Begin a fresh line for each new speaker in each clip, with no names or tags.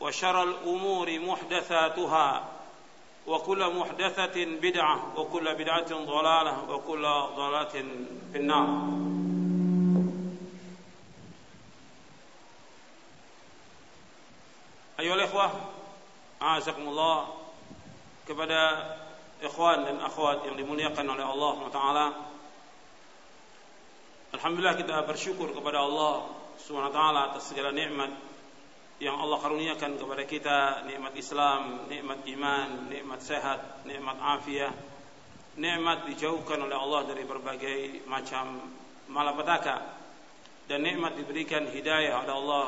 وشر الأمور محدثاتها وكل محدثة بدعة وكل بدعة ضلالة وكل ضلالة في النار أيها الإخوة أعزكم الله kepada ikhwan dan akhwat yang dimuliakan oleh Allah SWT Alhamdulillah kita bersyukur kepada Allah SWT atas segala nikmat yang Allah karuniakan kepada kita nikmat Islam, nikmat iman, nikmat sehat, nikmat afiah, nikmat dijauhkan oleh Allah dari berbagai macam malapetaka dan nikmat diberikan hidayah oleh Allah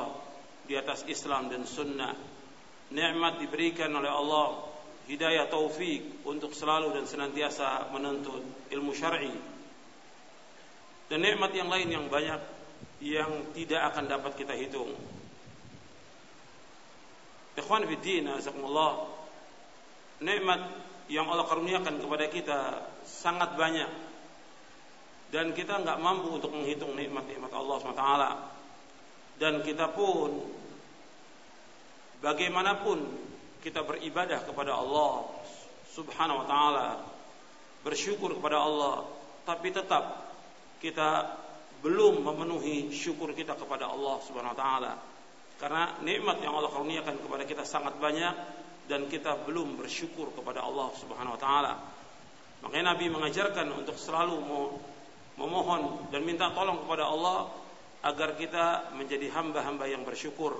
di atas Islam dan sunnah. Nikmat diberikan oleh Allah hidayah taufik untuk selalu dan senantiasa menuntut ilmu syar'i. Dan nikmat yang lain yang banyak yang tidak akan dapat kita hitung. Ikhwan fiddin azakumullah. Nikmat yang Allah karuniakan kepada kita sangat banyak. Dan kita nggak mampu untuk menghitung nikmat-nikmat Allah SWT. Dan kita pun bagaimanapun kita beribadah kepada Allah Subhanahu wa taala bersyukur kepada Allah tapi tetap kita belum memenuhi syukur kita kepada Allah Subhanahu wa taala karena nikmat yang Allah karuniakan kepada kita sangat banyak dan kita belum bersyukur kepada Allah Subhanahu wa taala. Makanya Nabi mengajarkan untuk selalu memohon dan minta tolong kepada Allah agar kita menjadi hamba-hamba yang bersyukur.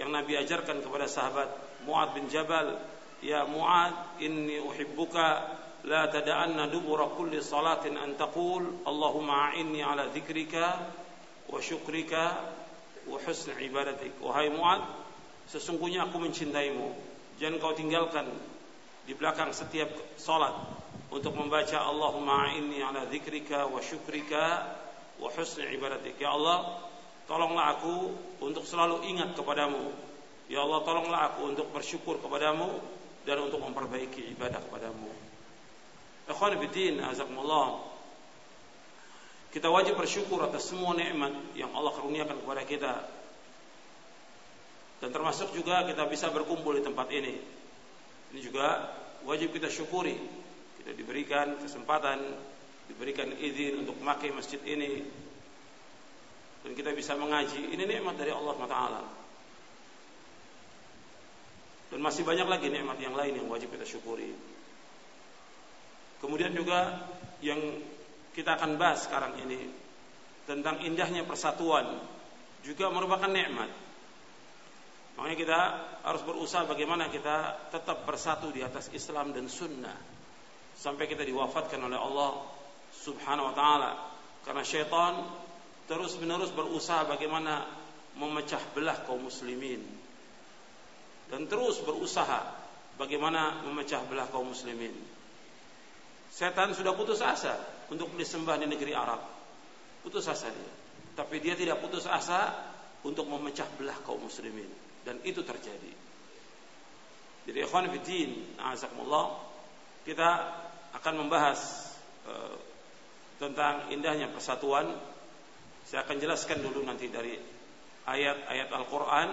Yang Nabi ajarkan kepada sahabat Muad bin Jabal, "Ya Muad, inni uhibbuka la tada'anna dubura kulli salatin an taqul Allahumma a'inni ala dzikrika wa syukrika wa ibadatik. Wahai Muad sesungguhnya aku mencintaimu. Jangan kau tinggalkan di belakang setiap salat untuk membaca Allahumma inni ala dzikrika wa syukrika wa husn ibadatik. Ya Allah tolonglah aku untuk selalu ingat kepadamu. Ya Allah tolonglah aku untuk bersyukur kepadamu dan untuk memperbaiki ibadah kepadamu. Ikhwan fillah azakumullah kita wajib bersyukur atas semua nikmat yang Allah karuniakan kepada kita. Dan termasuk juga kita bisa berkumpul di tempat ini. Ini juga wajib kita syukuri. Kita diberikan kesempatan, diberikan izin untuk memakai masjid ini. Dan kita bisa mengaji. Ini nikmat dari Allah SWT. Dan masih banyak lagi nikmat yang lain yang wajib kita syukuri. Kemudian juga yang kita akan bahas sekarang ini tentang indahnya persatuan juga merupakan nikmat. Makanya kita harus berusaha bagaimana kita tetap bersatu di atas Islam dan Sunnah sampai kita diwafatkan oleh Allah Subhanahu Wa Taala. Karena syaitan terus menerus berusaha bagaimana memecah belah kaum muslimin dan terus berusaha bagaimana memecah belah kaum muslimin. Setan sudah putus asa untuk disembah di negeri Arab. Putus asa dia. Tapi dia tidak putus asa untuk memecah belah kaum muslimin dan itu terjadi. Jadi ikhwan fiddin, azakumullah, kita akan membahas uh, tentang indahnya persatuan. Saya akan jelaskan dulu nanti dari ayat-ayat Al-Qur'an.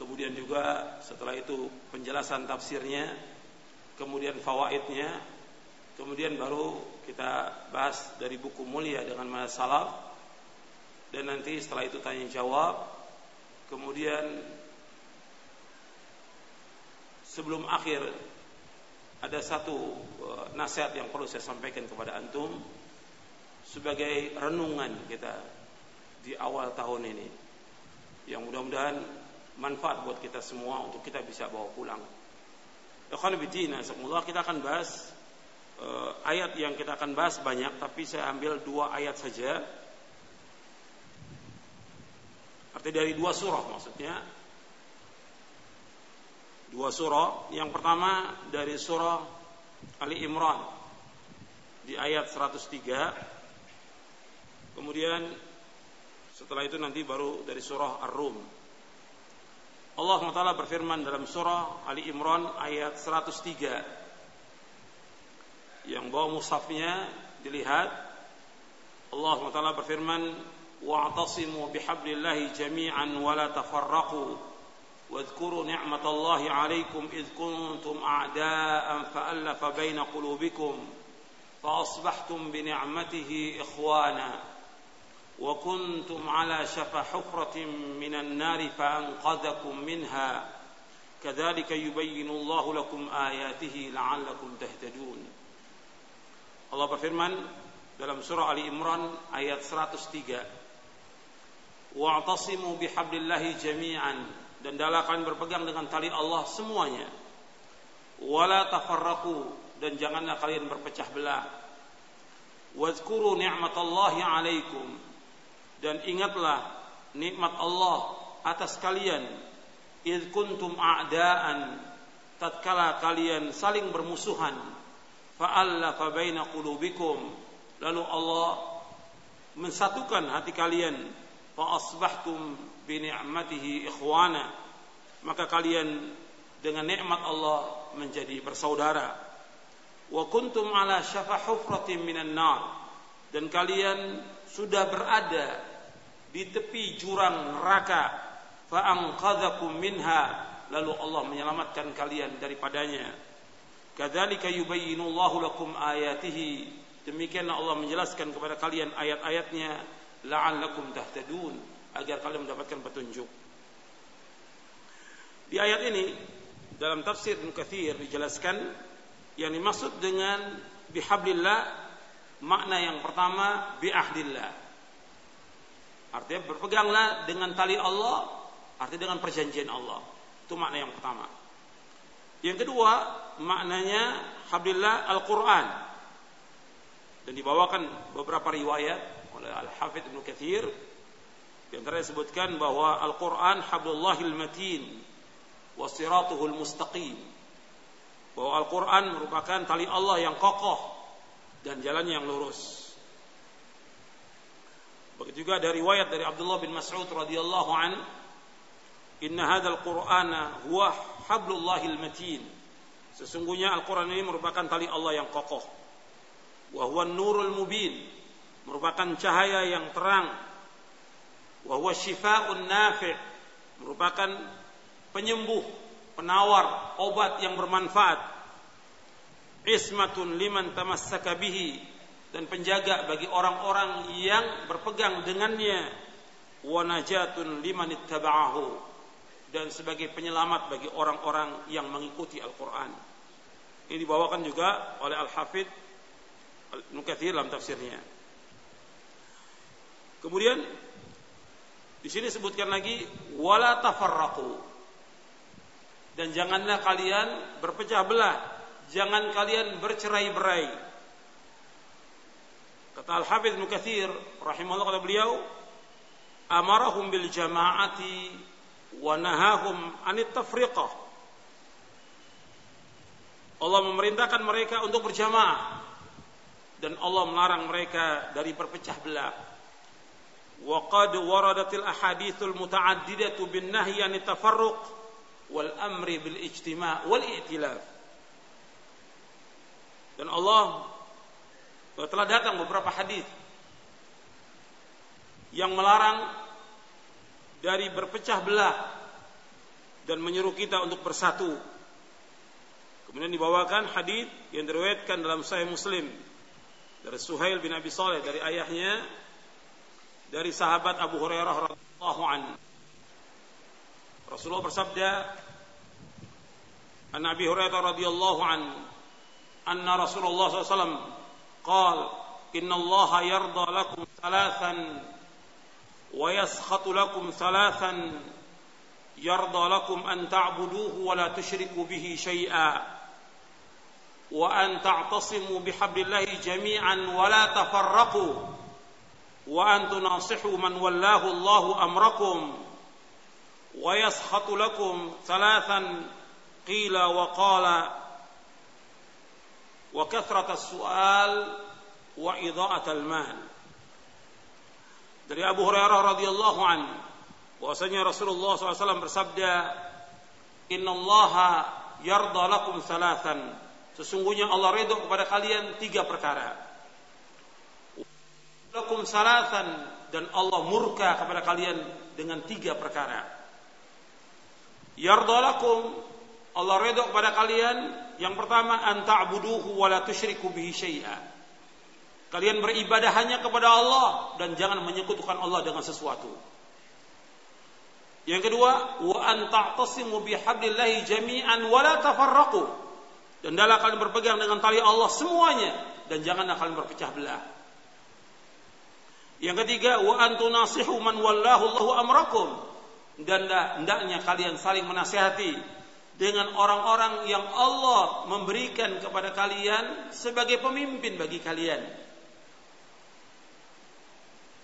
Kemudian juga setelah itu penjelasan tafsirnya, kemudian fawaidnya, kemudian baru kita bahas dari buku mulia dengan masalah dan nanti setelah itu tanya jawab. Kemudian sebelum akhir ada satu uh, nasihat yang perlu saya sampaikan kepada antum. Sebagai renungan kita di awal tahun ini yang mudah-mudahan manfaat buat kita semua untuk kita bisa bawa pulang. Ikhwan fillah kita akan bahas ayat yang kita akan bahas banyak tapi saya ambil dua ayat saja Arti dari dua surah maksudnya. Dua surah. Yang pertama dari surah Ali Imran di ayat 103. Kemudian setelah itu nanti baru dari surah Ar-Rum. Allah Taala berfirman dalam surah Ali Imran ayat 103. Yang bawa mushafnya dilihat. Allah Taala berfirman واعتصموا بحبل الله جميعا ولا تفرقوا واذكروا نعمة الله عليكم إذ كنتم أعداء فألف بين قلوبكم فأصبحتم بنعمته إخوانا وكنتم على شفا حفرة من النار فأنقذكم منها كذلك يبين الله لكم آياته لعلكم تهتدون Allah berfirman dalam surah Ali Imran ayat 103 wa'tasimu bihablillahi jami'an. Dan dalam kalian berpegang dengan tali Allah semuanya. Wala tafarraqu. Dan janganlah kalian berpecah belah. Wazkuru ni'matallahi 'alaikum. Dan ingatlah nikmat Allah atas kalian. Id kuntum a'daan. Tatkala kalian saling bermusuhan fa'allafa baina qulubikum. Lalu Allah mensatukan hati kalian. Fa asbahtum bi ni'matihi ikhwana. Maka kalian dengan nikmat Allah menjadi bersaudara. Wa kuntum ala syafa hufratin minan nar. Dan kalian sudah berada di tepi jurang neraka. Fa anqadhakum minha. Lalu Allah menyelamatkan kalian daripadanya kadzalika yubayyinullahu lakum ayatihi demikianlah Allah menjelaskan kepada kalian ayat-ayatnya la'allakum tahtadun agar kalian mendapatkan petunjuk. Di ayat ini dalam tafsir Ibnu Katsir dijelaskan yang dimaksud dengan bihablillah makna yang pertama biahdillah. Artinya berpeganglah dengan tali Allah, artinya dengan perjanjian Allah. Itu makna yang pertama. Yang kedua, maknanya hablillah Al-Qur'an. Dan dibawakan beberapa riwayat oleh Al-Hafidh Ibnu Katsir di antara disebutkan bahwa Al-Qur'an hablullahil matin wa siratuhul mustaqim. Bahwa Al-Qur'an merupakan tali Allah yang kokoh dan jalan yang lurus. Begitu juga dari riwayat dari Abdullah bin Mas'ud radhiyallahu an, "Inna hadzal Qur'ana huwa hablullahil matin." Sesungguhnya Al-Qur'an ini merupakan tali Allah yang kokoh. Wa huwa nurul mubin merupakan cahaya yang terang wa huwa syifaa'un nafi' merupakan penyembuh penawar obat yang bermanfaat ismatun liman tamassaka bihi dan penjaga bagi orang-orang yang berpegang dengannya wa najatun liman ittaba'ahu dan sebagai penyelamat bagi orang-orang yang mengikuti Al-Qur'an. Ini dibawakan juga oleh Al-Hafidh Al-Nukathir dalam tafsirnya. Kemudian di sini sebutkan lagi wala tafarraqu. Dan janganlah kalian berpecah belah, jangan kalian bercerai-berai. Kata Al-Hafidz Ibnu Katsir rahimahullah kata beliau, amarahum bil jama'ati wa nahahum anit. Allah memerintahkan mereka untuk berjamaah dan Allah melarang mereka dari berpecah belah. Wa qad waradatil ahaditsul muta'addidatu bin nahyi anit tafarruq wal amri bil ijtima' wal i'tilaf. Dan Allah telah datang beberapa hadis yang melarang dari berpecah belah dan menyuruh kita untuk bersatu. Kemudian dibawakan hadis yang diriwayatkan dalam Sahih Muslim dari Suhail bin Abi Saleh dari ayahnya dari sahabat Abu Hurairah radhiyallahu anhu Rasulullah bersabda, "An Abi Hurairah radhiyallahu an, anna Rasulullah sallallahu alaihi wasallam qala, "Inna Allah yarda lakum thalathan ويسخط لكم ثلاثا يرضى لكم أن تعبدوه ولا تشركوا به شيئا. وأن تعتصموا بحبل الله جميعا ولا تفرقوا. وأن تناصحوا من ولاه الله أمركم. ويسخط لكم ثلاثا قيل وقال. وكثرة السؤال وإضاءة المال. Dari Abu Hurairah radhiyallahu an bahwasanya Rasulullah SAW bersabda Inna Allah yarda lakum salatan. Sesungguhnya Allah ridho kepada kalian tiga perkara. Lakum salatan dan Allah murka kepada kalian dengan tiga perkara. Yarda lakum Allah ridho kepada kalian. Yang pertama an ta'buduhu wa la tusyriku bihi syai'a Kalian beribadah hanya kepada Allah dan jangan menyekutukan Allah dengan sesuatu. Yang kedua, wa an ta'tasimu bihablillahi jami'an wa la tafarraqu. Dan dalam kalian berpegang dengan tali Allah semuanya dan janganlah kalian berpecah belah. Yang ketiga, wa an tunasihu man wallahu Allahu amrakum. Dan hendaknya kalian saling menasihati dengan orang-orang yang Allah memberikan kepada kalian sebagai pemimpin bagi kalian.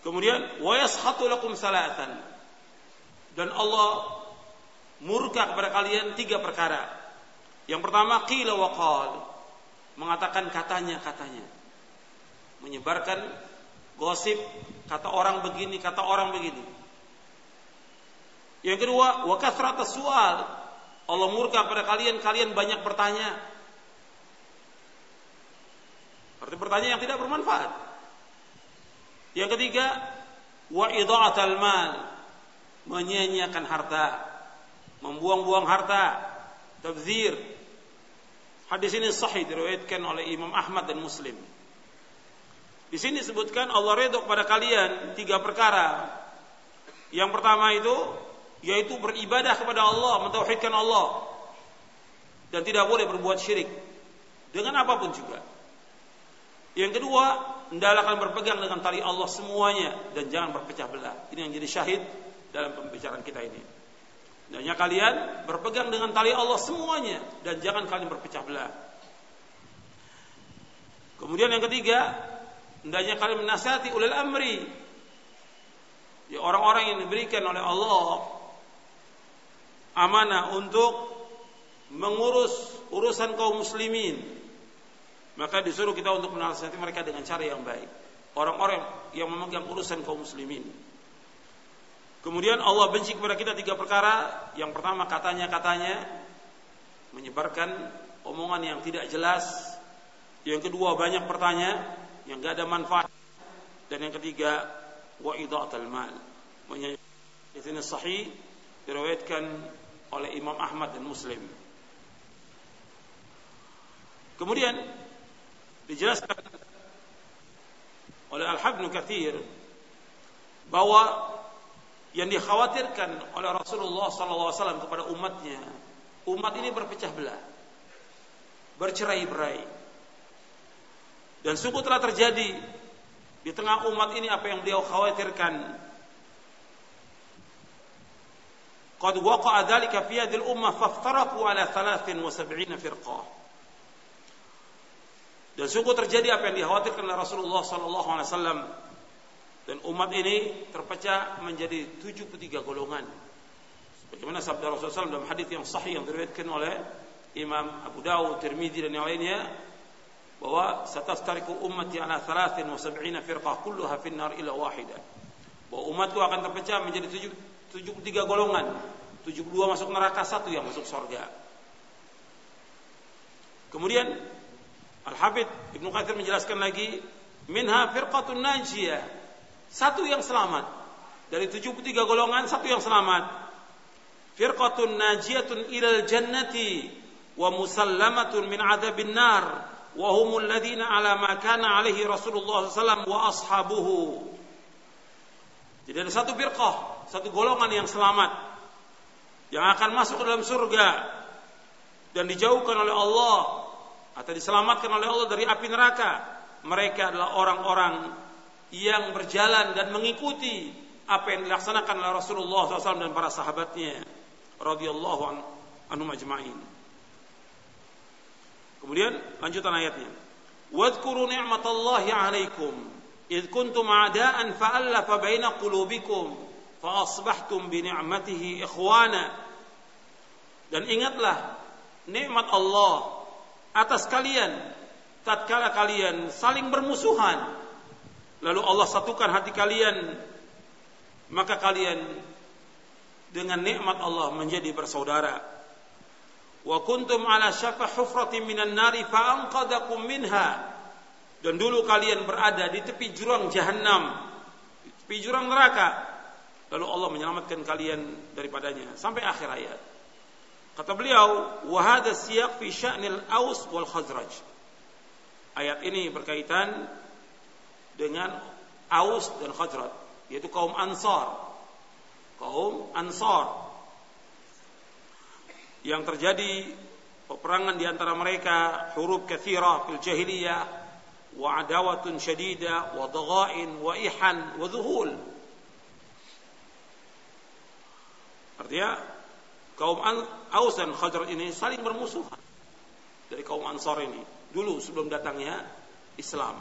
Kemudian wa yashatu lakum salatan. Dan Allah murka kepada kalian tiga perkara. Yang pertama qila wa. Mengatakan katanya-katanya. Menyebarkan gosip, kata orang begini, kata orang begini. Yang kedua, wa sual. Allah murka kepada kalian, kalian banyak bertanya. Arti bertanya yang tidak bermanfaat. Yang ketiga, wa idha'atal mal, menyia-nyiakan harta, membuang-buang harta, tabzir. Hadis ini sahih diriwayatkan oleh Imam Ahmad dan Muslim. Di sini disebutkan Allah ridho kepada kalian tiga perkara. Yang pertama itu yaitu beribadah kepada Allah, mentauhidkan Allah dan tidak boleh berbuat syirik dengan apa pun juga. Yang kedua, hendaklah kalian berpegang dengan tali Allah semuanya dan jangan berpecah belah. Ini yang jadi syahid dalam pembicaraan kita ini. Hendaknya kalian berpegang dengan tali Allah semuanya dan jangan kalian berpecah belah. Kemudian yang ketiga, hendaknya kalian menasihati ulil amri. Ya orang-orang yang diberikan oleh Allah amanah untuk mengurus urusan kaum muslimin maka disuruh kita untuk menasihati mereka dengan cara yang baik. Orang-orang yang memegang urusan kaum muslimin. Kemudian Allah benci kepada kita tiga perkara. Yang pertama katanya-katanya menyebarkan omongan yang tidak jelas. Yang kedua banyak bertanya yang gak ada manfaat. Dan yang ketiga wa idha'atul mal. Sini sahih diriwayatkan oleh Imam Ahmad dan Muslim. Kemudian dijelaskan oleh Al-Habnu Kathir bahwa yang dikhawatirkan oleh Rasulullah SAW kepada umatnya, umat ini berpecah belah, bercerai-berai. Dan sungguh telah terjadi di tengah umat ini apa yang beliau khawatirkan. Qad waqa'a dhalika fi hadhihi al-ummah faftaraqu ala 73 firqah. Dan sungguh terjadi apa yang dikhawatirkan oleh Rasulullah sallallahu alaihi wasallam. Dan umat ini terpecah menjadi 73 golongan. Bagaimana sabda Rasulullah SAW dalam hadis yang sahih yang diriwayatkan oleh Imam Abu Dawud, Tirmidzi dan yang lainnya bahwa satastariku ummati ala 73 firqah kulluha finnar illa wahidah. Bahwa umatku akan terpecah menjadi 73 golongan. 72 masuk neraka, satu yang masuk surga. Kemudian Al-Habib Ibnu Katsir menjelaskan lagi, minha firqatun najiyah. Satu yang selamat. Dari 73 golongan satu yang selamat. Firqatun najiyatun ilal jannati wa musallamatun min adzabin nar wa humul ladina ala ma kana alaihi Rasulullah SAW wa ashabuhu. Jadi ada satu firqah, satu golongan yang selamat yang akan masuk ke dalam surga dan dijauhkan oleh Allah atau diselamatkan oleh Allah dari api neraka. Mereka adalah orang-orang yang berjalan dan mengikuti apa yang dilaksanakan oleh Rasulullah SAW dan para sahabatnya radhiyallahu anhum ajma'in. Kemudian lanjutan ayatnya. Wadhkuru ni'matallahi 'alaikum id kuntum a'da'an fa'alafa baina qulubikum fa asbahtum bi ni'matihi. Dan ingatlah nikmat Allah atas kalian tatkala kalian saling bermusuhan lalu Allah satukan hati kalian maka kalian dengan nikmat Allah menjadi bersaudara. Wa kuntum ala syafa hufratin minan nari fa anqadakum minha. Dan dulu kalian berada di tepi jurang jahanam di tepi jurang neraka. Lalu Allah menyelamatkan kalian daripadanya. Sampai akhir ayat Kata beliau, wahada siyak fi sya'nil Aus wal Khazraj. Ayat ini berkaitan dengan Aus dan Khazraj, yaitu kaum Ansar. Kaum Ansar yang terjadi peperangan di antara mereka huruf kathira fil jahiliyah wa adawatun syadida wa dhaghain wa ihan wa dhuhul artinya kaum Aus dan Khazraj ini saling bermusuhan. Dari kaum Ansar ini. Dulu sebelum datangnya Islam.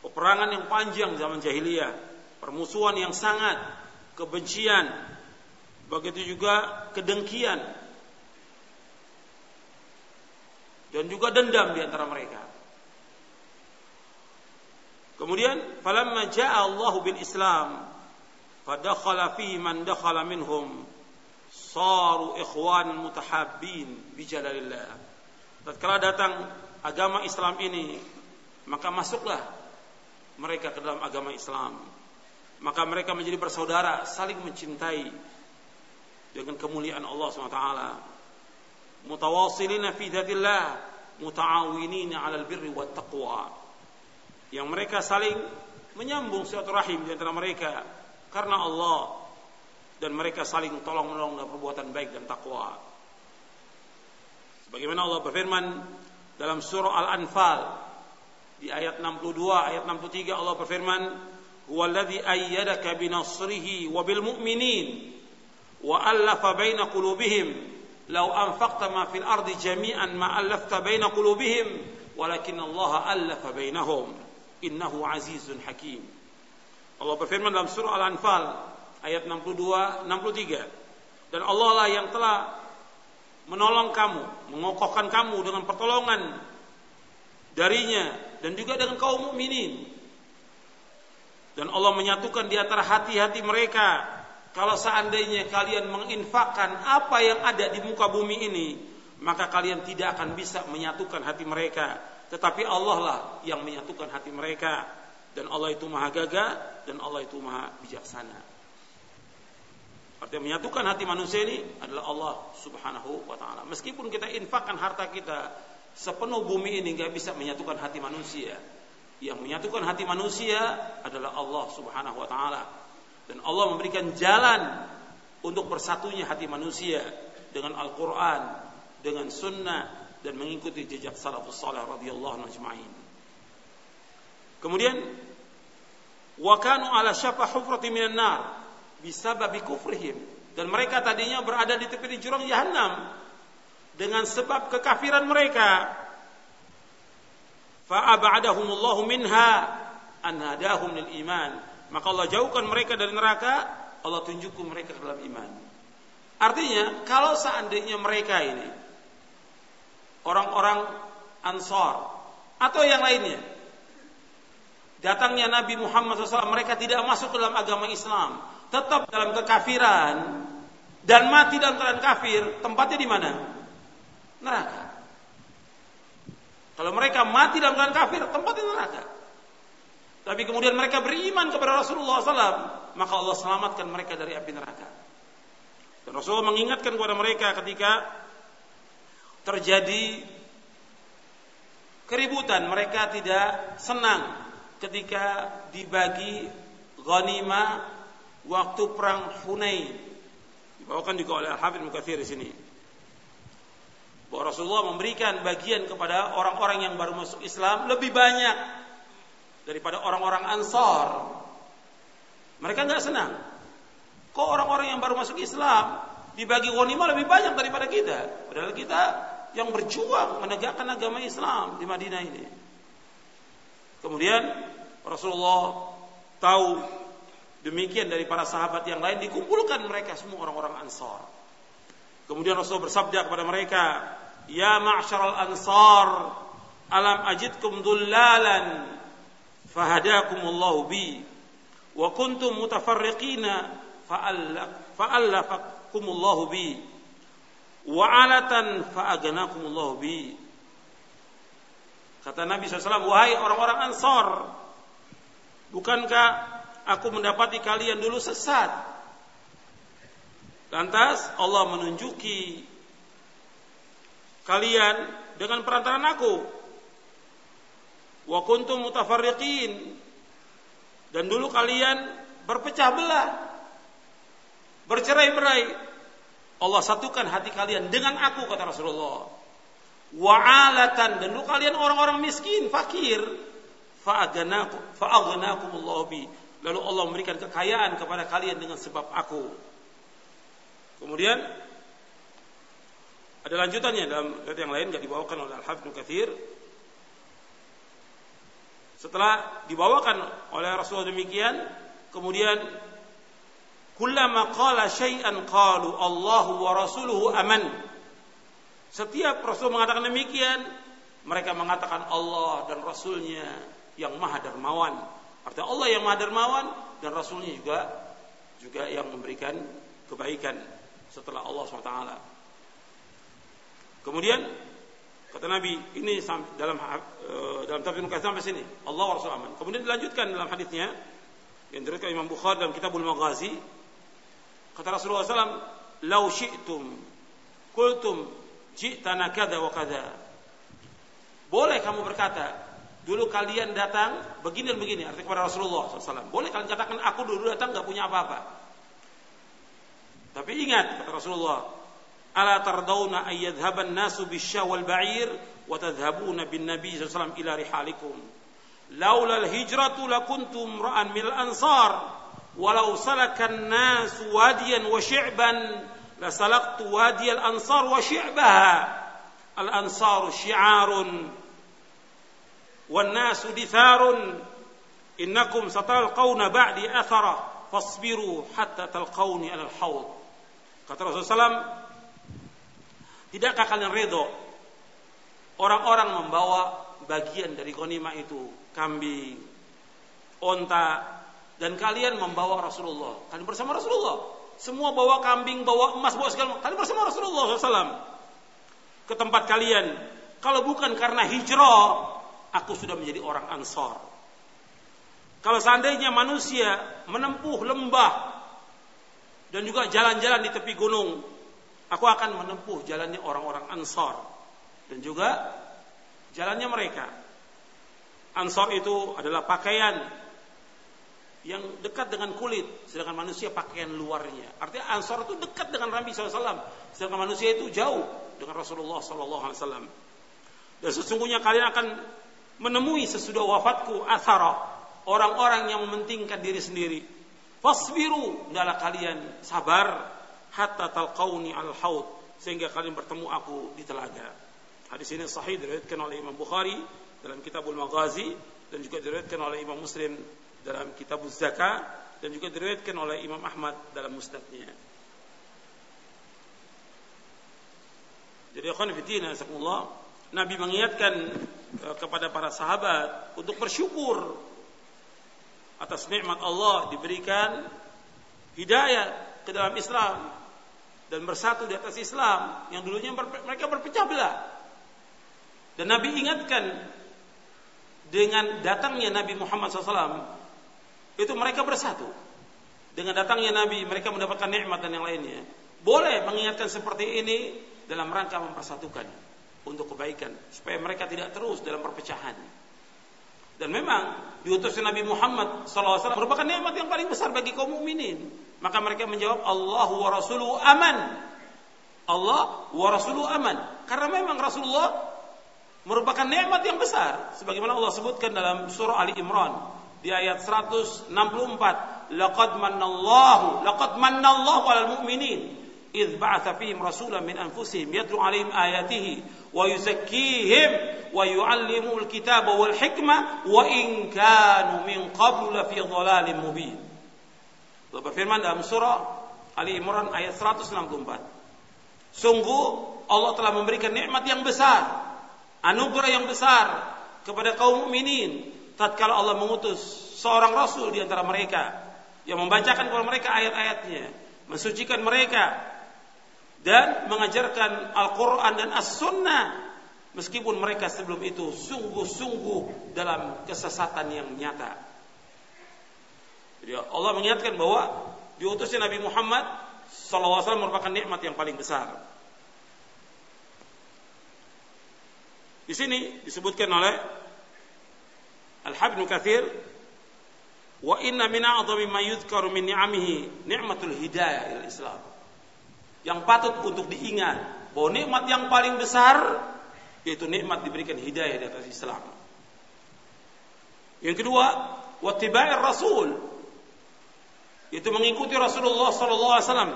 Peperangan yang panjang zaman jahiliyah, permusuhan yang sangat, kebencian, begitu juga kedengkian. Dan juga dendam di antara mereka. Kemudian falamma jaa Allah bil Islam fadakhala fi man dakhala minhum saru ikhwan mutahabbin bijalalillah. Tatkala datang agama Islam ini, maka masuklah mereka ke dalam agama Islam. Maka mereka menjadi bersaudara, saling mencintai dengan kemuliaan Allah SWT. Mutawasilina fi dzatillah, muta'awinina 'alal birri wat taqwa. Yang mereka saling menyambung silaturahim di antara mereka karena Allah dan mereka saling tolong menolong dalam perbuatan baik dan takwa. Sebagaimana Allah berfirman dalam surah Al-Anfal di ayat 62 ayat 63 Allah berfirman huwallazi ayyadaka binasrihi wa bil mu'minin wa allafa baina qulubihim law anfaqta ma fil ardi jami'an ma allafta baina qulubihim walakin Allah allafa bainahum innahu azizun hakim Allah berfirman dalam surah Al-Anfal ayat 62 63 dan Allah lah yang telah menolong kamu mengokohkan kamu dengan pertolongan darinya dan juga dengan kaum mukminin. Dan Allah menyatukan di antara hati-hati mereka kalau seandainya kalian menginfakkan apa yang ada di muka bumi ini maka kalian tidak akan bisa menyatukan hati mereka. Tetapi Allah lah yang menyatukan hati mereka. Dan Allah itu maha gagah dan Allah itu maha bijaksana Artinya menyatukan hati manusia ini adalah Allah Subhanahu wa taala. Meskipun kita infakkan harta kita sepenuh bumi ini nggak bisa menyatukan hati manusia. Yang menyatukan hati manusia adalah Allah Subhanahu wa taala. Dan Allah memberikan jalan untuk bersatunya hati manusia dengan Al-Qur'an, dengan sunnah dan mengikuti jejak salafus saleh radhiyallahu anhu Kemudian wa kanu ala syafa hufrati minan nar bisa babi kufrihim. Dan mereka tadinya berada di tepi jurang jahanam dengan sebab kekafiran mereka. Fa'abadahumullahu minha an lil iman. Maka Allah jauhkan mereka dari neraka. Allah tunjukkan mereka ke dalam iman. Artinya kalau seandainya mereka ini orang-orang ansor atau yang lainnya datangnya Nabi Muhammad SAW mereka tidak masuk ke dalam agama Islam tetap dalam kekafiran dan mati dalam keadaan kafir, tempatnya di mana? Neraka. Kalau mereka mati dalam keadaan kafir, tempat di neraka. Tapi kemudian mereka beriman kepada Rasulullah SAW, maka Allah selamatkan mereka dari api neraka. Dan Rasulullah mengingatkan kepada mereka ketika terjadi keributan, mereka tidak senang ketika dibagi ghanimah waktu perang Hunain. Dibawakan juga oleh Al-Hafidz Mukatsir di sini. Bahwa Rasulullah memberikan bagian kepada orang-orang yang baru masuk Islam lebih banyak daripada orang-orang Ansar. Mereka nggak senang. Kok orang-orang yang baru masuk Islam dibagi ghanimah lebih banyak daripada kita? Padahal kita yang berjuang menegakkan agama Islam di Madinah ini. Kemudian Rasulullah tahu demikian dari para sahabat yang lain dikumpulkan mereka semua orang-orang Ansar. Kemudian Rasul bersabda kepada mereka, "Ya ma'syaral Ansar, alam ajidkum dullalan fahadakumullahu bi wa kuntum mutafarriqina fa'allafakumullahu bi wa alatan fa'aganakumullahu bi." Kata Nabi SAW, wahai orang-orang Ansor, bukankah aku mendapati kalian dulu sesat? Lantas Allah menunjuki kalian dengan perantaran aku. Wa kuntum mutafarriqin. Dan dulu kalian berpecah belah. Bercerai-berai. Allah satukan hati kalian dengan aku kata Rasulullah wa'alatan dan lu kalian orang-orang miskin, fakir, fa'aghnakumullahu bi. Lalu Allah memberikan kekayaan kepada kalian dengan sebab aku. Kemudian ada lanjutannya dalam ayat yang lain tidak dibawakan oleh Al-Hafidz Katsir. Setelah dibawakan oleh Rasulullah demikian, kemudian kullama qala syai'an qalu Allahu wa rasuluhu aman. Setiap Rasul mengatakan demikian, mereka mengatakan Allah dan Rasulnya yang maha dermawan. Artinya Allah yang maha dermawan dan Rasulnya juga juga yang memberikan kebaikan setelah Allah SWT. Kemudian kata Nabi ini dalam eh, dalam tafsir Mukazzam sampai sini Allah wa Rasul aman. Kemudian dilanjutkan dalam hadisnya yang diriwayatkan Imam Bukhari dalam Kitabul Maghazi kata Rasulullah SAW, "Lau syi'tum kultum Ji'tana kada wa kada. Boleh kamu berkata, dulu kalian datang begini dan begini artinya kepada Rasulullah SAW boleh kalian katakan aku dulu datang nggak punya apa-apa. Tapi ingat kata Rasulullah ala tardawna ayyadhhaban nasu bisyawal ba'ir wa tadhhabuna bin nabi sallallahu ila rihalikum. Laula al-hijratu lakuntum ra'an min al-ansar. Walau salakan nasu wadiyan wa syi'ban lasalaqtu wadiyal ansar wa syi'baha Al ansar syi'arun wan nasu ditharun innakum satalqawna ba'di athara fasbiru hatta talqawni alal hawd kata Rasulullah SAW tidakkah kalian redho orang-orang membawa bagian dari konima itu? Kambing onta dan kalian membawa Rasulullah. Kalian bersama Rasulullah. Semua bawa kambing bawa emas bawa segala kalian bersama Rasulullah SAW ke tempat kalian. Kalau bukan karena hijrah aku sudah menjadi orang ansor. Kalau seandainya manusia menempuh lembah dan juga jalan-jalan di tepi gunung, aku akan menempuh jalannya orang-orang ansor dan juga jalannya mereka. Ansor itu adalah pakaian yang dekat dengan kulit, sedangkan manusia pakaian luarnya. Artinya Ansor itu dekat dengan Nabi SAW, sedangkan manusia itu jauh dengan Rasulullah SAW. Dan sesungguhnya kalian akan menemui sesudah wafatku athara orang-orang yang mementingkan diri sendiri. Fasbiru, adalah kalian sabar hatta talqauni al haud sehingga kalian bertemu aku di telaga. Hadis ini sahih diriwayatkan oleh Imam Bukhari dalam Kitabul Maghazi dan juga diriwayatkan oleh Imam Muslim dalam kitab zakat dan juga diriwayatkan oleh Imam Ahmad dalam musnadnya. Jadi akhwan fillah nasakumullah Nabi mengingatkan e, kepada para sahabat untuk bersyukur atas nikmat Allah diberikan hidayah ke dalam Islam dan bersatu di atas Islam yang dulunya mereka berpecah belah. Dan Nabi ingatkan dengan datangnya Nabi Muhammad SAW itu mereka bersatu. Dengan datangnya Nabi mereka mendapatkan nikmat dan yang lainnya. Boleh mengingatkan seperti ini dalam rangka mempersatukan untuk kebaikan supaya mereka tidak terus dalam perpecahan. Dan memang diutusnya Nabi Muhammad SAW merupakan nikmat yang paling besar bagi kaum mukminin. Maka mereka menjawab Allahu wa Rasuluhu aman. Allah wa Rasuluhu aman. Karena memang Rasulullah merupakan nikmat yang besar sebagaimana Allah sebutkan dalam surah Ali Imran di ayat 164 laqad mannallahu laqad mannallahu 'alal mu'minin idh ba'atha fihim rasulan min anfusihim yatlu 'alaihim ayatihi wa yuzakkihim wa yu'allimuhumul kitaba wal hikmah wa in kanu min qablu dalam surah Ali Imran ayat 164 Sungguh Allah telah memberikan nikmat yang besar anugerah yang besar kepada kaum mukminin tatkala Allah mengutus seorang rasul di antara mereka yang membacakan kepada mereka ayat-ayatnya, mensucikan mereka dan mengajarkan Al-Qur'an dan As-Sunnah meskipun mereka sebelum itu sungguh-sungguh dalam kesesatan yang nyata. Jadi Allah mengingatkan bahwa diutusnya Nabi Muhammad SAW merupakan nikmat yang paling besar. Di sini disebutkan oleh Al-Habib Katsir wa inna min a'dhami ma yudhkaru min ni'amihi ni'matul hidayah ila Islam. Yang patut untuk diingat bahwa nikmat yang paling besar yaitu nikmat diberikan hidayah di atas Islam. Yang kedua, wattiba'ir rasul yaitu mengikuti Rasulullah sallallahu alaihi wasallam.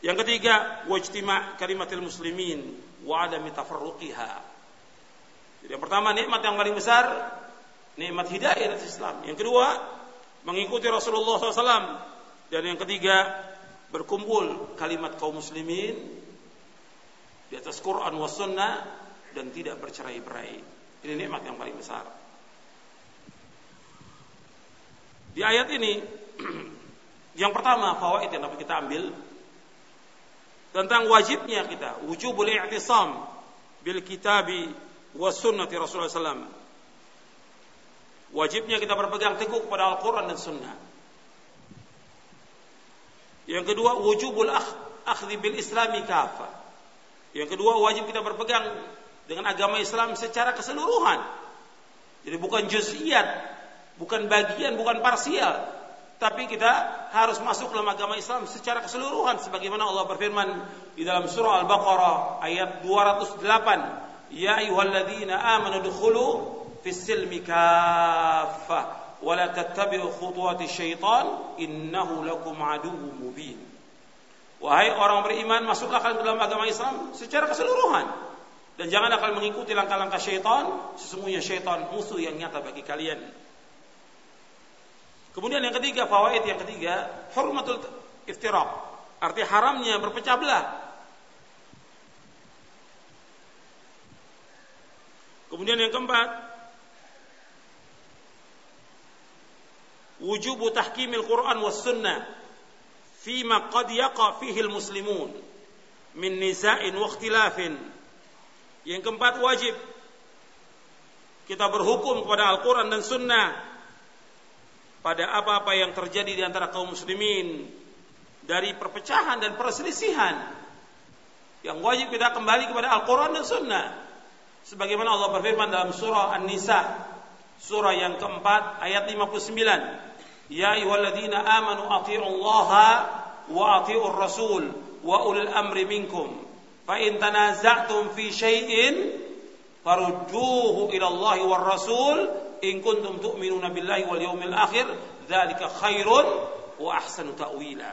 Yang ketiga, wajtima kalimatil muslimin wa adami tafarruqiha. Jadi yang pertama nikmat yang paling besar nikmat hidayah dari Islam. Yang kedua mengikuti Rasulullah SAW dan yang ketiga berkumpul kalimat kaum muslimin di atas Quran was sunnah dan tidak bercerai-berai. Ini nikmat yang paling besar. Di ayat ini yang pertama fawaid yang dapat kita ambil tentang wajibnya kita wujubul i'tisam bil kitabi was sunnati Rasulullah SAW. Wajibnya kita berpegang teguh kepada Al-Quran dan Sunnah. Yang kedua, wujubul akhdhi bil islami kafa. Yang kedua, wajib kita berpegang dengan agama Islam secara keseluruhan. Jadi bukan juz'iyat, bukan bagian, bukan parsial, tapi kita harus masuk dalam agama Islam secara keseluruhan sebagaimana Allah berfirman di dalam surah Al-Baqarah ayat 208 ya ayyuhalladzina amanu dukhulu fis silmi kaffah la tattabi'u khutuwati syaitan innahu lakum aduwwum mubin wahai orang beriman masuklah kalian dalam agama Islam secara keseluruhan dan jangan akan mengikuti langkah-langkah syaitan sesungguhnya syaitan musuh yang nyata bagi kalian Kemudian yang ketiga, fawaid yang ketiga, hurmatul iftiraq. Arti haramnya berpecah belah. Kemudian yang keempat, wujubu tahkimil Quran was sunnah fima qad yaqa fihi muslimun min nisa'in wa ikhtilafin. Yang keempat wajib kita berhukum kepada Al-Quran dan Sunnah pada apa-apa yang terjadi di antara kaum muslimin dari perpecahan dan perselisihan yang wajib kita kembali kepada Al-Quran dan Sunnah sebagaimana Allah berfirman dalam surah An-Nisa surah yang keempat ayat 59 Ya ayyuhalladzina amanu atii'ullaha wa atii'ur rasul wa ulil amri minkum. Fa in tanaza'tum fi syai'in farudduhu ila Allah war rasul. In kuntum tu'minuna billahi wal yawmil akhir dzalika khairun wa ahsanu ta'wila.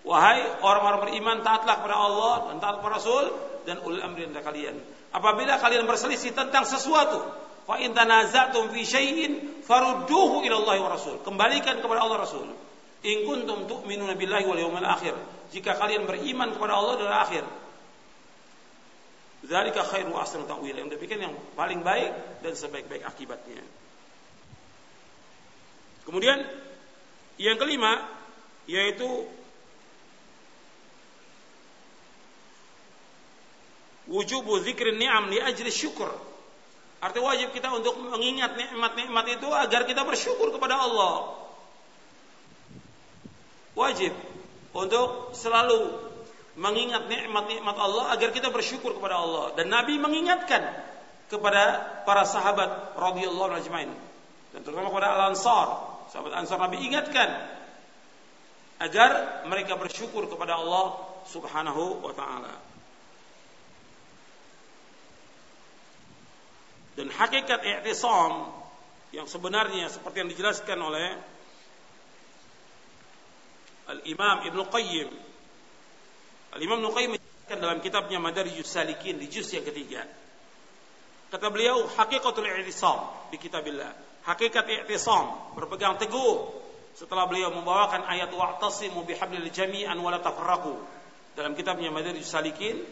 Wahai orang-orang beriman taatlah kepada Allah dan taat kepada Rasul dan ulil amri kalian. Apabila kalian berselisih tentang sesuatu fa in tanaza'tum fi syai'in farudduhu ila Allah wa Rasul kembalikan kepada Allah Rasul in kuntum tu'minuna billahi wal yawmil akhir jika kalian beriman kepada Allah dan akhir Zalika khairu ahsanu ta'wila. Yang demikian yang paling baik dan sebaik-baik akibatnya. Kemudian yang kelima yaitu wujubu dzikrin ni'am li ajli syukur. Artinya wajib kita untuk mengingat nikmat-nikmat itu agar kita bersyukur kepada Allah. Wajib untuk selalu mengingat nikmat-nikmat Allah agar kita bersyukur kepada Allah. Dan Nabi mengingatkan kepada para sahabat radhiyallahu anhum dan terutama kepada Al-Ansar. Sahabat Ansar Nabi ingatkan agar mereka bersyukur kepada Allah Subhanahu wa taala. Dan hakikat i'tisam yang sebenarnya seperti yang dijelaskan oleh Al-Imam Ibn Qayyim. Al-Imam Ibn Qayyim menjelaskan dalam kitabnya Madarijus Salikin di juz yang ketiga. Kata beliau hakikatul i'tisam di kitabillah. Hakikat i'tisam berpegang teguh setelah beliau membawakan ayat wa'tasimu bihablil jami'an wa la dalam kitabnya Madarijus Salikin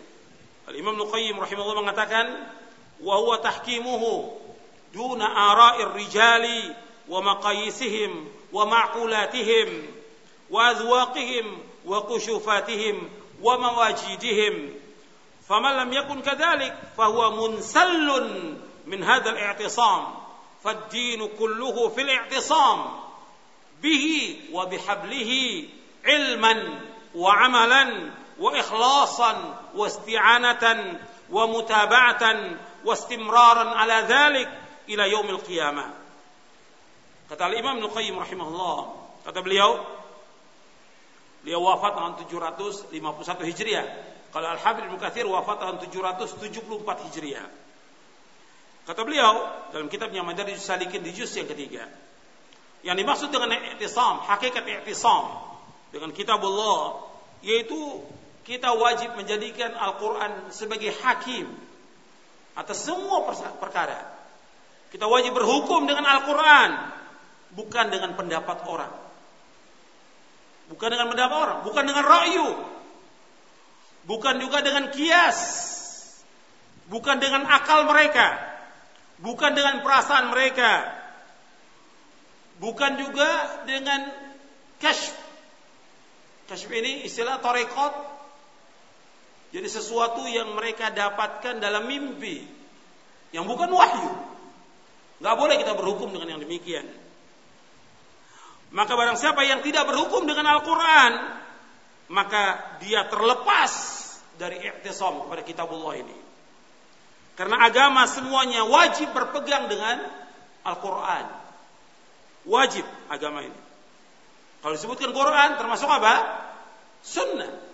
Al-Imam Ibn Qayyim rahimahullah mengatakan وهو تحكيمه دون آراء الرجال ومقاييسهم ومعقولاتهم وأذواقهم وكشوفاتهم ومواجيدهم. فمن لم يكن كذلك فهو منسل من هذا الاعتصام. فالدين كله في الاعتصام به وبحبله علما وعملا واخلاصا واستعانة ومتابعة wastimraran ala dhalik ila yaumil qiyamah. Kata Imam Ibnu Qayyim rahimahullah, kata beliau beliau wafat tahun 751 Hijriah. Kalau Al-Habib Ibnu Katsir wafat tahun 774 Hijriah. Kata beliau dalam kitabnya Madarijus Salikin di juz yang ketiga. Yang dimaksud dengan i'tisam, hakikat i'tisam dengan kitabullah yaitu kita wajib menjadikan Al-Qur'an sebagai hakim atas semua perkara. Kita wajib berhukum dengan Al-Quran, bukan dengan pendapat orang. Bukan dengan pendapat orang, bukan dengan ra'yu. Bukan juga dengan kias. Bukan dengan akal mereka. Bukan dengan perasaan mereka. Bukan juga dengan kashf. Kashf ini istilah tarekat jadi sesuatu yang mereka dapatkan dalam mimpi yang bukan wahyu. Gak boleh kita berhukum dengan yang demikian. Maka barang siapa yang tidak berhukum dengan Al-Quran, maka dia terlepas dari iktisam kepada kitabullah ini. Karena agama semuanya wajib berpegang dengan Al-Quran. Wajib agama ini. Kalau disebutkan Quran termasuk apa? Sunnah.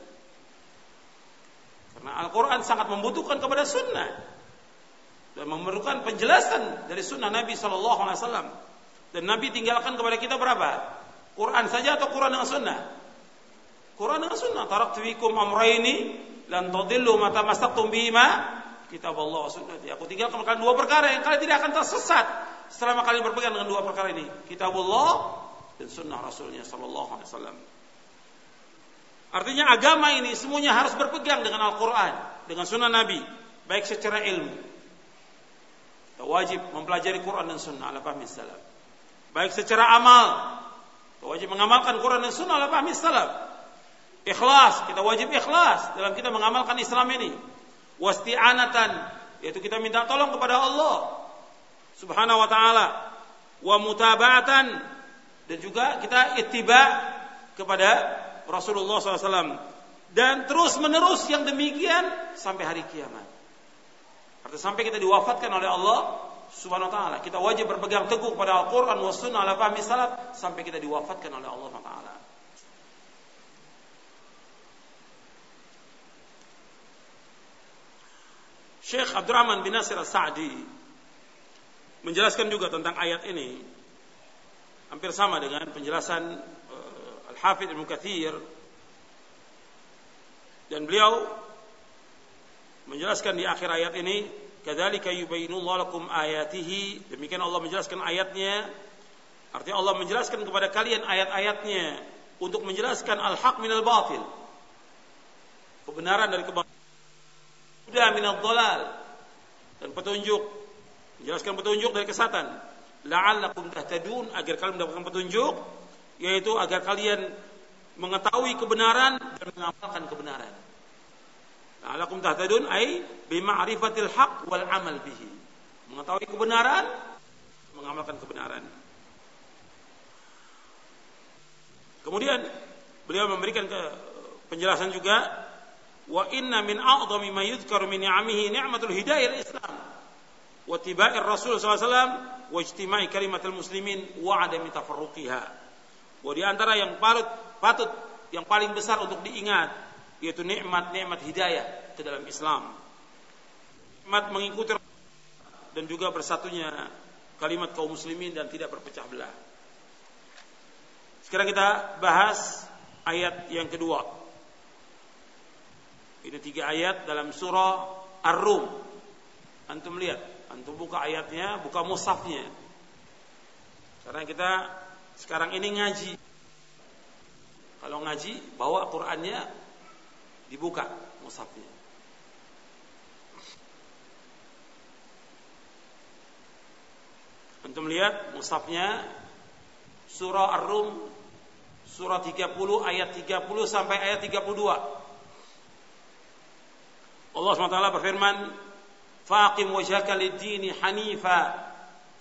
Karena Al-Quran sangat membutuhkan kepada sunnah dan memerlukan penjelasan dari sunnah Nabi Shallallahu Alaihi Wasallam. Dan Nabi tinggalkan kepada kita berapa? Quran saja atau Quran dengan sunnah? Quran dengan sunnah. Tarak fikum amraini lan tadillu mata masaktum bima kitab Allah sunnah. Aku tinggalkan kalian dua perkara yang kalian tidak akan tersesat selama kalian berpegang dengan dua perkara ini. Kitab Allah dan sunnah Rasulnya Shallallahu Alaihi Wasallam. Artinya agama ini semuanya harus berpegang dengan Al-Quran, dengan sunnah Nabi, baik secara ilmu. Kita wajib mempelajari Quran dan sunnah ala fahmi salaf. Baik secara amal, kita wajib mengamalkan Quran dan sunnah ala fahmi salaf. Ikhlas, kita wajib ikhlas dalam kita mengamalkan Islam ini. Wasti'anatan, yaitu kita minta tolong kepada Allah Subhanahu wa taala. Wa mutaba'atan dan juga kita ittiba kepada Rasulullah SAW dan terus menerus yang demikian sampai hari kiamat. Artinya sampai kita diwafatkan oleh Allah Subhanahu wa taala. Kita wajib berpegang teguh pada Al-Qur'an was sunnah ala fahmi salaf sampai kita diwafatkan oleh Allah taala. Syekh Abdurrahman bin Nasir As-Sa'di menjelaskan juga tentang ayat ini hampir sama dengan penjelasan Al-Hafidh Ibn Kathir. Dan beliau menjelaskan di akhir ayat ini kadzalika yubayyinullahu lakum ayatihi. Demikian Allah menjelaskan ayatnya. Artinya Allah menjelaskan kepada kalian ayat-ayatnya untuk menjelaskan al-haq minal batil. Kebenaran dari kebatilan huda minal dhalal dan petunjuk. Menjelaskan petunjuk dari kesatan. La'allakum tahtadun. Agar kalian mendapatkan petunjuk yaitu agar kalian mengetahui kebenaran dan mengamalkan kebenaran. La'allakum tahtadun ay bima'rifatil haq wal amal bihi. Mengetahui kebenaran, mengamalkan kebenaran. Kemudian beliau memberikan ke penjelasan juga wa inna min a'dhami ma yudhkaru min ni'amihi ni'matul hidayah Islam wa tiba'ir Rasul sallallahu alaihi wasallam wa ijtima'i kalimatul muslimin wa adami tafarruqiha. Wa di antara yang patut yang paling besar untuk diingat yaitu nikmat-nikmat hidayah ke dalam Islam. Nikmat mengikuti dan juga bersatunya kalimat kaum muslimin dan tidak berpecah belah. Sekarang kita bahas ayat yang kedua. Ini tiga ayat dalam surah Ar-Rum. Antum lihat, antum buka ayatnya, buka mushafnya. Karena kita sekarang ini ngaji. Kalau ngaji, bawa Qur'annya dibuka mushafnya. Antum lihat mushafnya surah Ar-Rum surah 30 ayat 30 sampai ayat 32. Allah SWT berfirman, "Faqim wajhaka lid-dini hanifa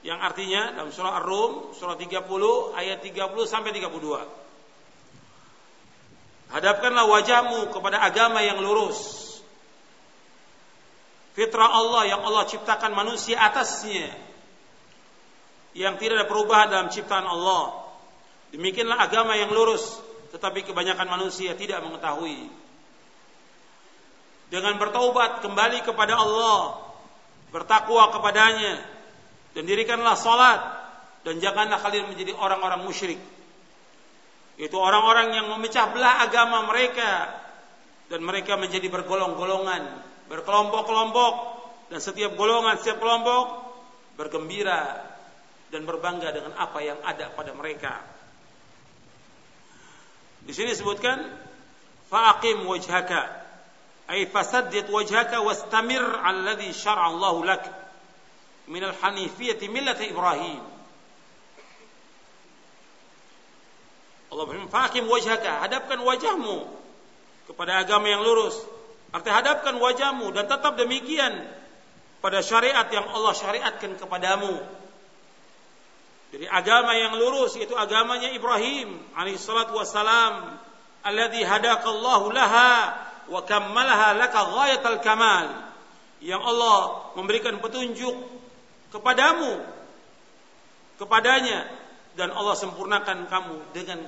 yang artinya dalam surah Ar-Rum surah 30 ayat 30 sampai 32. Hadapkanlah wajahmu kepada agama yang lurus. Fitrah Allah yang Allah ciptakan manusia atasnya. Yang tidak ada perubahan dalam ciptaan Allah. Demikianlah agama yang lurus, tetapi kebanyakan manusia tidak mengetahui dengan bertaubat kembali kepada Allah, bertakwa kepadanya, dan dirikanlah salat. Dan janganlah kalian menjadi orang-orang musyrik. Itu orang-orang yang memecah belah agama mereka. Dan mereka menjadi bergolong-golongan berkelompok-kelompok. Dan setiap golongan setiap kelompok bergembira dan berbangga dengan apa yang ada pada mereka. Di sini sebutkan fa'aqim wajhaka. Ay fasaddid wajhaka wastamir alladhi syara'allahu lak min al hanifiyati millati Ibrahim. Allah berfirman, "Fakim wajhaka, hadapkan wajahmu kepada agama yang lurus." Artinya hadapkan wajahmu dan tetap demikian pada syariat yang Allah syariatkan kepadamu. Jadi agama yang lurus yaitu agamanya Ibrahim alaihissalatu wassalam alladhi hadakallahu laha wa kammalaha laka ghayatal kamal yang Allah memberikan petunjuk kepadamu kepadanya dan Allah sempurnakan kamu dengan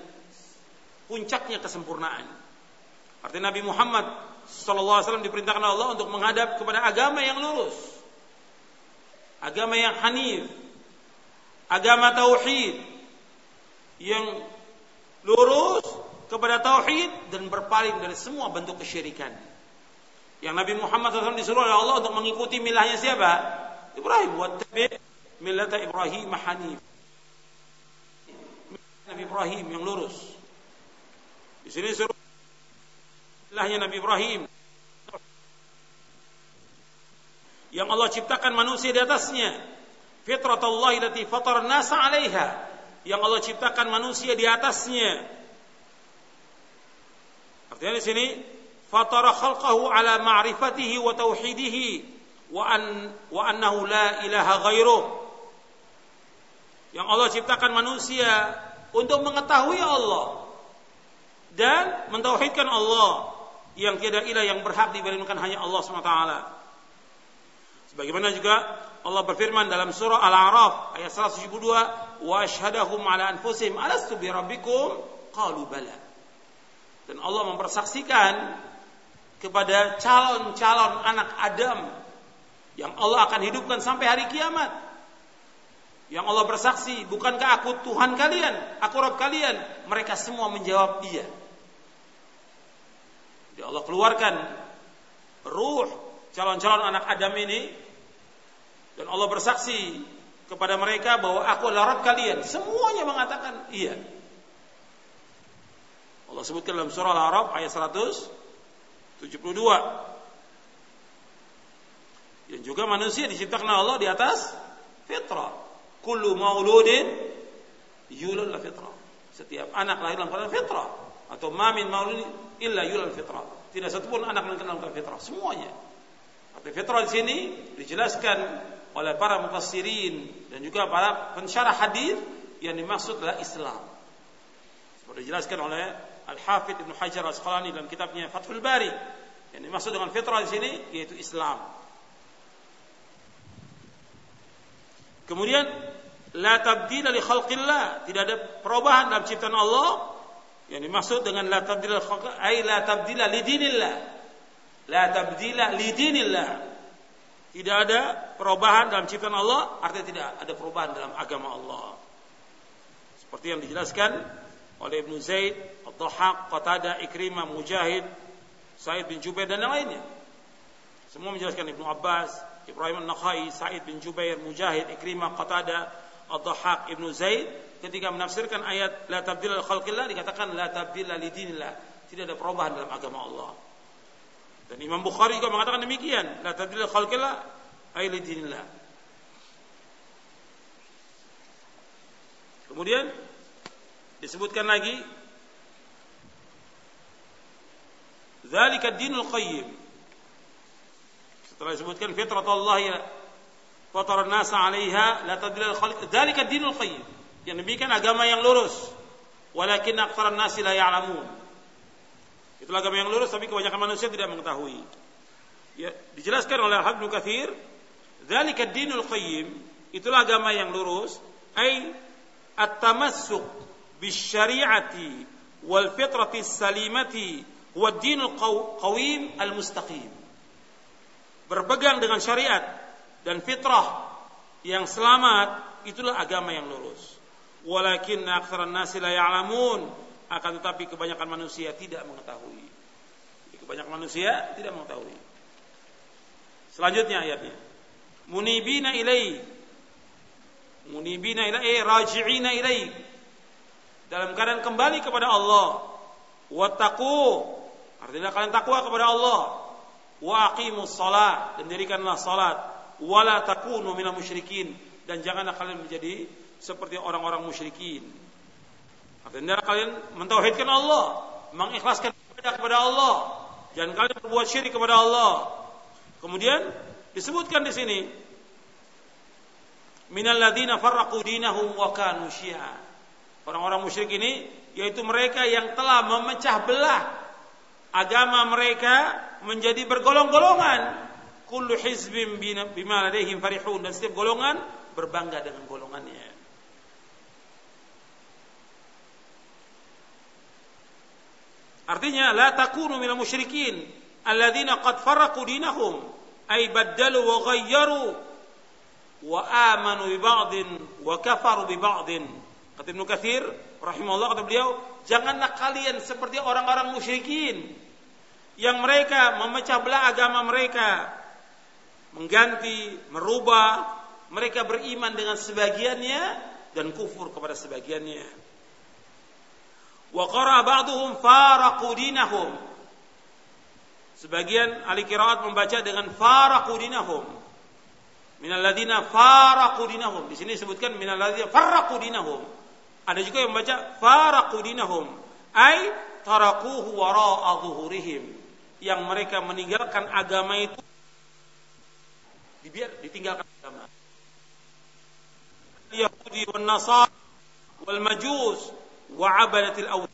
puncaknya kesempurnaan. Artinya Nabi Muhammad sallallahu alaihi wasallam diperintahkan Allah untuk menghadap kepada agama yang lurus. Agama yang hanif. Agama tauhid yang lurus kepada tauhid dan berpaling dari semua bentuk kesyirikan. Yang Nabi Muhammad SAW disuruh oleh Allah untuk mengikuti milahnya siapa? Ibrahim. Wattabi millata Ibrahim hanif. Nabi Ibrahim yang lurus. Di sini suruh milahnya Nabi Ibrahim. Yang Allah ciptakan manusia di atasnya. Fitratallahi lati fatara nasa 'alaiha. Yang Allah ciptakan manusia di atasnya Artinya di sini fatara khalqahu ala ma'rifatihi wa tauhidihi wa annahu la ilaha ghairuh. Yang Allah ciptakan manusia untuk mengetahui Allah dan mentauhidkan Allah yang tiada ilah yang berhak diberikan hanya Allah SWT. Sebagaimana juga Allah berfirman dalam surah Al-A'raf ayat 172, "Wa asyhadahum ala anfusihim alastu bi rabbikum?" Qalu bala. Dan Allah mempersaksikan kepada calon-calon anak Adam yang Allah akan hidupkan sampai hari kiamat. Yang Allah bersaksi, bukankah aku Tuhan kalian, aku Rabb kalian? Mereka semua menjawab iya. Jadi Allah keluarkan ruh calon-calon anak Adam ini Dan Allah bersaksi kepada mereka bahwa aku adalah Rabb kalian. Semuanya mengatakan iya. Allah sebutkan dalam surah Al-A'raf ayat 172. Dan juga manusia diciptakan Allah di atas fitrah. Kullu mauludin yulad fitrah. Setiap anak lahir dalam keadaan fitrah atau mamin mauludin illa yulad fitrah. Tidak satu pun anak lahir dalam keadaan fitrah, semuanya. Tapi fitrah di sini dijelaskan oleh para mufassirin dan juga para pensyarah hadis yang dimaksud adalah Islam. Seperti dijelaskan oleh Al-Hafidh Ibnu Hajar Al-Asqalani dalam kitabnya Fathul Bari. Yang dimaksud dengan fitrah di sini yaitu Islam. Kemudian la tabdila li khalqillah, tidak ada perubahan dalam ciptaan Allah. Yang dimaksud dengan la tabdila khalqillah ay la tabdila li dinillah. La tabdila li dinillah. Tidak ada perubahan dalam ciptaan Allah, artinya tidak ada perubahan dalam agama Allah. Seperti yang dijelaskan oleh Ibnu Zaid, Ad-Dhahhak, Qatada, Ikrimah, Mujahid, Said bin Jubair dan yang lainnya. Semua menjelaskan Ibnu Abbas, Ibrahim An-Nakhai, Said bin Jubair, Mujahid, Ikrimah, Qatada, Ad-Dhahhak, Ibnu Zaid ketika menafsirkan ayat la tabdila li khalqillah dikatakan la tabdila li dinillah. Tidak ada perubahan dalam agama Allah. Dan Imam Bukhari juga mengatakan demikian, la tabdila khalqillah ay li dinillah. Kemudian disebutkan lagi Zalika dinul qayyim. Setelah disebutkan fitratullah ya fatara nasa 'alaiha la tadril khaliq. Zalika dinul qayyim. Yang demikian agama yang lurus. Walakin aktsara nasi la ya'lamun. Itulah agama yang lurus tapi kebanyakan manusia tidak mengetahui. Ya, dijelaskan oleh Al-Habib Katsir, "Dzalika dinul qayyim." Itulah agama yang lurus, ai at-tamassuk bisyari'ati wal fitrati salimati huwa dinul qawim al-mustaqim. Berpegang dengan syariat dan fitrah yang selamat itulah agama yang lurus. Walakin aktsaran nasi la ya'lamun akan tetapi kebanyakan manusia tidak mengetahui. Kebanyakan manusia tidak mengetahui. Selanjutnya ayatnya. Munibina ilai. Munibina ilai raji'ina ilai. Dalam keadaan kembali kepada Allah. Wattaqu. Artinya kalian takwa kepada Allah. Wa aqimus salat dan dirikanlah salat. Wala takunu minal musyrikin dan janganlah kalian menjadi seperti orang-orang musyrikin. Artinya kalian mentauhidkan Allah, mengikhlaskan ibadah kepada Allah, jangan kalian berbuat syirik kepada Allah. Kemudian disebutkan di sini minal ladina farraqu dinahum wa kanu. Orang-orang musyrik ini yaitu mereka yang telah memecah belah agama mereka menjadi bergolong-golongan. Kullu hizbin bima ladaihim farihun dan setiap golongan berbangga dengan golongannya. Artinya la takunu minal musyrikin alladzina qad farraqu dinahum ay baddalu wa ghayyaru wa amanu bi ba'din wa kafaru bi ba'din. Kata Ibnu Katsir rahimahullah kata beliau, janganlah kalian seperti orang-orang musyrikin yang mereka memecah belah agama mereka, mengganti, merubah, mereka beriman dengan sebagiannya dan kufur kepada sebagiannya. Wa qara dinahum. Sebagian ahli qiraat membaca dengan faraqu dinahum. Minal ladina faraqu dinahum. Di sini disebutkan minal ladina faraqu dinahum. Ada juga yang membaca faraqu dinahum. Ai tarakuhu wara'a zuhurihim yang mereka meninggalkan agama itu dibiar ditinggalkan agama. Yahudi dan Nasara wal Majus wa abadatil awliya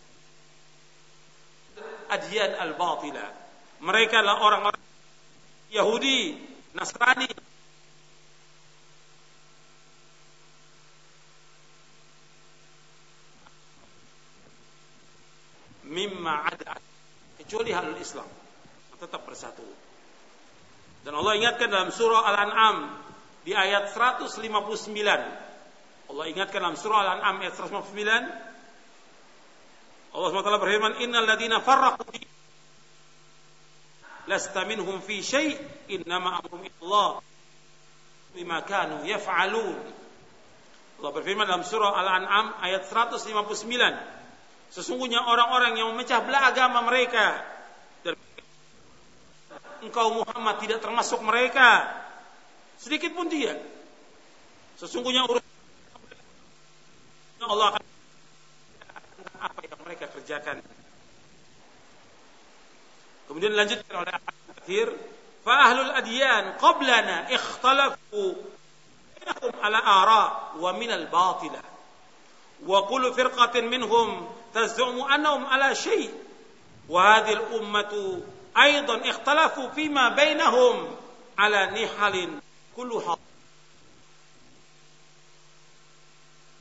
al batila. Mereka lah orang-orang Yahudi, Nasrani, mimma ada kecuali hal Islam tetap bersatu. Dan Allah ingatkan dalam surah Al-An'am di ayat 159. Allah ingatkan dalam surah Al-An'am ayat 159 Allah SWT berfirman, "Innal ladina farraqu lasta minhum fi syai' innama amrum Allah bima kanu yaf'alun. Allah berfirman dalam surah Al-An'am ayat 159. Sesungguhnya orang-orang yang memecah belah agama mereka engkau Muhammad tidak termasuk mereka. Sedikit pun tidak. Sesungguhnya urusan Allah akan apa yang mereka kerjakan. Kemudian dilanjutkan oleh Al-Kathir, fa ahlul adyan qablana ikhtalafu bainahum ala ara wa min al-batilah. Wa kullu firqatin minhum تزعم أنهم على شيء وهذه الأمة أيضا اختلفوا فيما بينهم على نحل كلها.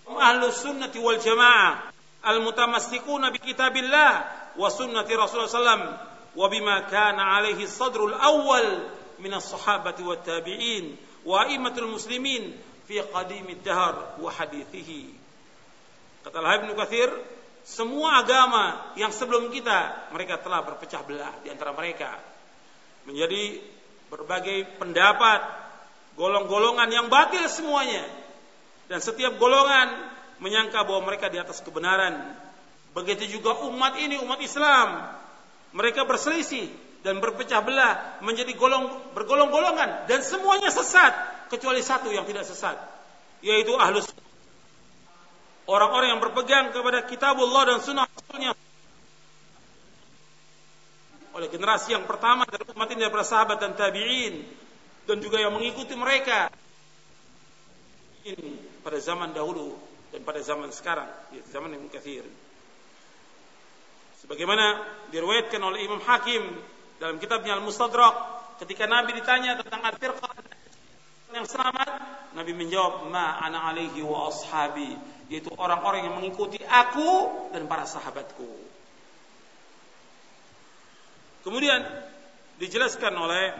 أهل السنة والجماعة المتمسكون بكتاب الله وسنة رسول الله صلى الله عليه وسلم وبما كان عليه الصدر الأول من الصحابة والتابعين وأئمة المسلمين في قديم الدهر وحديثه. قال ابن كثير semua agama yang sebelum kita mereka telah berpecah belah di antara mereka. Menjadi berbagai pendapat golong-golongan yang batil semuanya. Dan setiap golongan menyangka bahwa mereka di atas kebenaran. Begitu juga umat ini umat Islam. Mereka berselisih dan berpecah belah menjadi golong bergolong-golongan. Dan semuanya sesat kecuali satu yang tidak sesat yaitu ahlus orang-orang yang berpegang kepada kitabullah dan sunnah rasulnya. Oleh generasi yang pertama dari umat ini daripada sahabat dan tabi'in. Dan juga yang mengikuti mereka. Ini pada zaman dahulu dan pada zaman sekarang. Di zaman yang kathir sebagaimana diriwayatkan oleh Imam Hakim dalam kitabnya Al-Mustadrak ketika Nabi ditanya tentang al-firqah yang selamat Nabi menjawab ma ana alaihi wa ashabi yaitu orang-orang yang mengikuti aku dan para sahabatku. Kemudian dijelaskan oleh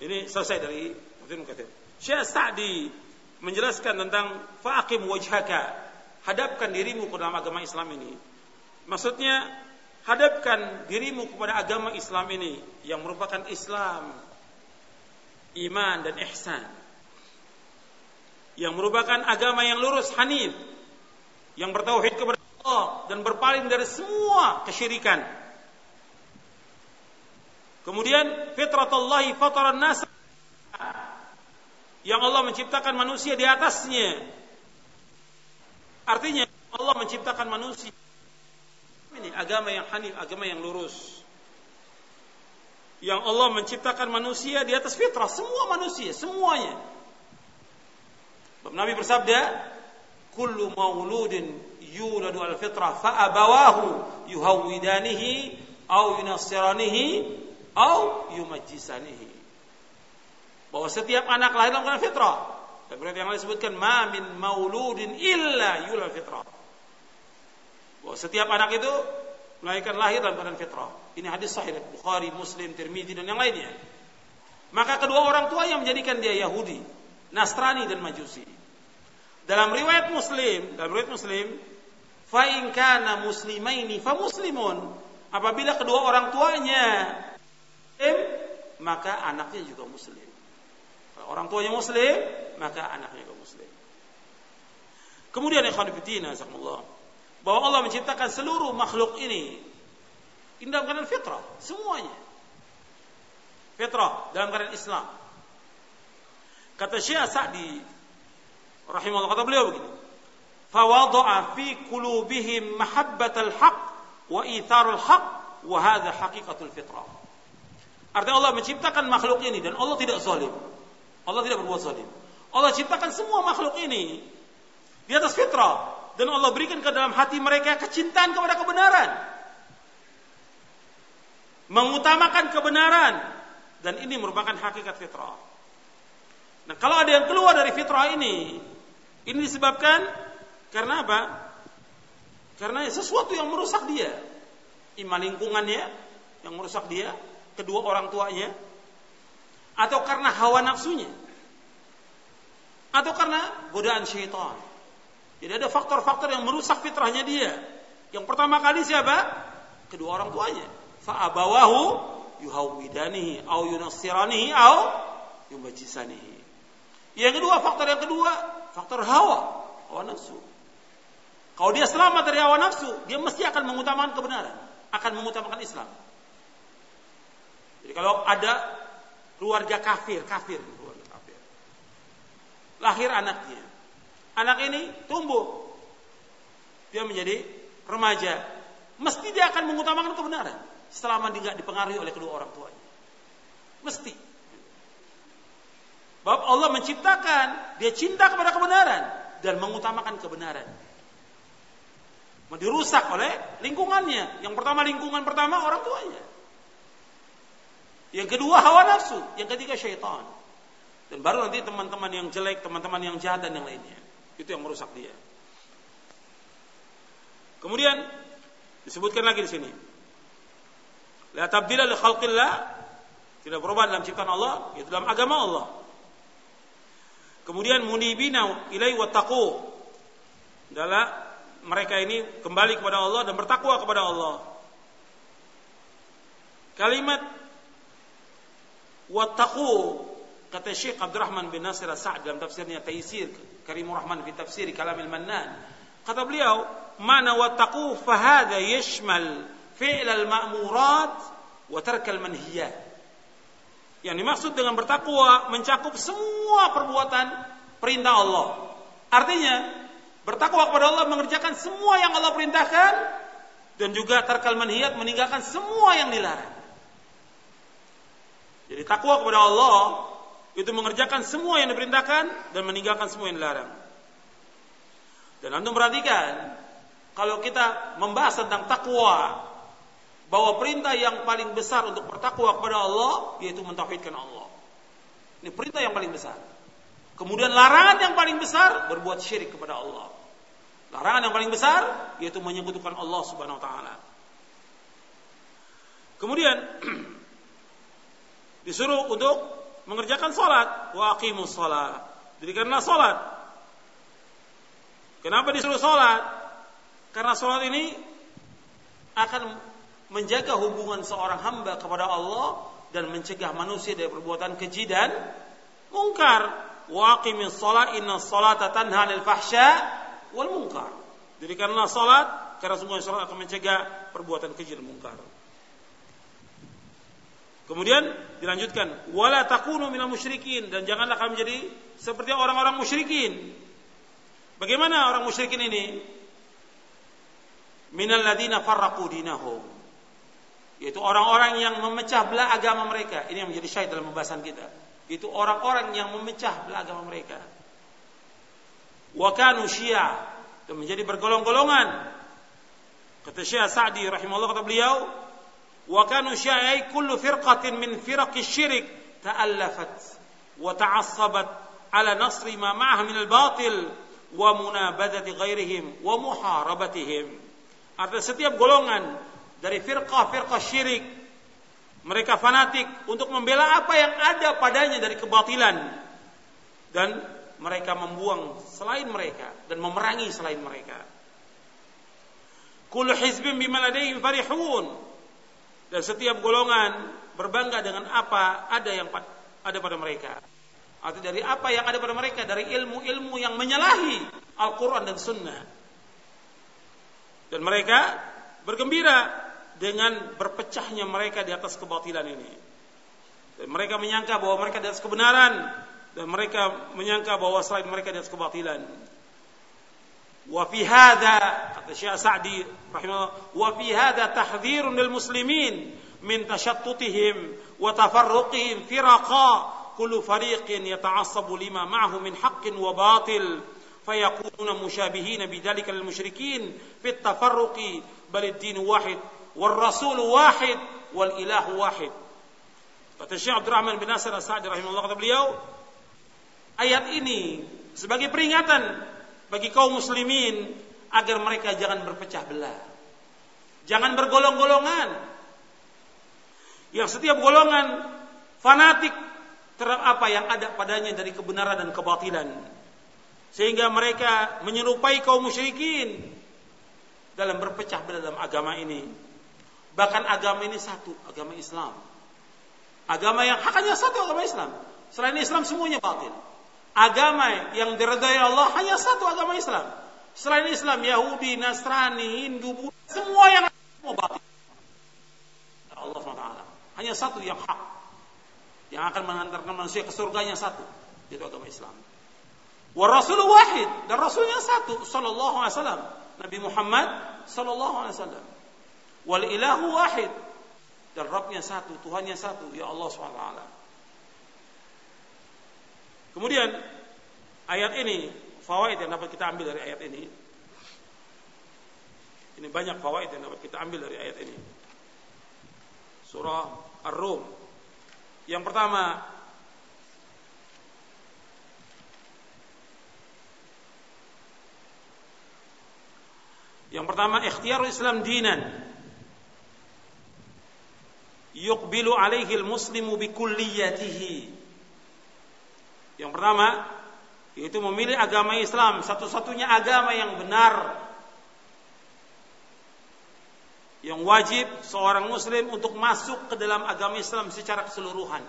ini selesai dari Ibnu Katsir. Syekh Sa'di menjelaskan tentang faqim wajhaka, hadapkan dirimu ke dalam agama Islam ini. Maksudnya hadapkan dirimu kepada agama Islam ini yang merupakan Islam, iman dan ihsan yang merupakan agama yang lurus hanif yang bertauhid kepada Allah dan berpaling dari semua kesyirikan. Kemudian fitratullahi fataran nas yang Allah menciptakan manusia di atasnya. Artinya Allah menciptakan manusia ini agama yang hanif, agama yang lurus. Yang Allah menciptakan manusia di atas fitrah, semua manusia, semuanya Nabi bersabda, "Kullu mauludin yuladu al fitrah fa abawahu yuhawwidanihi au yunassiranihi au yumajjisanihi." Bahwa setiap anak lahir dalam fitrah. Dan berarti yang lain disebutkan ma min mauludin illa yulal fitrah. Bahwa setiap anak itu melahirkan lahir dalam keadaan fitrah. Ini hadis sahih Bukhari, Muslim, Tirmidzi dan yang lainnya. Maka kedua orang tua yang menjadikan dia Yahudi, Nasrani dan Majusi. Dalam riwayat Muslim, dalam riwayat Muslim, fa in kana muslimaini fa muslimun. Apabila kedua orang tuanya muslim, maka anaknya juga muslim. Kalau orang tuanya muslim, maka anaknya juga muslim. Kemudian ikhwan fillah, bahwa Allah menciptakan seluruh makhluk ini ini dalam keadaan fitrah, semuanya. Fitrah dalam keadaan Islam. Kata Syekh Sa'di rahimahullah kata beliau begini. Fawadha'a fi qulubihim mahabbatal haqq wa itharul haqq wa hadha haqiqatul fitrah artinya Allah menciptakan makhluk ini dan Allah tidak zalim. Allah tidak berbuat zalim. Allah ciptakan semua makhluk ini di atas fitrah dan Allah berikan ke dalam hati mereka kecintaan kepada kebenaran. Mengutamakan kebenaran. Dan ini merupakan hakikat fitrah. Nah, kalau ada yang keluar dari fitrah ini, ini disebabkan karena apa? Karena sesuatu yang merusak dia. Iman lingkungannya yang merusak dia, kedua orang tuanya, atau karena hawa nafsunya, atau karena godaan syaitan. Jadi ada faktor-faktor yang merusak fitrahnya dia. Yang pertama kali siapa? Kedua orang tuanya. Fa'abawahu yuhawwidanihi au yunassiranihi au yumajisanihi. Yang kedua, faktor yang kedua, faktor hawa, hawa nafsu. Kalau dia selamat dari hawa nafsu, dia mesti akan mengutamakan kebenaran, akan mengutamakan Islam. Jadi kalau ada keluarga kafir, kafir, keluarga kafir. Lahir anaknya. Anak ini tumbuh. Dia menjadi remaja. Mesti dia akan mengutamakan kebenaran selama dia tidak dipengaruhi oleh kedua orang tuanya. Mesti. Sebab Allah menciptakan, dia cinta kepada kebenaran dan mengutamakan kebenaran. Mau dirusak oleh lingkungannya. Yang pertama lingkungan pertama orang tuanya. Yang kedua hawa nafsu, yang ketiga syaitan. Dan baru nanti teman-teman yang jelek, teman-teman yang jahat dan yang lainnya. Itu yang merusak dia. Kemudian disebutkan lagi di sini. La tabdila li khalqillah tidak berubah dalam ciptaan Allah, itu dalam agama Allah. Kemudian munibina ilai wattaqu. Adalah mereka ini kembali kepada Allah dan bertakwa kepada Allah. Kalimat wattaqu kata Syekh Abdurrahman bin Nasir Sa'd dalam tafsirnya Taisir Karimur Rahman fi tafsir Kalam al-Mannan. Kata beliau, mana wattaqu fahada yashmal fi'l al-ma'murat wa tark al-manhiyat. Yang dimaksud dengan bertakwa mencakup semua perbuatan perintah Allah. Artinya, bertakwa kepada Allah mengerjakan semua yang Allah perintahkan dan juga tarkal manhiyat meninggalkan semua yang dilarang. Jadi takwa kepada Allah itu mengerjakan semua yang diperintahkan dan meninggalkan semua yang dilarang. Dan antum perhatikan kalau kita membahas tentang takwa bahwa perintah yang paling besar untuk bertakwa kepada Allah yaitu mentauhidkan Allah. Ini perintah yang paling besar. Kemudian larangan yang paling besar berbuat syirik kepada Allah. Larangan yang paling besar yaitu menyekutukan Allah Subhanahu wa taala. Kemudian disuruh untuk mengerjakan salat, wa aqimus salat. Dirikanlah salat. Kenapa disuruh salat? Karena salat ini akan menjaga hubungan seorang hamba kepada Allah dan mencegah manusia dari perbuatan keji dan mungkar. Wa aqimis shalah inna salata tanha 'anil fahsya wal munkar. Dirikanlah salat karena semua salat akan mencegah perbuatan keji dan mungkar. Kemudian dilanjutkan, wala takunu minal musyrikin dan janganlah kamu menjadi seperti orang-orang musyrikin. Bagaimana orang musyrikin ini? Minal ladina farraqu dinahum yaitu orang-orang yang memecah belah agama mereka. Ini yang menjadi syahid dalam pembahasan kita. Itu orang-orang yang memecah belah agama mereka. Wa kanu syiah dan menjadi bergolong-golongan. Kata Syekh Sa'di rahimahullah kata beliau, wa kanu syiah ay kullu firqatin min firaqi syirik ta'allafat wa ta'assabat ala nasri ma ma'aha min al-batil wa munabadati ghairihim wa muharabatihim. Artinya setiap golongan dari firqah-firqah syirik. Mereka fanatik untuk membela apa yang ada padanya dari kebatilan. Dan mereka membuang selain mereka dan memerangi selain mereka. Kullu hizbin bima ladaihim farihun. Dan setiap golongan berbangga dengan apa ada yang ada pada mereka. Atau dari apa yang ada pada mereka dari ilmu-ilmu yang menyalahi Al-Quran dan Sunnah. Dan mereka bergembira dengan berpecahnya mereka di atas kebatilan ini. Dan mereka menyangka bahwa mereka di atas kebenaran dan mereka menyangka bahwa selain mereka di atas kebatilan. Wa fi hadha kata Syekh Sa'di rahimahullah, wa fi hadha tahdhirun lil muslimin min tashattutihim wa tafarruqihim firaqa kullu fariqin yata'assabu lima ma'ahu min haqqin wa batil fayakununa musyabihin bidzalika lil musyrikin fit tafarruqi bal ad-din wahid wal rasul wahid wal ilahu wahid. Kata Syekh Abdurrahman bin Nasir As-Sa'di rahimahullah kata beliau, ayat ini sebagai peringatan bagi kaum muslimin agar mereka jangan berpecah belah. Jangan bergolong-golongan. Yang setiap golongan fanatik terhadap apa yang ada padanya dari kebenaran dan kebatilan. Sehingga mereka menyerupai kaum musyrikin dalam berpecah belah dalam agama ini. Bahkan agama ini satu, agama Islam. Agama yang haknya satu agama Islam. Selain Islam semuanya batil. agama yang diridhai Allah hanya satu agama Islam. Selain Islam, Yahudi, Nasrani, Hindu, Buddha, semua yang semua batil. Allah SWT. Hanya satu yang hak. Yang akan mengantarkan manusia ke surganya satu. Itu agama Islam. Wa Rasul wahid. Dan Rasulnya satu. Sallallahu alaihi wasallam. Nabi Muhammad Sallallahu alaihi wasallam. Wal ilahu wahid. Dan Rabbnya satu. Tuhannya satu. Ya Allah SWT. Kemudian ayat ini fawaid yang dapat kita ambil dari ayat ini. Ini banyak fawaid yang dapat kita ambil dari ayat ini. Surah Ar-Rum. Yang pertama, Yang pertama, ikhtiar Islam dinan. Yuqbilu alaihi al-muslimu bikulliyatihi. Yang pertama, yaitu memilih agama Islam, satu-satunya agama yang benar. Yang wajib seorang muslim untuk masuk ke dalam agama Islam secara keseluruhan.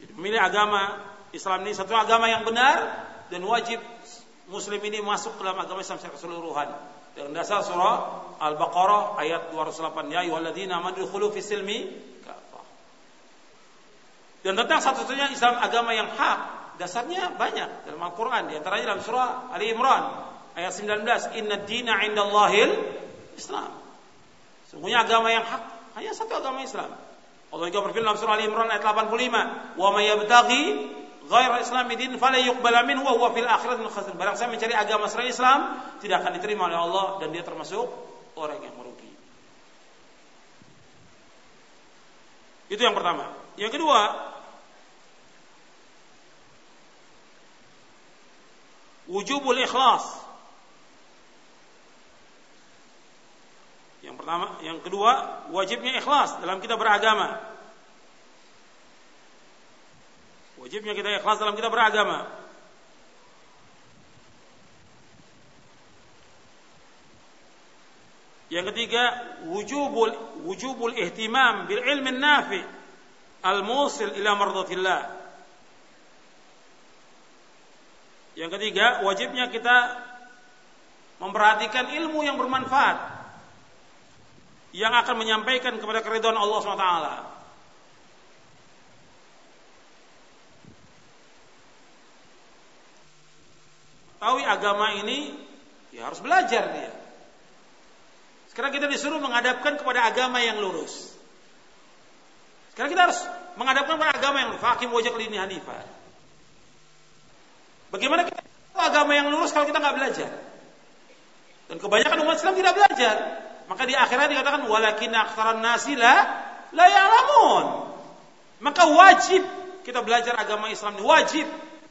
Jadi, memilih agama Islam ini satu agama yang benar dan wajib muslim ini masuk ke dalam agama Islam secara keseluruhan. Dengan dasar surah Al-Baqarah ayat 208, ya ayyuhalladzina amanu khulu fis silmi dan tentang satu-satunya Islam agama yang hak, dasarnya banyak dalam Al-Quran. Di antaranya dalam surah Ali Imran ayat 19, Inna dina indallahil Islam. Semuanya agama yang hak hanya satu agama Islam. Allah juga berfirman dalam surah Ali Imran ayat 85, "Wa may yabtaghi ghaira islami din fala yuqbala minhu wa huwa fil akhirati min khasirin." Barang saya mencari agama selain Islam, tidak akan diterima oleh Allah dan dia termasuk orang yang merugi. Itu yang pertama. Yang kedua, wujubul ikhlas. Yang pertama, yang kedua, wajibnya ikhlas dalam kita beragama. Wajibnya kita ikhlas dalam kita beragama. Yang ketiga, wujubul wujubul ihtimam bil ilmi nafi al-musil ila mardatillah. Yang ketiga, wajibnya kita memperhatikan ilmu yang bermanfaat yang akan menyampaikan kepada keridhaan Allah SWT. Tahu agama ini ya harus belajar dia. Sekarang kita disuruh menghadapkan kepada agama yang lurus. Sekarang kita harus menghadapkan kepada agama yang lurus. Fakim wajah lini hanifah. Bagaimana kita tahu agama yang lurus kalau kita nggak belajar? Dan kebanyakan umat Islam tidak belajar. Maka di akhirat dikatakan walakin aktsaran nasi la la ya'lamun. Maka wajib kita belajar agama Islam ini wajib.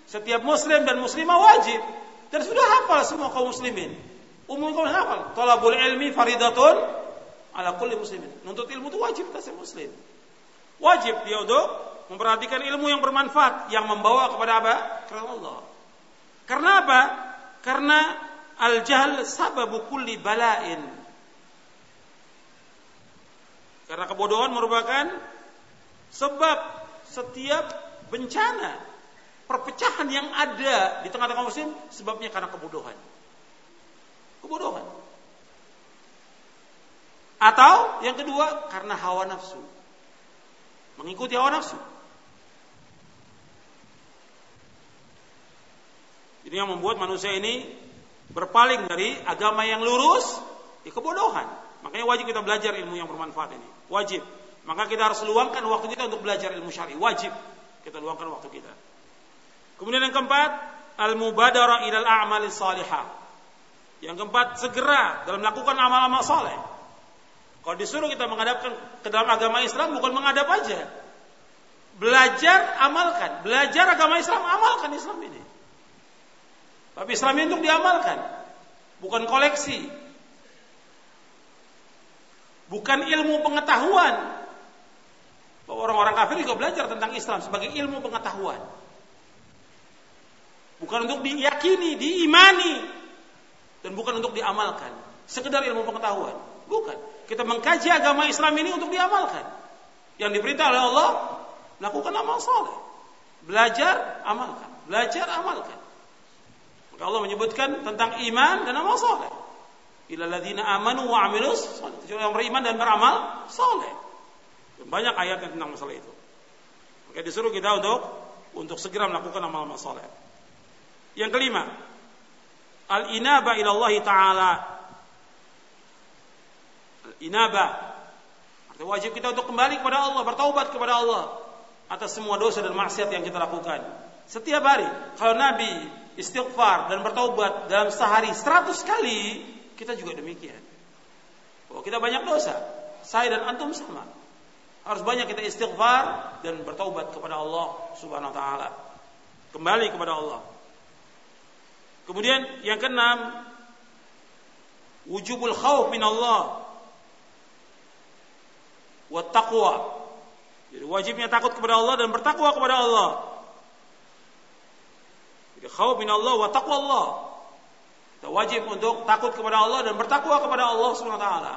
Setiap muslim dan muslimah wajib. Dan sudah hafal semua kaum muslimin. Umum kaum hafal. Talabul ilmi faridatun ala kulli muslimin. Nuntut ilmu itu wajib atas muslim. Wajib dia untuk memperhatikan ilmu yang bermanfaat yang membawa kepada apa? Kepada Allah. Karena apa? Karena al-jahl sababu kulli bala'in. Karena kebodohan merupakan sebab setiap bencana, perpecahan yang ada di tengah-tengah muslim sebabnya karena kebodohan. Kebodohan. Atau yang kedua karena hawa nafsu. Mengikuti hawa nafsu. Ini yang membuat manusia ini berpaling dari agama yang lurus di kebodohan. Makanya wajib kita belajar ilmu yang bermanfaat ini. Wajib. Maka kita harus luangkan waktu kita untuk belajar ilmu syari. Wajib kita luangkan waktu kita. Kemudian yang keempat, al-mubadara ilal a'mali salihah. Yang keempat, segera dalam melakukan amal-amal saleh. Kalau disuruh kita menghadapkan ke dalam agama Islam bukan menghadap aja. Belajar, amalkan. Belajar agama Islam, amalkan Islam ini. Tapi Islam itu untuk diamalkan, bukan koleksi. Bukan ilmu pengetahuan. Orang-orang kafir juga belajar tentang Islam sebagai ilmu pengetahuan. Bukan untuk diyakini, diimani. Dan bukan untuk diamalkan. Sekedar ilmu pengetahuan. Bukan. Kita mengkaji agama Islam ini untuk diamalkan. Yang diperintah oleh Allah, lakukan amal soleh. Belajar, amalkan. Belajar, amalkan. Maka Allah menyebutkan tentang iman dan amal soleh. Ila ladina amanu wa amilus yang beriman dan beramal soleh. Banyak ayat tentang masalah itu. Maka disuruh kita untuk untuk segera melakukan amal-amal soleh. Yang kelima, al-inaba ila Allah Ta'ala. Al-inaba. Artinya wajib kita untuk kembali kepada Allah, bertaubat kepada Allah atas semua dosa dan maksiat yang kita lakukan. Setiap hari, kalau Nabi istighfar dan bertaubat dalam sehari seratus kali, kita juga demikian. Bahwa kita banyak dosa. Saya dan antum sama. Harus banyak kita istighfar dan bertaubat kepada Allah Subhanahu wa taala. Kembali kepada Allah. Kemudian yang keenam, wujubul khauf min Allah wa taqwa. Jadi wajibnya takut kepada Allah dan bertakwa kepada Allah. Jadi khauf min Allah wa taqwa Allah. Kita wajib untuk takut kepada Allah dan bertakwa kepada Allah Subhanahu wa taala.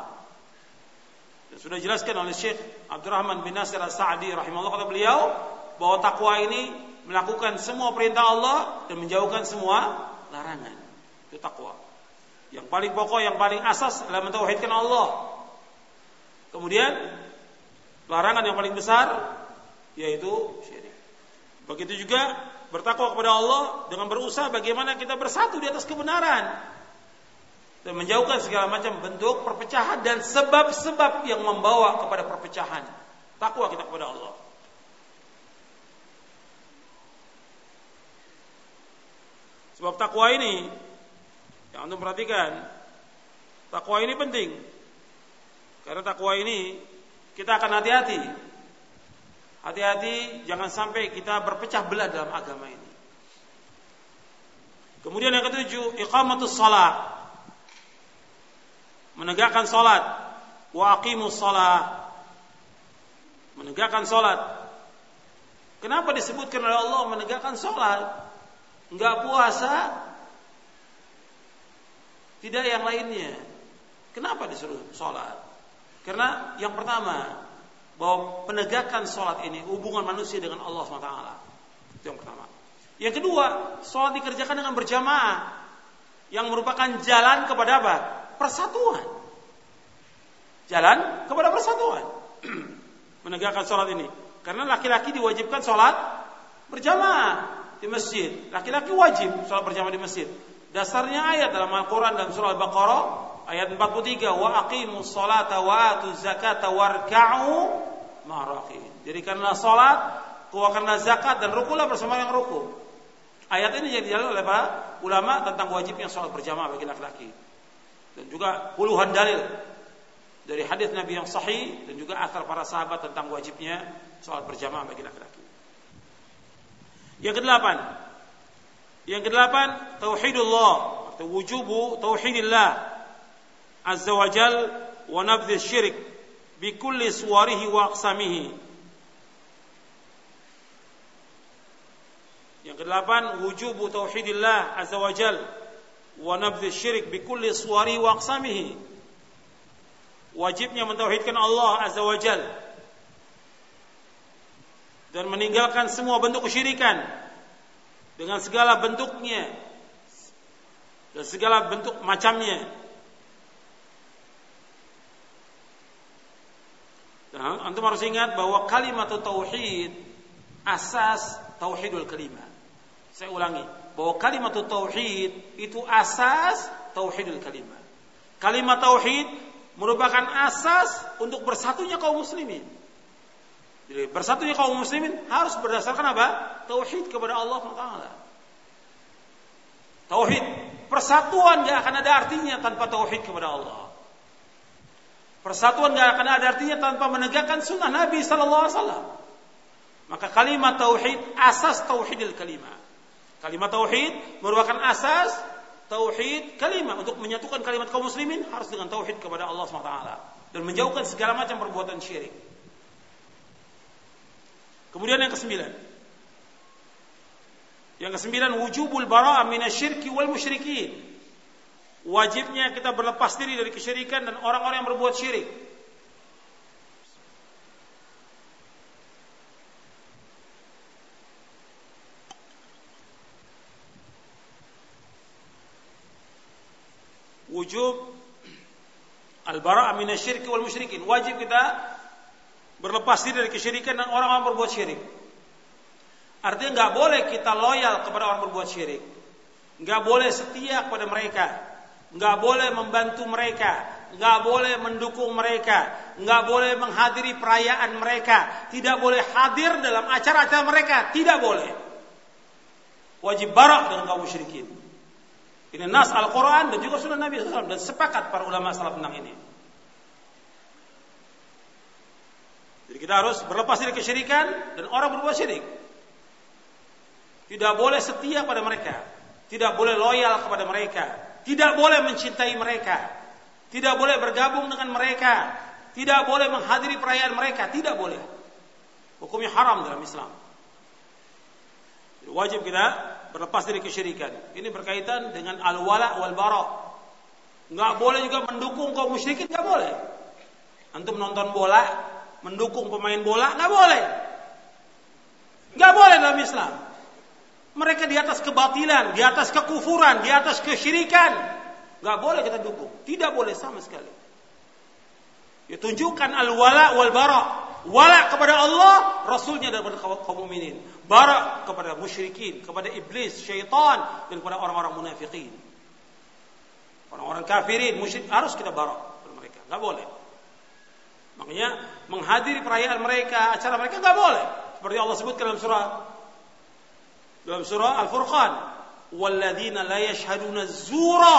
Dan sudah jelaskan oleh Syekh Abdurrahman bin Nasir As-Sa'di rahimahullah kata beliau bahwa takwa ini melakukan semua perintah Allah dan menjauhkan semua larangan. Itu takwa. Yang paling pokok, yang paling asas adalah mentauhidkan Allah. Kemudian larangan yang paling besar yaitu syirik. Begitu juga bertakwa kepada Allah dengan berusaha bagaimana kita bersatu di atas kebenaran dan menjauhkan segala macam bentuk perpecahan dan sebab-sebab yang membawa kepada perpecahan. Takwa kita kepada Allah. Sebab takwa ini yang antum perhatikan, takwa ini penting. Karena takwa ini kita akan hati-hati Hati-hati jangan sampai kita berpecah belah dalam agama ini. Kemudian yang ketujuh, iqamatus salat. Menegakkan salat. Wa aqimus salat. Menegakkan salat. Kenapa disebutkan oleh Allah menegakkan salat? Enggak puasa? Tidak yang lainnya. Kenapa disuruh salat? Karena yang pertama, bahwa penegakan sholat ini hubungan manusia dengan Allah SWT. Itu yang pertama. Yang kedua, sholat dikerjakan dengan berjamaah yang merupakan jalan kepada apa? Persatuan. Jalan kepada persatuan. Menegakkan sholat ini. Karena laki-laki diwajibkan sholat berjamaah di masjid. Laki-laki wajib sholat berjamaah di masjid. Dasarnya ayat dalam Al-Quran dan surah Al-Baqarah ayat 43 wa aqimus salata wa atu zakata warka'u ma'rakin. Karena salat, karena zakat dan rukulah bersama yang ruku. Ayat ini jadi dalil oleh para ulama tentang wajibnya salat berjamaah bagi laki-laki. Dan juga puluhan dalil dari hadis Nabi yang sahih dan juga asal para sahabat tentang wajibnya salat berjamaah bagi laki-laki. Yang kedelapan, yang kedelapan tauhidullah atau wujubu tauhidillah azza wa jal wa nabdhi syirik bi kulli suwarihi wa aqsamihi. Yang kedelapan, wujubu tauhidillah azza wa jal wa nabdhi syirik bi kulli suwarihi wa aqsamihi. Wajibnya mentauhidkan Allah azza wa jal dan meninggalkan semua bentuk kesyirikan dengan segala bentuknya dan segala bentuk macamnya Nah, antum harus ingat bahwa kalimat tauhid asas tauhidul kalimah. Saya ulangi, bahwa kalimat tauhid itu asas tauhidul kalimah. Kalimat tauhid merupakan asas untuk bersatunya kaum muslimin. Jadi bersatunya kaum muslimin harus berdasarkan apa? Tauhid kepada Allah Taala. Tauhid. Persatuan gak akan ada artinya tanpa tauhid kepada Allah. Persatuan gak akan ada artinya tanpa menegakkan sunnah Nabi Sallallahu Alaihi Wasallam. Maka kalimat tauhid asas tauhidil kalimah. Kalimat tauhid merupakan asas tauhid kalimah untuk menyatukan kalimat kaum muslimin harus dengan tauhid kepada Allah SWT dan menjauhkan segala macam perbuatan syirik. Kemudian yang kesembilan. Yang kesembilan wujubul bara'ah minasyirki wal musyrikin. Wajibnya kita berlepas diri dari kesyirikan dan orang-orang yang berbuat syirik. Wujub al-bara'ah minasyirki wal musyrikin. Wajib kita berlepas diri dari kesyirikan dan orang-orang berbuat syirik. Artinya nggak boleh kita loyal kepada orang berbuat syirik. Nggak boleh setia kepada mereka. Nggak boleh membantu mereka. Nggak boleh mendukung mereka. Nggak boleh menghadiri perayaan mereka. Tidak boleh hadir dalam acara-acara mereka. Tidak boleh. Wajib barak dengan kaum musyrikin. Ini nas Al-Quran dan juga sunnah Nabi SAW. Dan sepakat para ulama salaf tentang ini. Jadi kita harus berlepas dari kesyirikan dan orang berbuat syirik. Tidak boleh setia pada mereka. Tidak boleh loyal kepada mereka. Tidak boleh mencintai mereka. Tidak boleh bergabung dengan mereka. Tidak boleh menghadiri perayaan mereka. Tidak boleh. Hukumnya haram dalam Islam. Wajib kita berlepas dari kesyirikan. Ini berkaitan dengan al-wala wal bara. Enggak boleh juga mendukung kaum musyrikin, enggak boleh. Antum nonton bola, mendukung pemain bola, enggak boleh. Enggak boleh dalam Islam. Mereka di atas kebatilan, di atas kekufuran, di atas kesyirikan. Enggak boleh kita dukung. Tidak boleh sama sekali. Ya tunjukkan al-wala wal bara. Wala kepada Allah, Rasulnya dan kepada kaum mukminin. Bara kepada musyrikin, kepada iblis, syaitan, dan kepada orang-orang munafikin. Orang-orang kafirin, musyrik harus kita bara kepada mereka. Gak boleh. Makanya menghadiri perayaan mereka, acara mereka gak boleh. Seperti Allah sebutkan dalam surah dalam surah Al-Furqan, "Walladzina la yashhaduna zura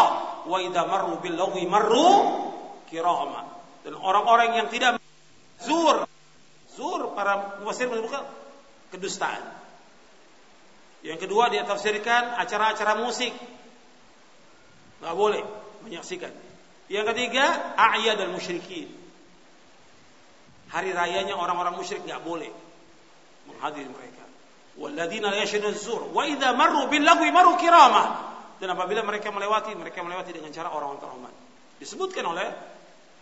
wa idza marru bil lagwi marru kirama." Dan orang-orang yang tidak zur zur para mufassir menyebutkan kedustaan. Yang kedua dia tafsirkan acara-acara musik. Nggak boleh menyaksikan. Yang ketiga, a'ya dan musyrikin. Hari rayanya orang-orang musyrik nggak boleh menghadiri mereka. Walladzina la yashhadun zur wa idza marru bil lagwi marru kirama. Dan apabila mereka melewati, mereka melewati dengan cara orang-orang terhormat. Disebutkan oleh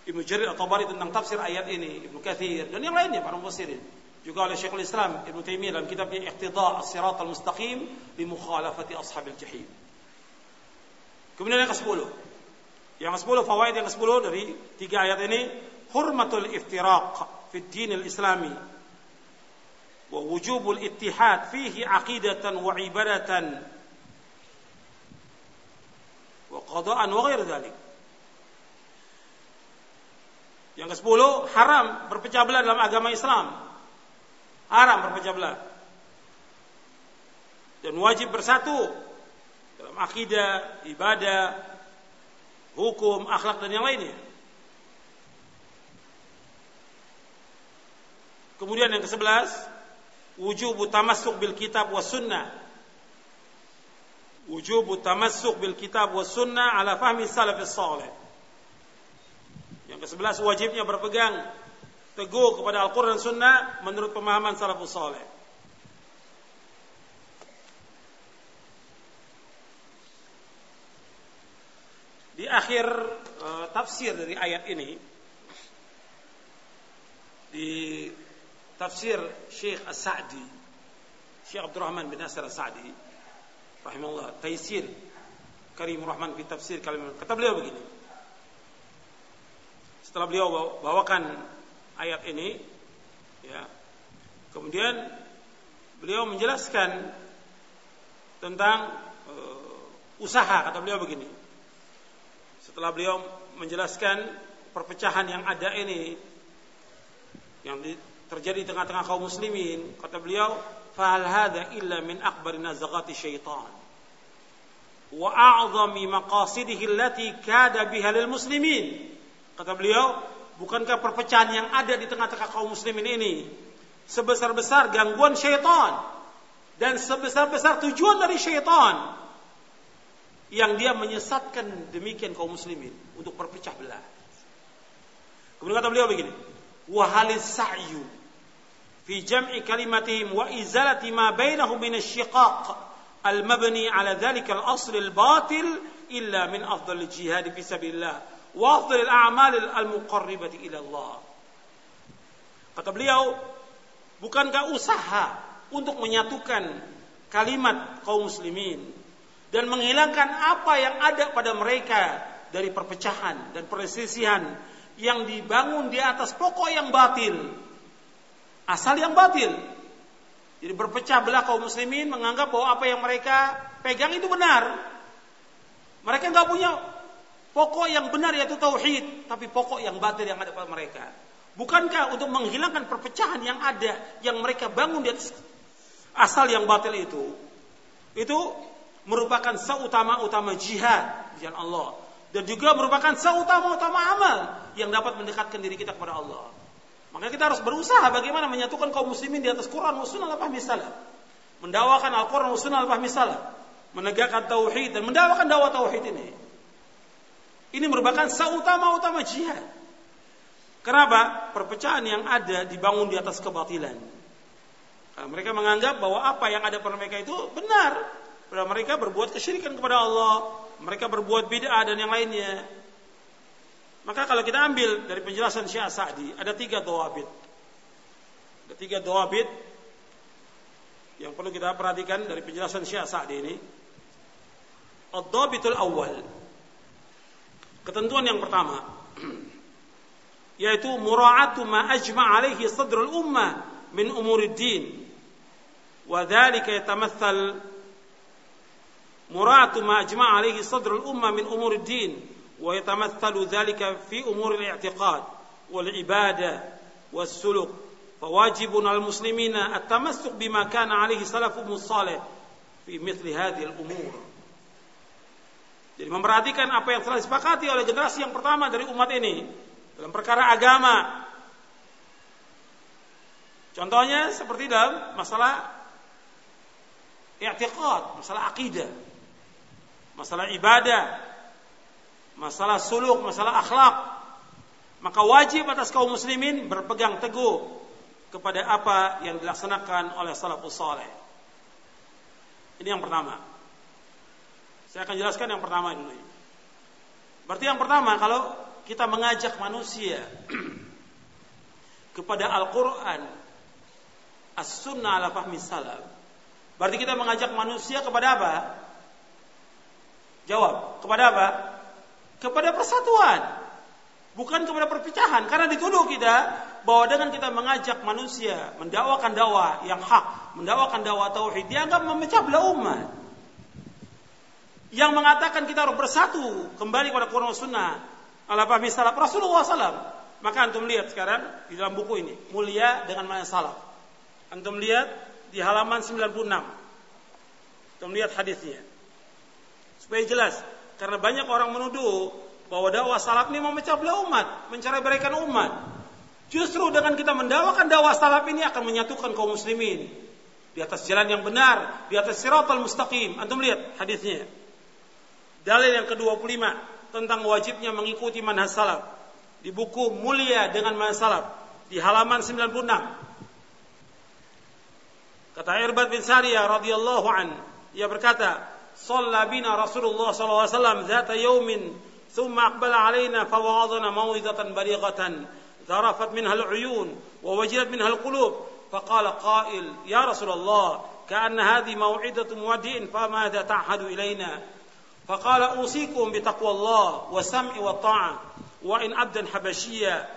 Ibnu Jarir At-Tabari tentang tafsir ayat ini, Ibnu Katsir dan yang lainnya para mufassirin juga oleh Syekhul Islam Ibn Taimiyah dalam kitabnya Iqtida' As-Sirat Al-Mustaqim li mukhalafati ashabil jahim. Kemudian yang ke-10. Yang ke-10 fawaid yang ke-10 dari tiga ayat ini hurmatul iftiraq wujubul ittihad fihi aqidatan wa ibadatan wa qada'an wa ghair dhalik. Yang ke-10 haram berpecah belah dalam agama Islam haram berpecah belah. Dan wajib bersatu dalam akidah, ibadah, hukum, akhlak dan yang lainnya. Kemudian yang ke-11, wujub tamassuk bil kitab was sunnah. Wujub tamassuk bil kitab was sunnah ala fahmi salafis salih. Yang ke-11 wajibnya berpegang teguh kepada Al-Quran dan Sunnah menurut pemahaman salafus saleh. Di akhir uh, tafsir dari ayat ini di tafsir Syekh As-Sa'di Syekh Abdurrahman bin Nasir As-Sa'di rahimahullah Taisir Karim Rahman fi tafsir kalimat kata beliau begini. Setelah beliau bawakan ayat ini ya. Kemudian beliau menjelaskan tentang uh, usaha kata beliau begini. Setelah beliau menjelaskan perpecahan yang ada ini yang di, terjadi di tengah-tengah kaum muslimin kata beliau fahal hadha illa min akbari nazagati syaitan wa a'zami maqasidihi allati kada biha lil muslimin kata beliau Bukankah perpecahan yang ada di tengah-tengah kaum muslimin ini sebesar-besar gangguan syaitan dan sebesar-besar tujuan dari syaitan yang dia menyesatkan demikian kaum muslimin untuk berpecah belah. Kemudian kata beliau begini, wahalis sa'yu jam'i kalimatihim wa izalati ma bainahum min asyiqaq al-mabni ala dhalika al-asl al-batil illa min afdal jihad fi sabilillah wa afdalil a'mal al-muqarribati ila Allah. Kata beliau, bukankah usaha untuk menyatukan kalimat kaum muslimin dan menghilangkan apa yang ada pada mereka dari perpecahan dan perselisihan yang dibangun di atas pokok yang batil. Asal yang batil. Jadi berpecah belah kaum muslimin menganggap bahwa apa yang mereka pegang itu benar. Mereka nggak punya pokok yang benar yaitu tauhid, tapi pokok yang batil yang ada pada mereka. Bukankah untuk menghilangkan perpecahan yang ada yang mereka bangun di atas asal yang batil itu itu merupakan seutama-utama jihad di jalan Allah dan juga merupakan seutama-utama amal yang dapat mendekatkan diri kita kepada Allah. Maka kita harus berusaha bagaimana menyatukan kaum muslimin di atas Quran wa sunnah al misalah. Mendawakan Al-Quran wa sunnah al misalah. Menegakkan tauhid dan mendawakan dakwah tauhid ini. Ini merupakan seutama-utama jihad. Kenapa? Perpecahan yang ada dibangun di atas kebatilan. Karena mereka menganggap bahwa apa yang ada pada mereka itu benar. Padahal mereka berbuat kesyirikan kepada Allah. Mereka berbuat bid'ah dan yang lainnya. Maka kalau kita ambil dari penjelasan Syekh Sa'di, ada tiga doabit. Ada tiga doabit yang perlu kita perhatikan dari penjelasan Syekh Sa'di ini. Ad-dabitul awal. Ketentuan yang pertama yaitu mura'atu ma ajma' alaihi sadrul ummah min umuriddin wa dhalika yatamathal mura'atu ma ajma' alaihi sadrul ummah min umuriddin wa yatamathalu dhalika fi umur al-i'tiqad wal ibadah was suluk فواجب على المسلمين التمسك بما كان عليه سلفهم الصالح في مثل هذه الأمور Jadi memperhatikan apa yang telah disepakati oleh generasi yang pertama dari umat ini dalam perkara agama. Contohnya seperti dalam masalah i'tiqad, masalah akidah, masalah ibadah, masalah suluk, masalah akhlak. Maka wajib atas kaum muslimin berpegang teguh kepada apa yang dilaksanakan oleh salafus saleh. Ini yang pertama. Saya akan jelaskan yang pertama dulu. Berarti yang pertama kalau kita mengajak manusia kepada Al-Quran, As-Sunnah ala fahmi salaf. Berarti kita mengajak manusia kepada apa? Jawab, kepada apa? Kepada persatuan. Bukan kepada perpecahan. Karena dituduh kita bahwa dengan kita mengajak manusia mendakwakan dakwah yang hak, mendakwakan dakwah tauhid, dianggap memecah belah umat. Yang mengatakan kita harus bersatu kembali kepada Quran Sunnah ala fahmi salaf Rasulullah SAW. Maka antum lihat sekarang di dalam buku ini, mulia dengan mana salaf. Antum lihat di halaman 96. Antum lihat hadisnya. Supaya jelas, karena banyak orang menuduh bahwa dakwah salaf ini memecah belah umat, mencari berikan umat. Justru dengan kita mendawakan dakwah salaf ini akan menyatukan kaum muslimin di atas jalan yang benar, di atas siratal mustaqim. Antum lihat hadisnya. Dalil yang ke-25 tentang wajibnya mengikuti manhaj salaf di buku Mulia dengan manhaj salaf di halaman 96. Kata Irbad bin Sariyah radhiyallahu an, ia berkata, "Shalla bina Rasulullah sallallahu alaihi wasallam zata yaumin, thumma aqbala alaina fawadana mawidatan balighatan, ذرفت منها العيون ووجلت منها القلوب فقال قائل يا رسول الله كأن هذه موعدة مودع فماذا تعهد إلينا؟ فقال أوصيكم بتقوى الله والسمع والطاعة وإن عبدا حبشيا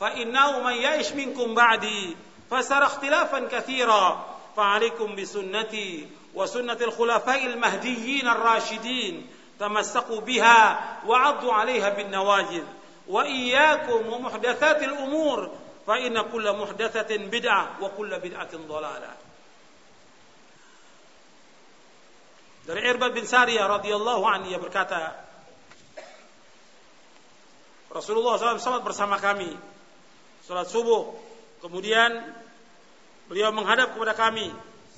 فإنه من يعش منكم بعدي فسر اختلافا كثيرا فعليكم بسنتي وسنة الخلفاء المهديين الراشدين تمسكوا بها وعضوا عليها بالنواجذ وإياكم ومحدثات الأمور فإن كل محدثة بدعة وكل بدعة ضلالة Dari Irbad bin Sariyah radhiyallahu anhu ia berkata, Rasulullah SAW salat bersama kami, salat subuh. Kemudian beliau menghadap kepada kami.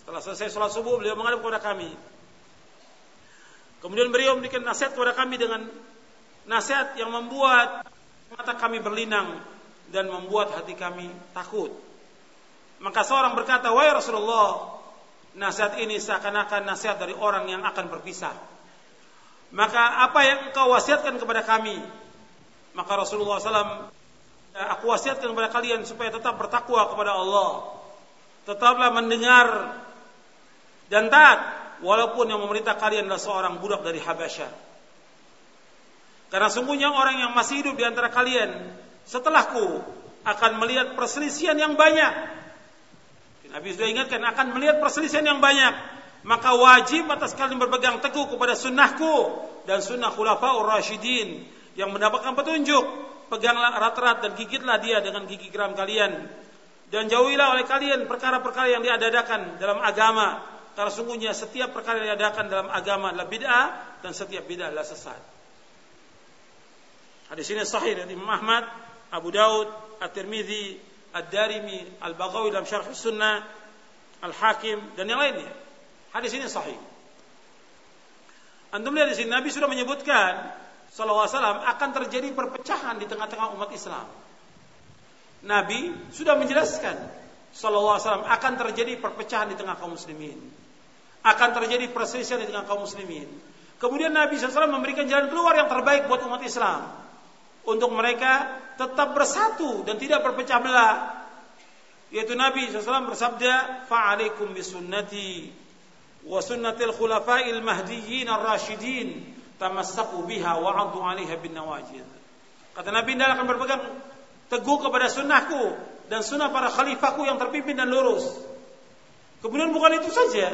setelah selesai salat subuh, beliau menghadap kepada kami. Kemudian beliau memberikan nasihat kepada kami dengan nasihat yang membuat mata kami berlinang dan membuat hati kami takut. Maka seorang berkata, "Wahai Rasulullah, nasihat ini seakan-akan nasihat dari orang yang akan berpisah. Maka apa yang engkau wasiatkan kepada kami? Maka Rasulullah SAW, aku wasiatkan kepada kalian supaya tetap bertakwa kepada Allah. Tetaplah mendengar dan taat, walaupun yang memerintah kalian adalah seorang budak dari Habasyah. Karena sungguhnya orang yang masih hidup di antara kalian setelahku akan melihat perselisihan yang banyak. Nabi sudah ingatkan akan melihat perselisihan yang banyak. Maka wajib atas kalian berpegang teguh kepada sunnahku dan sunnah khulafaur rasyidin yang mendapatkan petunjuk. Peganglah erat-erat dan gigitlah dia dengan gigi geram kalian. Dan jauhilah oleh kalian perkara-perkara yang diadakan dalam agama. Karena sungguhnya setiap perkara yang diadakan dalam agama adalah bid'ah dan setiap bid'ah adalah sesat. Hadis ini sahih dari Imam Ahmad, Abu Daud, At-Tirmidzi, Ad-Darimi, Al-Baghawi dalam Syarh Sunnah, Al-Hakim dan yang lainnya. Hadis ini sahih. Antum lihat di sini Nabi sudah menyebutkan sallallahu alaihi wasallam akan terjadi perpecahan di tengah-tengah umat Islam. Nabi sudah menjelaskan sallallahu alaihi wasallam akan terjadi perpecahan di tengah kaum muslimin. Akan terjadi perselisihan di tengah kaum muslimin. Kemudian Nabi SAW memberikan jalan keluar yang terbaik buat umat Islam untuk mereka tetap bersatu dan tidak berpecah belah. Yaitu Nabi SAW bersabda, "Fa'alaikum bisunnati wa sunnatil khulafa'il mahdiyyin ar-rasyidin tamassaku biha wa 'addu 'alaiha bin nawajid." Kata Nabi, "Anda akan berpegang teguh kepada sunnahku dan sunnah para khalifahku yang terpimpin dan lurus." Kemudian bukan itu saja.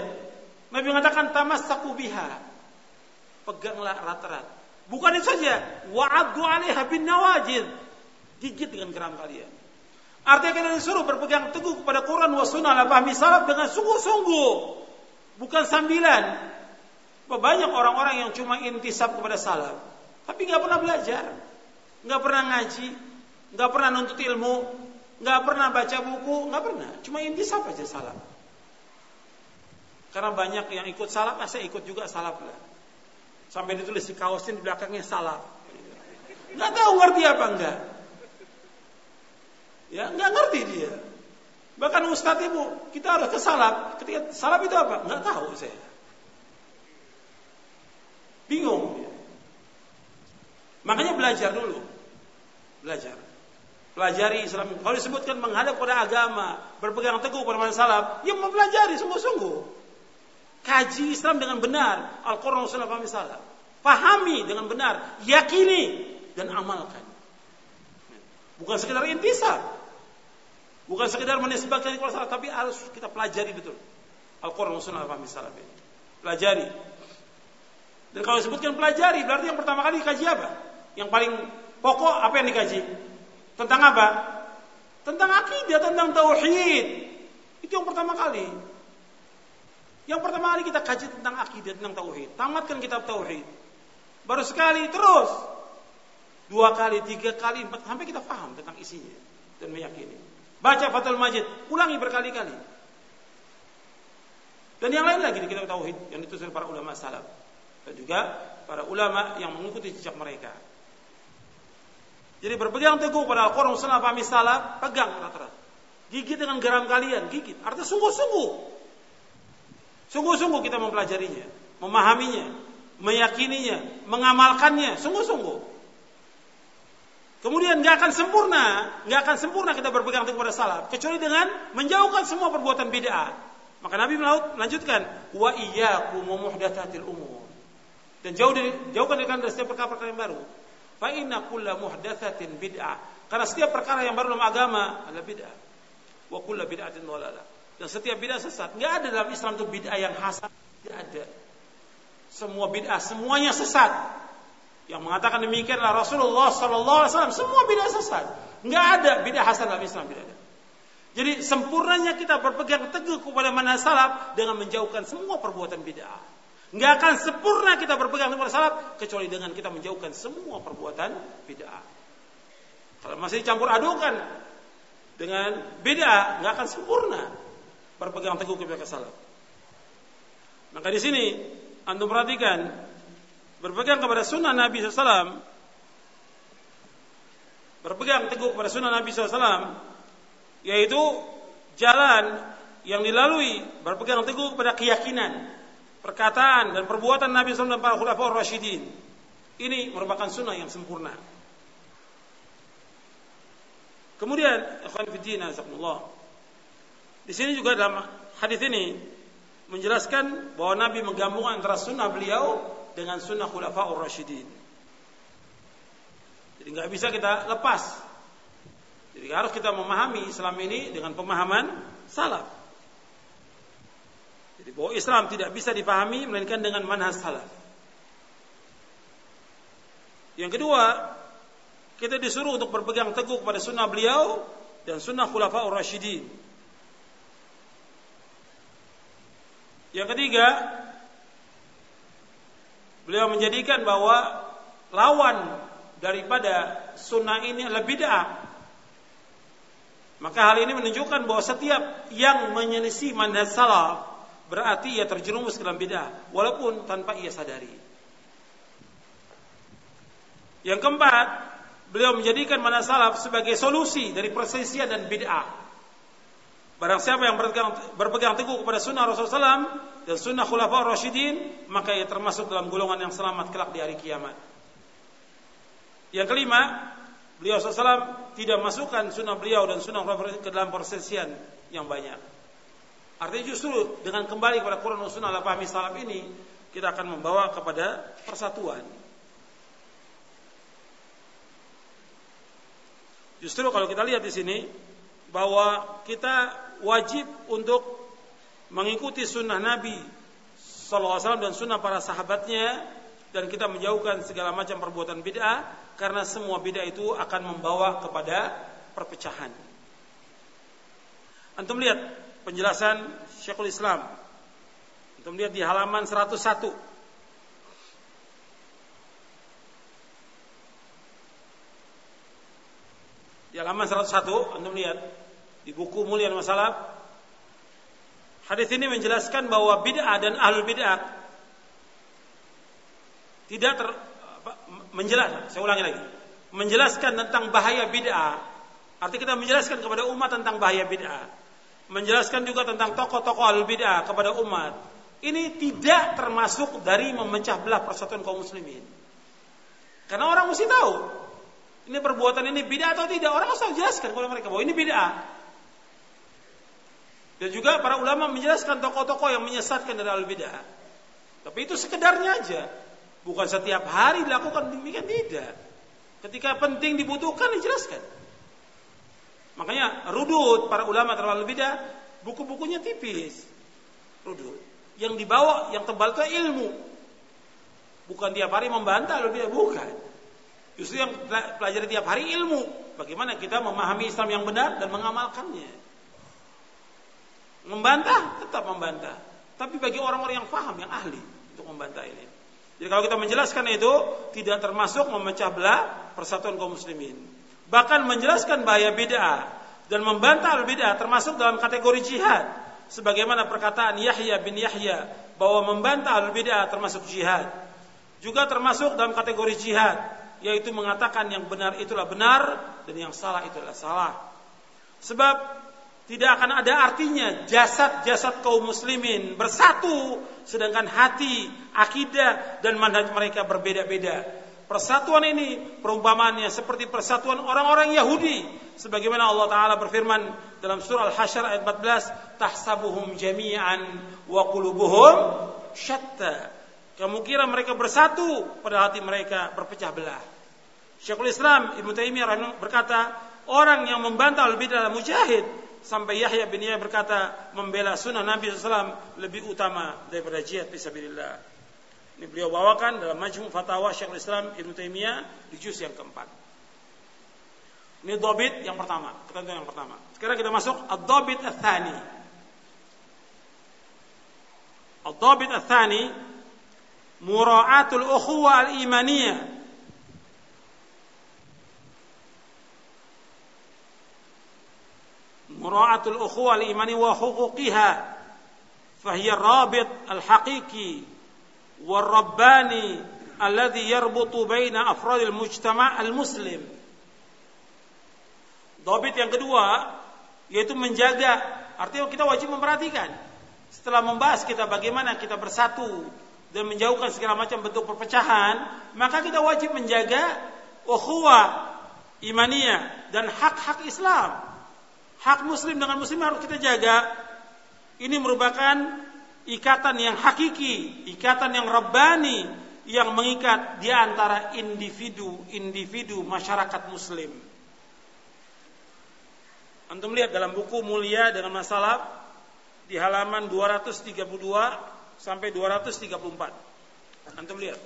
Nabi mengatakan tamassaku biha. Peganglah erat-erat Bukan itu saja, wa'addu 'alaiha bin nawajid. Gigit dengan geram kalian. Artinya kalian disuruh berpegang teguh kepada Quran wa sunnah la pahmi salaf dengan sungguh-sungguh. Bukan sambilan. Banyak orang-orang yang cuma intisab kepada salaf. Tapi nggak pernah belajar. nggak pernah ngaji. nggak pernah nuntut ilmu. nggak pernah baca buku. nggak pernah. Cuma intisab aja salaf. Karena banyak yang ikut salaf, saya ikut juga salaf lah. Sampai ditulis di kaosnya di belakangnya salah. Nggak tahu ngerti apa enggak. Ya, nggak ngerti dia. Bahkan ustadz ibu, kita harus ke salap. Ketika salap itu apa? Nggak tahu saya. Bingung. Makanya belajar dulu. Belajar. Pelajari Islam. Kalau disebutkan menghadap pada agama, berpegang teguh pada salaf, ya mempelajari sungguh-sungguh. Kaji Islam dengan benar. Al-Quran Fahmi Salah. Pahami dengan benar. Yakini dan amalkan. Bukan sekedar intisab. Bukan sekedar menisbahkan kepada salah. Tapi harus kita pelajari betul. Al-Quran Sunnah Fahmi Salah. Pelajari. Dan kalau disebutkan pelajari, berarti yang pertama kali dikaji apa? Yang paling pokok apa yang dikaji? Tentang apa? Tentang akidah, tentang tauhid. Itu yang pertama kali. Yang pertama kali kita kaji tentang akidah, tentang tauhid. Tamatkan kitab tauhid. Baru sekali terus. Dua kali, tiga kali, empat sampai kita paham tentang isinya dan meyakini. Baca Fathul Majid, ulangi berkali-kali. Dan yang lain lagi di kitab tauhid yang ditulis oleh para ulama salaf dan juga para ulama yang mengikuti jejak mereka. Jadi berpegang teguh pada Al-Quran Sunnah pahami salaf, pegang rata-rata. Gigit dengan garam kalian, gigit. Artinya sungguh-sungguh Sungguh-sungguh kita mempelajarinya, memahaminya, meyakininya, mengamalkannya, sungguh-sungguh. Kemudian nggak akan sempurna, nggak akan sempurna kita berpegang teguh pada salaf kecuali dengan menjauhkan semua perbuatan bid'ah. Maka Nabi melanjutkan wa iyyakum muhdatsatil umur. Dan jauh dari jauhkan dari setiap perkara-perkara yang baru. Fa inna kulla muhdatsatin bid'ah. Karena setiap perkara yang baru dalam agama adalah bid'ah. Wa kulla bid'atin dhalalah. Dan setiap bid'ah sesat. Nggak ada dalam Islam itu bid'ah yang hasan. Tidak ada. Semua bid'ah, semuanya sesat. Yang mengatakan demikian adalah Rasulullah Wasallam. Semua bid'ah sesat. Nggak ada bid'ah hasan dalam Islam. Tidak ada. Jadi sempurnanya kita berpegang teguh kepada mana salaf dengan menjauhkan semua perbuatan bid'ah. Nggak akan sempurna kita berpegang kepada salaf kecuali dengan kita menjauhkan semua perbuatan bid'ah. Kalau masih campur adukan dengan bid'ah nggak akan sempurna berpegang teguh kepada salaf. Maka di sini antum perhatikan berpegang kepada sunnah Nabi SAW berpegang teguh kepada sunnah Nabi SAW yaitu jalan yang dilalui berpegang teguh kepada keyakinan perkataan dan perbuatan Nabi SAW dan para khulafaur rasyidin ini merupakan sunnah yang sempurna kemudian ikhwan fiddin azakumullah di sini juga dalam hadis ini menjelaskan bahwa Nabi menggabungkan antara sunnah beliau dengan sunnah khulafaur rasyidin. Jadi nggak bisa kita lepas. Jadi harus kita memahami Islam ini dengan pemahaman salaf. Jadi bahwa Islam tidak bisa dipahami melainkan dengan manhaj salaf. Yang kedua, kita disuruh untuk berpegang teguh kepada sunnah beliau dan sunnah khulafaur rasyidin. Yang ketiga, beliau menjadikan bahwa lawan daripada sunnah ini adalah bid'ah. Maka hal ini menunjukkan bahwa setiap yang menyelisih manhaj salaf berarti ia terjerumus dalam bid'ah walaupun tanpa ia sadari. Yang keempat, beliau menjadikan manhaj salaf sebagai solusi dari perselisihan dan bid'ah. Barang siapa yang berpegang, berpegang teguh kepada sunnah Rasulullah SAW dan sunnah khulafa Rashidin, maka ia termasuk dalam golongan yang selamat kelak di hari kiamat. Yang kelima, beliau SAW tidak masukkan sunnah beliau dan sunnah khulafa ke dalam persesian yang banyak. Artinya justru dengan kembali kepada Quran dan sunnah salaf ini, kita akan membawa kepada persatuan. Justru kalau kita lihat di sini bahwa kita wajib untuk mengikuti sunnah Nabi SAW dan sunnah para sahabatnya dan kita menjauhkan segala macam perbuatan bid'ah karena semua bid'ah itu akan membawa kepada perpecahan. Antum lihat penjelasan Syekhul Islam. Antum lihat di halaman 101. Di halaman 101 antum lihat di buku Mulia Masalah hadis ini menjelaskan bahwa bid'ah dan ahlul bid'ah tidak ter, menjelaskan, saya ulangi lagi, menjelaskan tentang bahaya bid'ah. Artinya kita menjelaskan kepada umat tentang bahaya bid'ah. Menjelaskan juga tentang tokoh-tokoh ahlul bid'ah kepada umat. Ini tidak termasuk dari memecah belah persatuan kaum muslimin. Karena orang mesti tahu ini perbuatan ini bid'ah atau tidak. Orang harus jelaskan kepada mereka bahwa ini bid'ah. Dan juga para ulama menjelaskan tokoh-tokoh yang menyesatkan dari al-bid'ah. Tapi itu sekedarnya aja. Bukan setiap hari dilakukan demikian tidak. Ketika penting dibutuhkan dijelaskan. Makanya rudut para ulama terlalu beda, buku-bukunya tipis. Rudut. Yang dibawa, yang tebal itu ilmu. Bukan tiap hari membantah lebih bukan. Justru yang pelajari tiap hari ilmu. Bagaimana kita memahami Islam yang benar dan mengamalkannya. Membantah, tetap membantah. Tapi bagi orang-orang yang paham, yang ahli untuk membantah ini. Jadi kalau kita menjelaskan itu tidak termasuk memecah belah persatuan kaum muslimin. Bahkan menjelaskan bahaya bid'ah dan membantah al-bid'ah termasuk dalam kategori jihad. Sebagaimana perkataan Yahya bin Yahya bahwa membantah al-bid'ah termasuk jihad. Juga termasuk dalam kategori jihad yaitu mengatakan yang benar itulah benar dan yang salah itulah salah. Sebab tidak akan ada artinya jasad-jasad kaum muslimin bersatu sedangkan hati, akidah dan manhaj mereka berbeda-beda. Persatuan ini perumpamaannya seperti persatuan orang-orang Yahudi sebagaimana Allah taala berfirman dalam surah Al-Hasyr ayat 14, "Tahsabuhum jami'an wa qulubuhum syatta." Kamu kira mereka bersatu pada hati mereka berpecah belah. Syekhul Islam Ibnu Taimiyah berkata, orang yang membantah lebih dalam mujahid sampai Yahya bin Yahya berkata membela sunnah Nabi SAW lebih utama daripada jihad fisabilillah. Ini beliau bawakan dalam Majmu' Fatawa Syekhul Islam Ibnu Taimiyah di juz yang keempat. Ini dobit yang pertama, ketentuan yang pertama. Sekarang kita masuk ad-dobit ats-tsani. Ad-dobit ats-tsani mura'atul ukhuwah al-imaniyah مراعاة الأخوة الإيمانية وحقوقها فهي الرابط الحقيقي والرباني الذي يربط بين أفراد المجتمع المسلم Dobit yang kedua yaitu menjaga artinya kita wajib memperhatikan setelah membahas kita bagaimana kita bersatu dan menjauhkan segala macam bentuk perpecahan maka kita wajib menjaga ukhuwah imaniyah dan hak-hak Islam hak muslim dengan muslim harus kita jaga. Ini merupakan ikatan yang hakiki, ikatan yang rabbani yang mengikat di antara individu-individu masyarakat muslim. Antum lihat dalam buku Mulia dengan masalah di halaman 232 sampai 234. Antum lihat.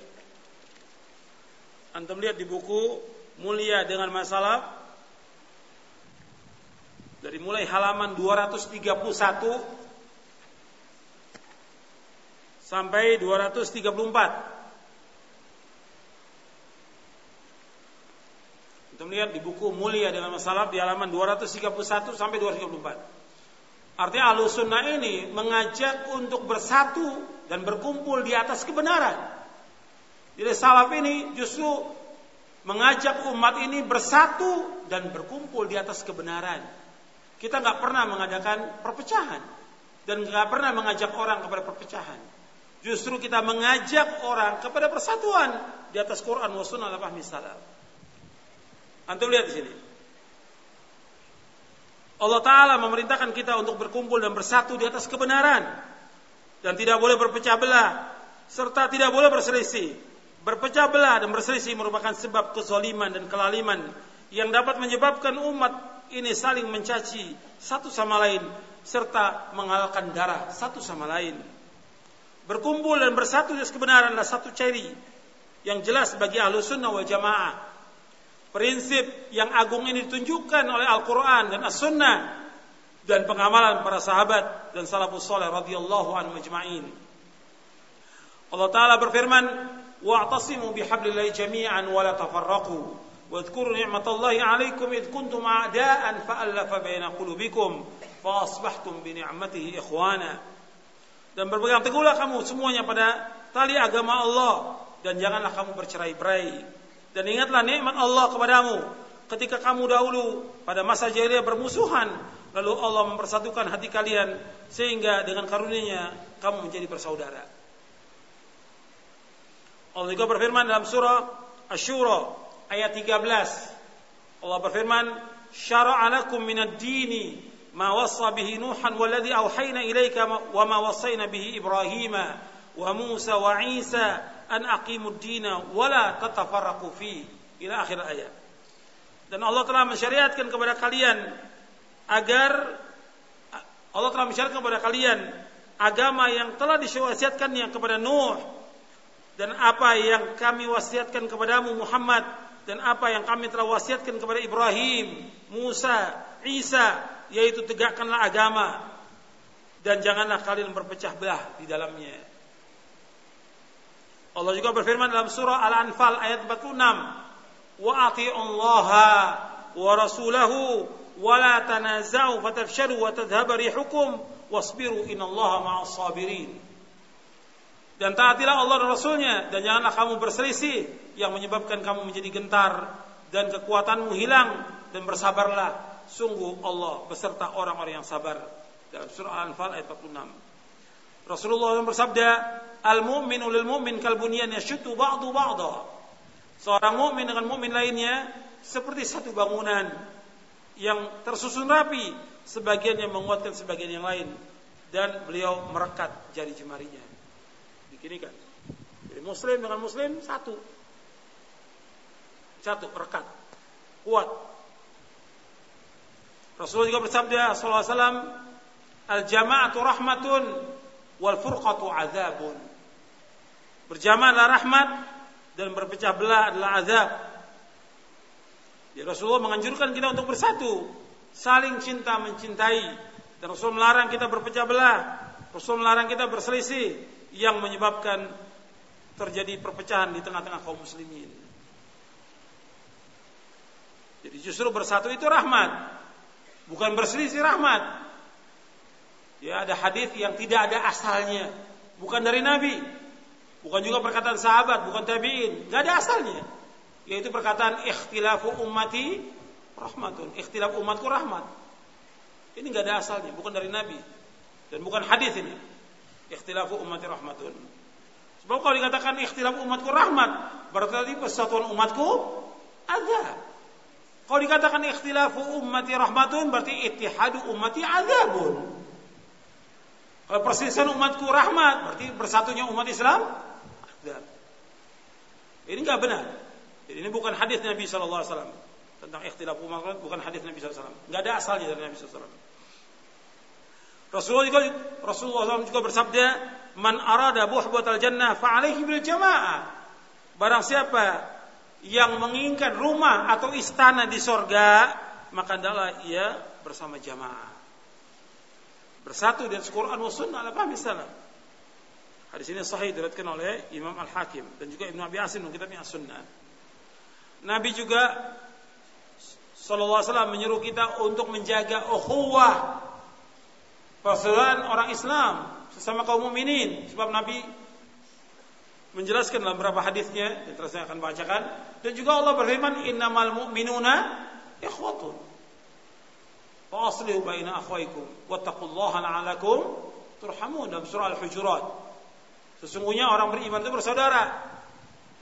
Antum lihat di buku Mulia dengan masalah dari mulai halaman 231 sampai 234. Kita melihat di buku Mulia dengan masalah di halaman 231 sampai 234. Artinya Ahlussunnah ini mengajak untuk bersatu dan berkumpul di atas kebenaran. Jadi salaf ini justru mengajak umat ini bersatu dan berkumpul di atas kebenaran. Kita nggak pernah mengadakan perpecahan dan nggak pernah mengajak orang kepada perpecahan. Justru kita mengajak orang kepada persatuan di atas Quran wa sunnah fahmi salaf. Antum lihat di sini. Allah Ta'ala memerintahkan kita untuk berkumpul dan bersatu di atas kebenaran. Dan tidak boleh berpecah belah. Serta tidak boleh berselisih. Berpecah belah dan berselisih merupakan sebab kezaliman dan kelaliman. Yang dapat menyebabkan umat ini saling mencaci satu sama lain. Serta mengalahkan darah satu sama lain. Berkumpul dan bersatu di kebenaran adalah satu ciri yang jelas bagi ahlu sunnah wal jamaah. Prinsip yang agung ini ditunjukkan oleh Al-Quran dan As-Sunnah dan pengamalan para sahabat dan salafus soleh radhiyallahu anhu majma'in. Allah Ta'ala berfirman, وَاعْتَصِمُوا بِحَبْلِ اللَّهِ جَمِيعًا وَلَا تَفَرَّقُوا واذكروا نعمة الله عليكم إذ كنتم أعداء فألف بين قلوبكم فأصبحتم بنعمته إخوانا dan berpegang teguhlah kamu semuanya pada tali agama Allah dan janganlah kamu bercerai-berai. Dan ingatlah nikmat Allah kepadamu ketika kamu dahulu pada masa jahiliyah bermusuhan lalu Allah mempersatukan hati kalian sehingga dengan karunia kamu menjadi bersaudara. Allah juga berfirman dalam surah Asy-Syura ayat 13. Allah berfirman, "Syara'a lakum minad dini ma wassa bihi Nuhan walladhi awhayna ilayka wa ma wassayna bihi Ibrahima wa Musa wa Isa an aqimud dina wa la tatafarraqu fi." Ila akhir ayat. Dan Allah telah mensyariatkan kepada kalian agar Allah telah mensyariatkan kepada kalian agama yang telah disyariatkannya kepada Nuh dan apa yang kami wasiatkan kepadamu Muhammad dan apa yang kami telah wasiatkan kepada Ibrahim, Musa, Isa yaitu tegakkanlah agama dan janganlah kalian berpecah belah di dalamnya. Allah juga berfirman dalam surah Al-Anfal ayat 46, "Wa ati'ullaha wa rasulahu wa la tanaza'u fatafshalu wa tadhhabu rihukum wasbiru innallaha ma'as sabirin." Dan taatilah Allah dan Rasulnya dan janganlah kamu berselisih yang menyebabkan kamu menjadi gentar dan kekuatanmu hilang dan bersabarlah sungguh Allah beserta orang-orang yang sabar dalam surah Al-Anfal ayat 46. Rasulullah yang bersabda, "Al-mu'minu lil mu'min kal bunyan yashuddu ba'du ba'da." Seorang mukmin dengan mukmin lainnya seperti satu bangunan yang tersusun rapi, sebagian yang menguatkan sebagian yang lain dan beliau merekat jari jemarinya. Dikinikan. Jadi muslim dengan muslim satu. Satu rekat. Kuat Rasulullah juga bersabda sallallahu alaihi wasallam, "Al jama'atu rahmatun wal furqatu azabun." Berjamaah adalah rahmat dan berpecah belah adalah azab. Jadi Rasulullah menganjurkan kita untuk bersatu, saling cinta mencintai. Dan Rasul melarang kita berpecah belah. Rasul melarang kita berselisih yang menyebabkan terjadi perpecahan di tengah-tengah kaum muslimin. Jadi justru bersatu itu rahmat. Bukan berselisih rahmat. Ya ada hadis yang tidak ada asalnya, bukan dari Nabi, bukan juga perkataan sahabat, bukan tabiin, nggak ada asalnya. Yaitu perkataan ikhtilafu ummati rahmatun, ikhtilaf umatku rahmat. Ini nggak ada asalnya, bukan dari Nabi dan bukan hadis ini. Ikhtilafu ummati rahmatun. Sebab kalau dikatakan ikhtilaf umatku rahmat, berarti persatuan umatku ada. Kalau dikatakan ikhtilafu ummati rahmatun berarti ittihadu ummati azabun. Kalau perselisihan umatku rahmat berarti bersatunya umat Islam azab. Ini enggak benar. Jadi ini bukan hadis Nabi sallallahu alaihi wasallam tentang ikhtilaf umat bukan hadis Nabi sallallahu alaihi wasallam. Enggak ada asalnya dari Nabi sallallahu alaihi wasallam. Rasulullah juga Rasulullah SAW juga bersabda, "Man arada buhbatal jannah fa alaihi bil jamaah." Barang siapa yang menginginkan rumah atau istana di sorga, maka adalah ia bersama jamaah. Bersatu dengan Al-Quran wa sunnah ala salam. Hadis ini sahih diriwayatkan oleh Imam Al-Hakim dan juga Ibnu Abi Asim dalam kitabnya As-Sunnah. Nabi juga sallallahu alaihi wasallam menyuruh kita untuk menjaga ukhuwah persaudaraan orang Islam sesama kaum mukminin sebab Nabi menjelaskan dalam beberapa hadisnya yang terus saya akan bacakan dan juga Allah berfirman innamal mu'minuna ikhwatun fa aslihu baina akhwaykum wattaqullaha la'allakum turhamun dalam surah Al-Hujurat Sesungguhnya orang beriman itu bersaudara.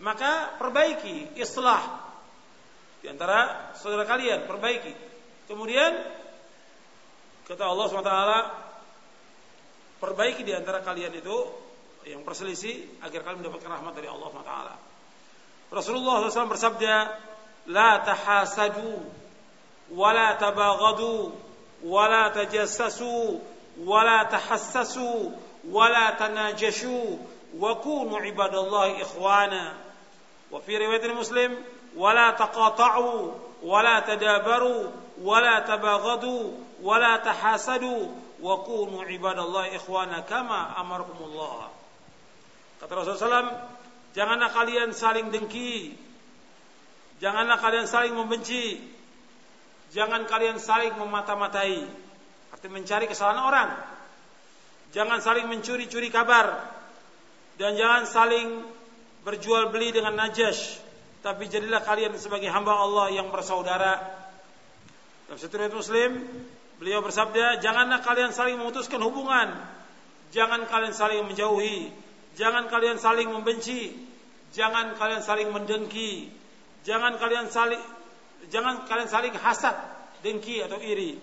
Maka perbaiki, islah di antara saudara kalian, perbaiki. Kemudian kata Allah SWT, perbaiki di antara kalian itu yang perselisih agar kalian mendapatkan rahmat dari Allah SWT. Rasulullah SAW bersabda, "لا tahasadu, ولا la ولا تجسسوا ولا تحسسوا ولا la وكونوا عباد الله إخوانا". wa riwayat Muslim, "Wa la taqata'u, wa la tadabaru, wa la tabaghadu, wa kata Rasulullah SAW janganlah kalian saling dengki. Janganlah kalian saling membenci. Jangan kalian saling memata-matai. Artinya mencari kesalahan orang. Jangan saling mencuri-curi kabar. Dan jangan saling berjual beli dengan najas. Tapi jadilah kalian sebagai hamba Allah yang bersaudara. Dalam satu Muslim, beliau bersabda, janganlah kalian saling memutuskan hubungan, jangan kalian saling menjauhi, jangan kalian saling membenci, jangan kalian saling mendengki, jangan kalian saling jangan kalian saling hasad, dengki atau iri.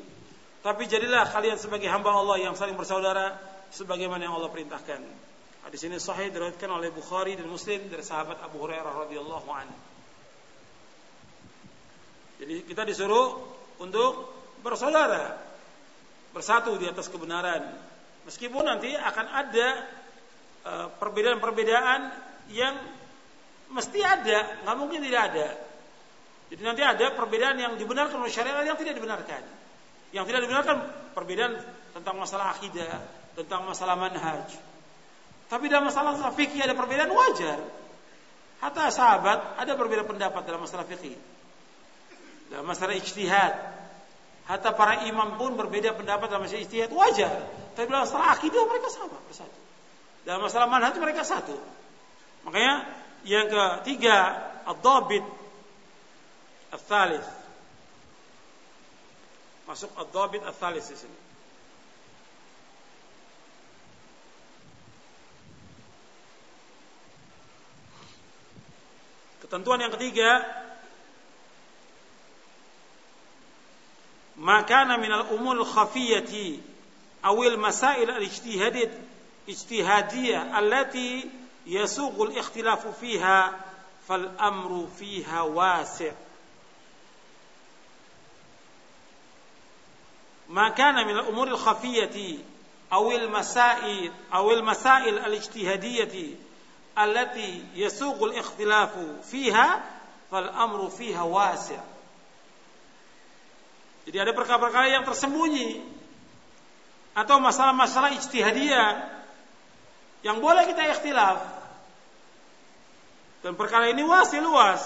Tapi jadilah kalian sebagai hamba Allah yang saling bersaudara sebagaimana yang Allah perintahkan. Hadis ini sahih diriwayatkan oleh Bukhari dan Muslim dari sahabat Abu Hurairah radhiyallahu anhu. Jadi kita disuruh untuk bersaudara, bersatu di atas kebenaran. Meskipun nanti akan ada perbedaan-perbedaan yang mesti ada, nggak mungkin tidak ada. Jadi nanti ada perbedaan yang dibenarkan oleh syariat yang tidak dibenarkan. Yang tidak dibenarkan perbedaan tentang masalah akidah, tentang masalah manhaj. Tapi dalam masalah fikih ada perbedaan wajar. Hatta sahabat ada berbeda pendapat dalam masalah fikih. Dalam masalah ijtihad. Hatta para imam pun berbeda pendapat dalam masalah ijtihad wajar. Tapi dalam masalah akidah mereka sama bersatu. Dalam masalah manhaj mereka satu. Makanya yang ketiga, ad-dhabit al-thalith. Masuk ad-dhabit al-thalith di sini. Ketentuan yang ketiga, maka minal umul khafiyati awil masail al-ijtihadiyah اجتهادية التي يسوغ الاختلاف فيها فالأمر فيها واسع. ما كان من الأمور الخفية أو المسائل أو المسائل الاجتهادية التي يسوغ الاختلاف فيها فالأمر فيها واسع. Jadi ada perkara-perkara yang tersembunyi atau masalah-masalah ijtihadiyah yang boleh kita ikhtilaf. Dan perkara ini wasi luas.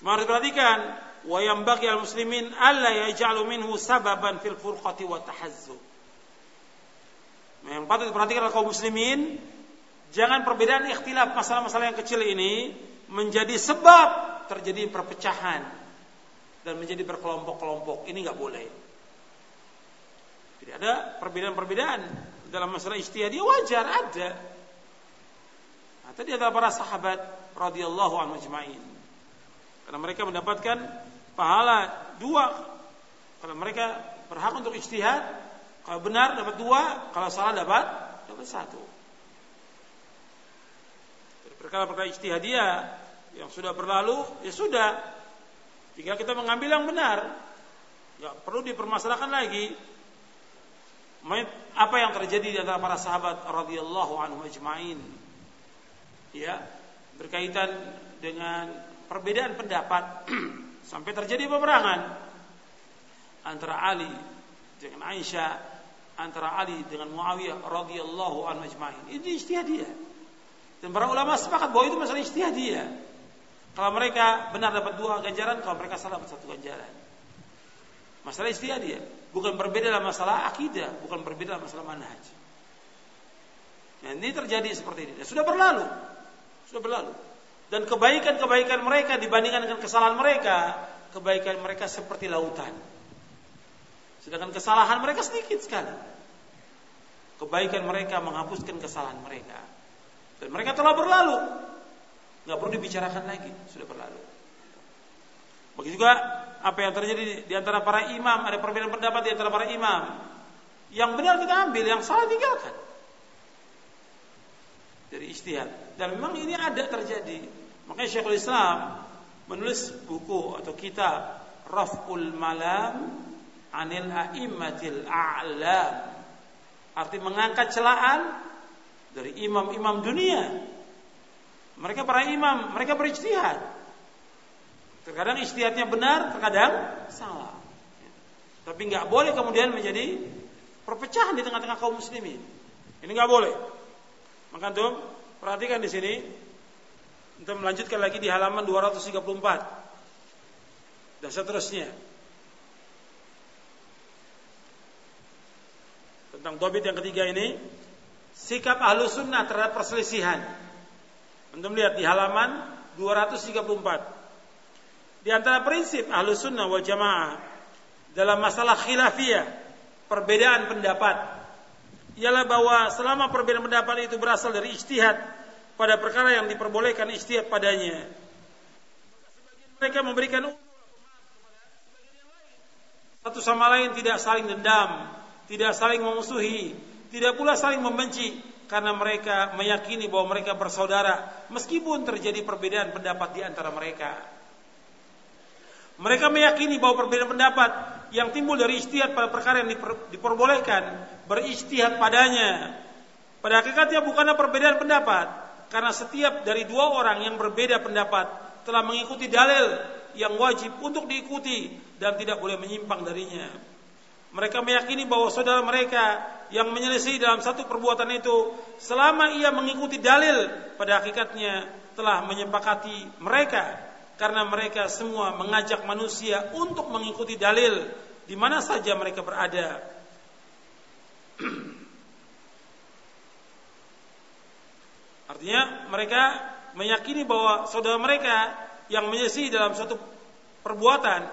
Cuma harus perhatikan wa bagi al-muslimin alla yaj'alu minhu sababan fil furqati wa tahazzub. Yang patut diperhatikan oleh kaum muslimin, jangan perbedaan ikhtilaf masalah-masalah yang kecil ini menjadi sebab terjadi perpecahan dan menjadi berkelompok-kelompok. Ini nggak boleh. Jadi ada perbedaan-perbedaan dalam masalah ijtihadiyah wajar ada. Nah, tadi ada para sahabat radhiyallahu anhu majma'in. Karena mereka mendapatkan pahala dua. Karena mereka berhak untuk ijtihad, kalau benar dapat dua, kalau salah dapat dapat satu. perkara-perkara ijtihadiyah yang sudah berlalu ya sudah tinggal kita mengambil yang benar nggak perlu dipermasalahkan lagi apa yang terjadi di antara para sahabat radhiyallahu anhu ajmain? Ya berkaitan dengan perbedaan pendapat sampai terjadi peperangan antara Ali dengan Aisyah antara Ali dengan Muawiyah radhiyallahu anhu ajmain. Ini ijtihadiyah dan para ulama sepakat bahwa itu masalah ijtihadiyah kalau mereka benar dapat dua ganjaran kalau mereka salah dapat satu ganjaran masalah ijtihadiyah bukan berbeda dalam masalah akidah, bukan berbeda dalam masalah manhaj. Nah, ini terjadi seperti ini. sudah berlalu. Sudah berlalu. Dan kebaikan-kebaikan mereka dibandingkan dengan kesalahan mereka, kebaikan mereka seperti lautan. Sedangkan kesalahan mereka sedikit sekali. Kebaikan mereka menghapuskan kesalahan mereka. Dan mereka telah berlalu. Gak perlu dibicarakan lagi, sudah berlalu. Begitu juga apa yang terjadi di antara para imam, ada perbedaan pendapat di antara para imam. Yang benar kita ambil, yang salah tinggalkan. Dari istihad. Dan memang ini ada terjadi. Makanya Syekhul Islam menulis buku atau kitab Raf'ul Malam Anil A'immatil A'lam. Arti mengangkat celaan dari imam-imam dunia. Mereka para imam, mereka berijtihad. Terkadang istihadnya benar, terkadang salah. Tapi nggak boleh kemudian menjadi perpecahan di tengah-tengah kaum muslimin. Ini nggak boleh. Maka tuh perhatikan di sini untuk melanjutkan lagi di halaman 234 dan seterusnya. Tentang dobit yang ketiga ini sikap ahlu sunnah terhadap perselisihan. Untuk melihat di halaman 234. Di antara prinsip ahlu sunnah wal jamaah dalam masalah khilafiyah, perbedaan pendapat, ialah bahwa selama perbedaan pendapat itu berasal dari ijtihad pada perkara yang diperbolehkan ijtihad padanya. Mereka memberikan satu sama lain tidak saling dendam, tidak saling memusuhi, tidak pula saling membenci karena mereka meyakini bahwa mereka bersaudara meskipun terjadi perbedaan pendapat di antara mereka. Mereka meyakini bahwa perbedaan pendapat yang timbul dari istihad pada perkara yang diper, diperbolehkan beristihad padanya. Pada hakikatnya bukanlah perbedaan pendapat, karena setiap dari dua orang yang berbeda pendapat telah mengikuti dalil yang wajib untuk diikuti dan tidak boleh menyimpang darinya. Mereka meyakini bahwa saudara mereka yang menyelisih dalam satu perbuatan itu selama ia mengikuti dalil pada hakikatnya telah menyepakati mereka karena mereka semua mengajak manusia untuk mengikuti dalil di mana saja mereka berada. Artinya mereka meyakini bahwa saudara mereka yang menyesi dalam suatu perbuatan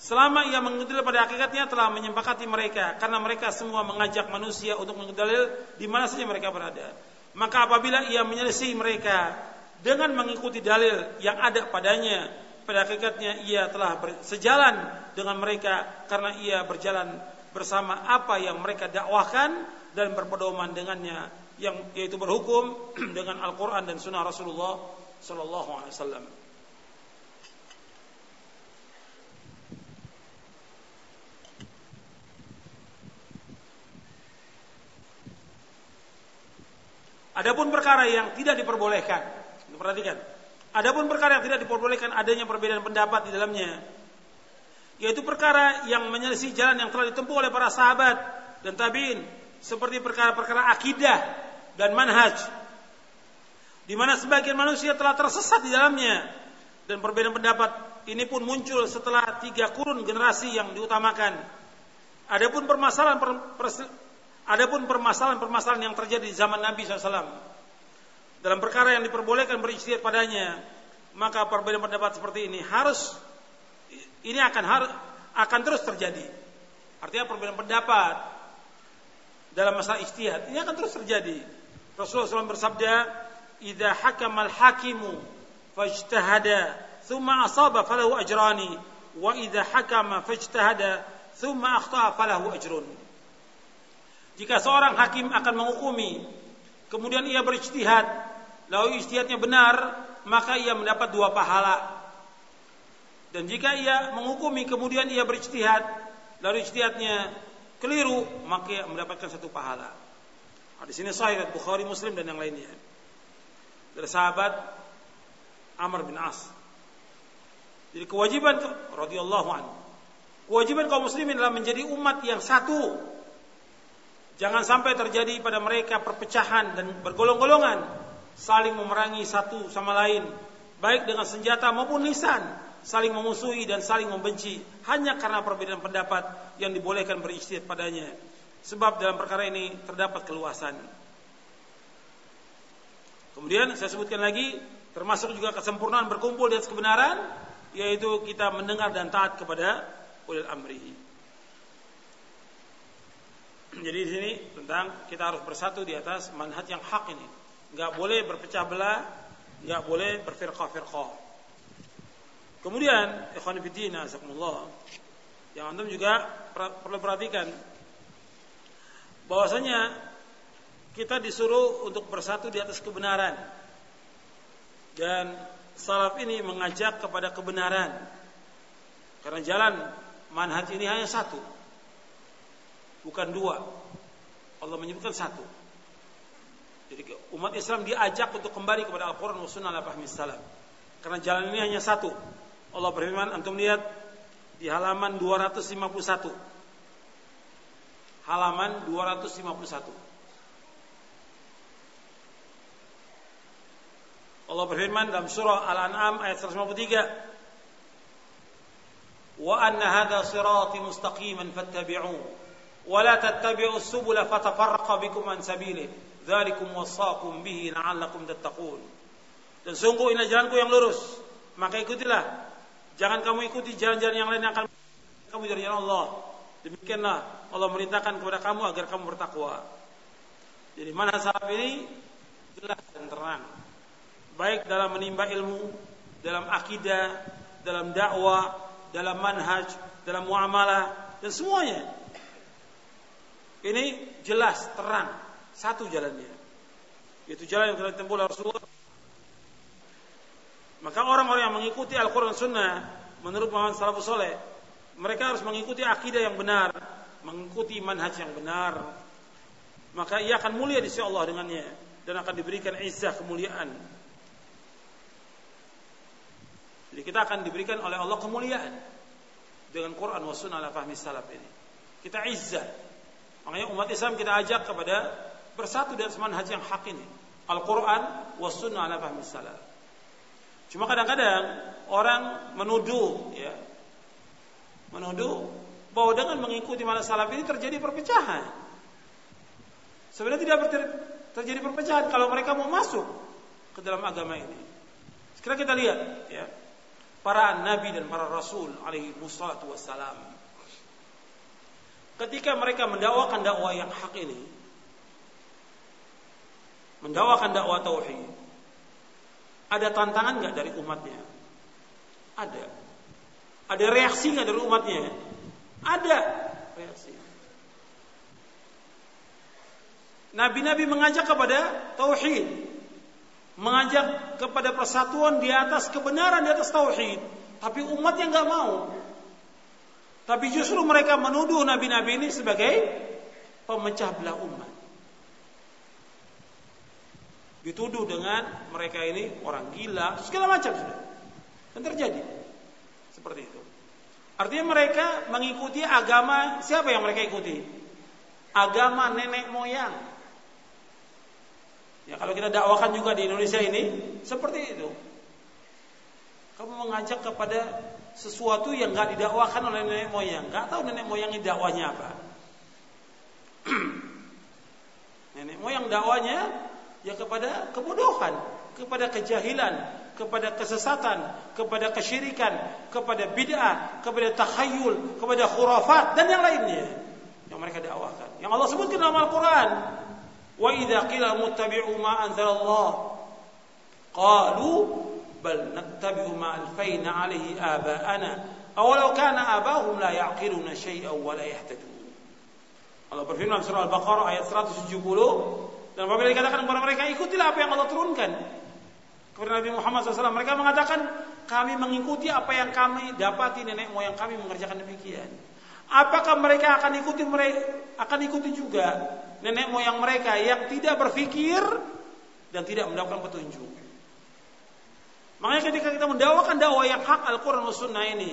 selama ia mengikuti pada hakikatnya telah menyepakati mereka karena mereka semua mengajak manusia untuk mengikuti dalil di mana saja mereka berada. Maka apabila ia menyelesaikan mereka dengan mengikuti dalil yang ada padanya pada hakikatnya ia telah sejalan dengan mereka karena ia berjalan bersama apa yang mereka dakwahkan dan berpedoman dengannya yang yaitu berhukum dengan Al-Qur'an dan sunnah Rasulullah sallallahu alaihi wasallam. Adapun perkara yang tidak diperbolehkan Perhatikan. Adapun perkara yang tidak diperbolehkan adanya perbedaan pendapat di dalamnya, yaitu perkara yang menyelisih jalan yang telah ditempuh oleh para sahabat dan tabiin, seperti perkara-perkara akidah dan manhaj, di mana sebagian manusia telah tersesat di dalamnya, dan perbedaan pendapat ini pun muncul setelah tiga kurun generasi yang diutamakan. Adapun adapun permasalahan-permasalahan yang terjadi di zaman Nabi SAW dalam perkara yang diperbolehkan berijtihad padanya, maka perbedaan pendapat seperti ini harus ini akan harus akan terus terjadi. Artinya perbedaan pendapat dalam masalah ijtihad ini akan terus terjadi. Rasulullah SAW bersabda, "Idza hakama al-hakimu fajtahada, thumma asaba falahu ajrani, wa idza hakama fajtahada, thumma akhta'a falahu ajrun." Jika seorang hakim akan menghukumi, kemudian ia berijtihad lalu ijtihadnya benar, maka ia mendapat dua pahala. Dan jika ia menghukumi kemudian ia berijtihad, lalu ijtihadnya keliru, maka ia mendapatkan satu pahala. Nah, di sini sahih Bukhari, Muslim dan yang lainnya. Dari sahabat Amr bin As. Jadi kewajiban radhiyallahu anhu. Kewajiban kaum muslimin adalah menjadi umat yang satu. Jangan sampai terjadi pada mereka perpecahan dan bergolong-golongan, saling memerangi satu sama lain, baik dengan senjata maupun lisan saling memusuhi dan saling membenci hanya karena perbedaan pendapat yang dibolehkan berijtihad padanya. Sebab dalam perkara ini terdapat keluasan. Kemudian saya sebutkan lagi termasuk juga kesempurnaan berkumpul di atas kebenaran yaitu kita mendengar dan taat kepada ulil amri. Jadi di sini tentang kita harus bersatu di atas manhaj yang hak ini. Enggak boleh berpecah belah, enggak boleh berfirqah-firqah. Kemudian ikhwan fillah azakumullah yang antum juga perlu perhatikan bahwasanya kita disuruh untuk bersatu di atas kebenaran. Dan salaf ini mengajak kepada kebenaran. Karena jalan manhaj ini hanya satu bukan dua. Allah menyebutkan satu jadi umat Islam diajak untuk kembali kepada Al-Quran wa sunnah ala salam karena jalan ini hanya satu Allah berfirman, antum lihat di halaman 251. Halaman 251. Allah berfirman dalam surah Al-An'am ayat 153. Wa anna hadha sirati mustaqiman fattabi'uhu wa la tattabi'u subula fatafarraqa bikum an sabilihi. Dzalikum wasaqum bihi la'allakum tattaqun. Dan sungguh ini jalanku yang lurus, maka ikutilah Jangan kamu ikuti jalan-jalan yang lain yang akan kamu dari Allah. Demikianlah Allah merintahkan kepada kamu agar kamu bertakwa. Jadi mana salaf ini jelas dan terang. Baik dalam menimba ilmu, dalam akidah, dalam dakwah, dalam manhaj, dalam muamalah dan semuanya. Ini jelas, terang, satu jalannya. Itu jalan yang telah ditempuh oleh Rasulullah maka orang-orang yang mengikuti Al-Quran Sunnah menurut Muhammad Salafus Soleh, mereka harus mengikuti akidah yang benar, mengikuti manhaj yang benar. Maka ia akan mulia di sisi Allah dengannya dan akan diberikan izzah kemuliaan. Jadi kita akan diberikan oleh Allah kemuliaan dengan Quran wa sunnah ala fahmi salaf ini. Kita izzah. Makanya umat Islam kita ajak kepada bersatu dengan manhaj yang hak ini. Al-Quran wa sunnah ala fahmi salaf. Cuma kadang-kadang orang menuduh ya. Menuduh bahwa dengan mengikuti mana salaf ini terjadi perpecahan. Sebenarnya tidak terjadi perpecahan kalau mereka mau masuk ke dalam agama ini. Sekarang kita lihat ya. Para nabi dan para rasul alaihi wassalam. Ketika mereka mendakwakan dakwah yang hak ini, mendakwakan dakwah tauhid, ada tantangan nggak dari umatnya? Ada. Ada reaksi nggak dari umatnya? Ada reaksi. Nabi-nabi mengajak kepada tauhid, mengajak kepada persatuan di atas kebenaran di atas tauhid, tapi umatnya nggak mau. Tapi justru mereka menuduh nabi-nabi ini sebagai pemecah belah umat dituduh dengan mereka ini orang gila, segala macam sudah. Dan terjadi seperti itu. Artinya mereka mengikuti agama siapa yang mereka ikuti? Agama nenek moyang. Ya kalau kita dakwakan juga di Indonesia ini seperti itu. Kamu mengajak kepada sesuatu yang nggak didakwakan oleh nenek moyang, nggak tahu nenek moyang ini dakwanya apa. nenek moyang dakwanya ya kepada kebodohan, kepada kejahilan, kepada kesesatan, kepada kesyirikan, kepada bid'ah, kepada takhayul, kepada khurafat dan yang lainnya. Yang mereka dakwakan. Yang Allah sebutkan dalam Al-Qur'an, "Wa idza qila muttabi'u ma anzalallah" qalu bal nattabi'u ma alfayna 'alaihi aba'ana. Awalau kana abahum la ya'qiluna syai'an wa la yahtadun. Allah berfirman surah Al-Baqarah ayat 170 Dan apabila dikatakan kepada mereka ikutilah apa yang Allah turunkan kepada Nabi Muhammad SAW, mereka mengatakan kami mengikuti apa yang kami dapati nenek moyang kami mengerjakan demikian. Apakah mereka akan ikuti mereka akan ikuti juga nenek moyang mereka yang tidak berpikir dan tidak mendapatkan petunjuk? Makanya ketika kita mendakwakan dakwah yang hak Al-Quran dan Sunnah ini,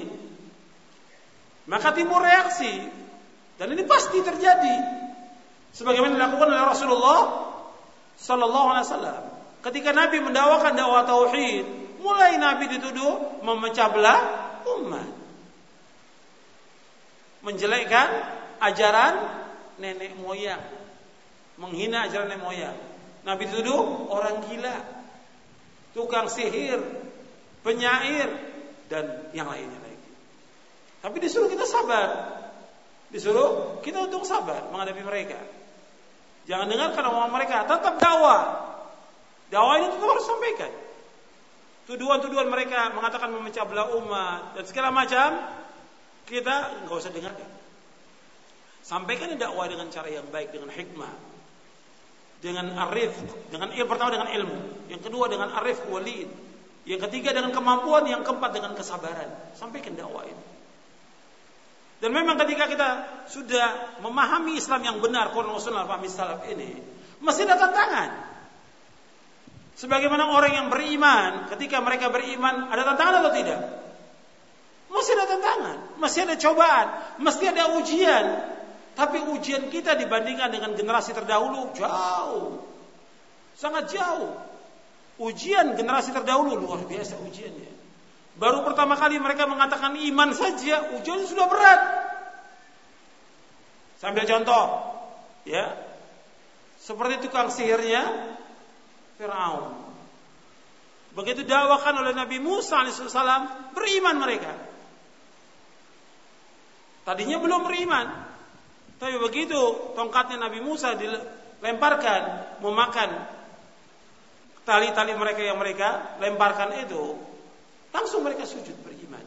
maka timbul reaksi dan ini pasti terjadi sebagaimana dilakukan oleh Rasulullah Sallallahu Alaihi Wasallam. Ketika Nabi mendakwakan dakwah tauhid, mulai Nabi dituduh memecah belah umat menjelekkan ajaran nenek moyang, menghina ajaran nenek moyang. Nabi dituduh orang gila, tukang sihir, penyair dan yang lainnya lagi. Tapi disuruh kita sabar. Disuruh kita untuk sabar menghadapi mereka. Jangan dengarkan omongan mereka, tetap dakwah. Dakwah ini tetap harus sampaikan. Tuduhan-tuduhan mereka mengatakan memecah belah umat dan segala macam kita nggak usah dengarkan. Sampaikan dakwah dengan cara yang baik, dengan hikmah, dengan arif, dengan yang pertama dengan ilmu, yang kedua dengan arif wali, yang ketiga dengan kemampuan, yang keempat dengan kesabaran. Sampaikan dakwah ini. Dan memang ketika kita sudah memahami Islam yang benar, Quran Sunnah, pahami salaf ini, mesti ada tantangan. Sebagaimana orang yang beriman, ketika mereka beriman, ada tantangan atau tidak? Masih ada tantangan, masih ada cobaan, mesti ada ujian. Tapi ujian kita dibandingkan dengan generasi terdahulu jauh. Sangat jauh. Ujian generasi terdahulu luar biasa ujiannya. Baru pertama kali mereka mengatakan iman saja, ujian sudah berat. Sambil contoh, ya. Seperti tukang sihirnya Firaun. Begitu dakwakan oleh Nabi Musa alaihissalam, beriman mereka. Tadinya belum beriman. Tapi begitu tongkatnya Nabi Musa dilemparkan memakan tali-tali mereka yang mereka lemparkan itu, langsung mereka sujud beriman.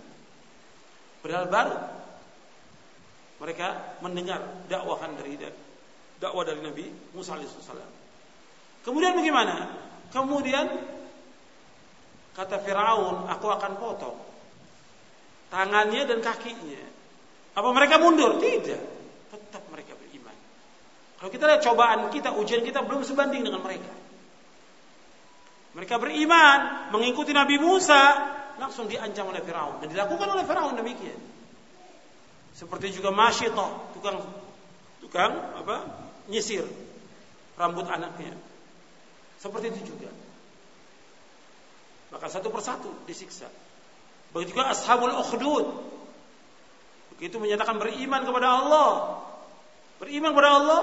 Padahal baru mereka mendengar dakwahan dari dakwah dari Nabi Musa alaihissalam. Kemudian bagaimana? Kemudian kata Firaun, aku akan potong tangannya dan kakinya. Apa mereka mundur? Tidak. Tetap mereka beriman. Kalau kita lihat cobaan kita, ujian kita belum sebanding dengan mereka. Mereka beriman, mengikuti Nabi Musa, langsung diancam oleh Firaun dan dilakukan oleh Firaun demikian. Seperti juga Masyitah, tukang tukang apa? nyisir rambut anaknya. Seperti itu juga. Maka satu persatu disiksa. Begitu juga Ashabul Ukhdud, Begitu menyatakan beriman kepada Allah, beriman kepada Allah,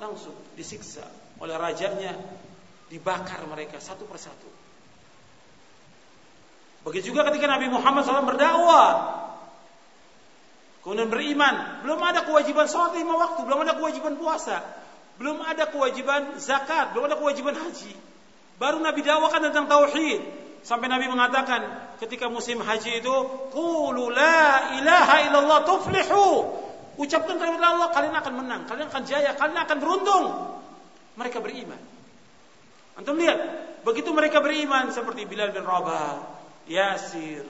langsung disiksa oleh rajanya, dibakar mereka satu persatu. Begitu juga ketika Nabi Muhammad SAW berdakwah, kemudian beriman, belum ada kewajiban sholat lima waktu, belum ada kewajiban puasa, belum ada kewajiban zakat, belum ada kewajiban haji. Baru Nabi dakwakan tentang tauhid, Sampai Nabi mengatakan ketika musim haji itu, "Qulu la ilaha illallah tuflihu." Ucapkan kalimat Allah, kalian akan menang, kalian akan jaya, kalian akan beruntung. Mereka beriman. Antum lihat, begitu mereka beriman seperti Bilal bin Rabah, Yasir,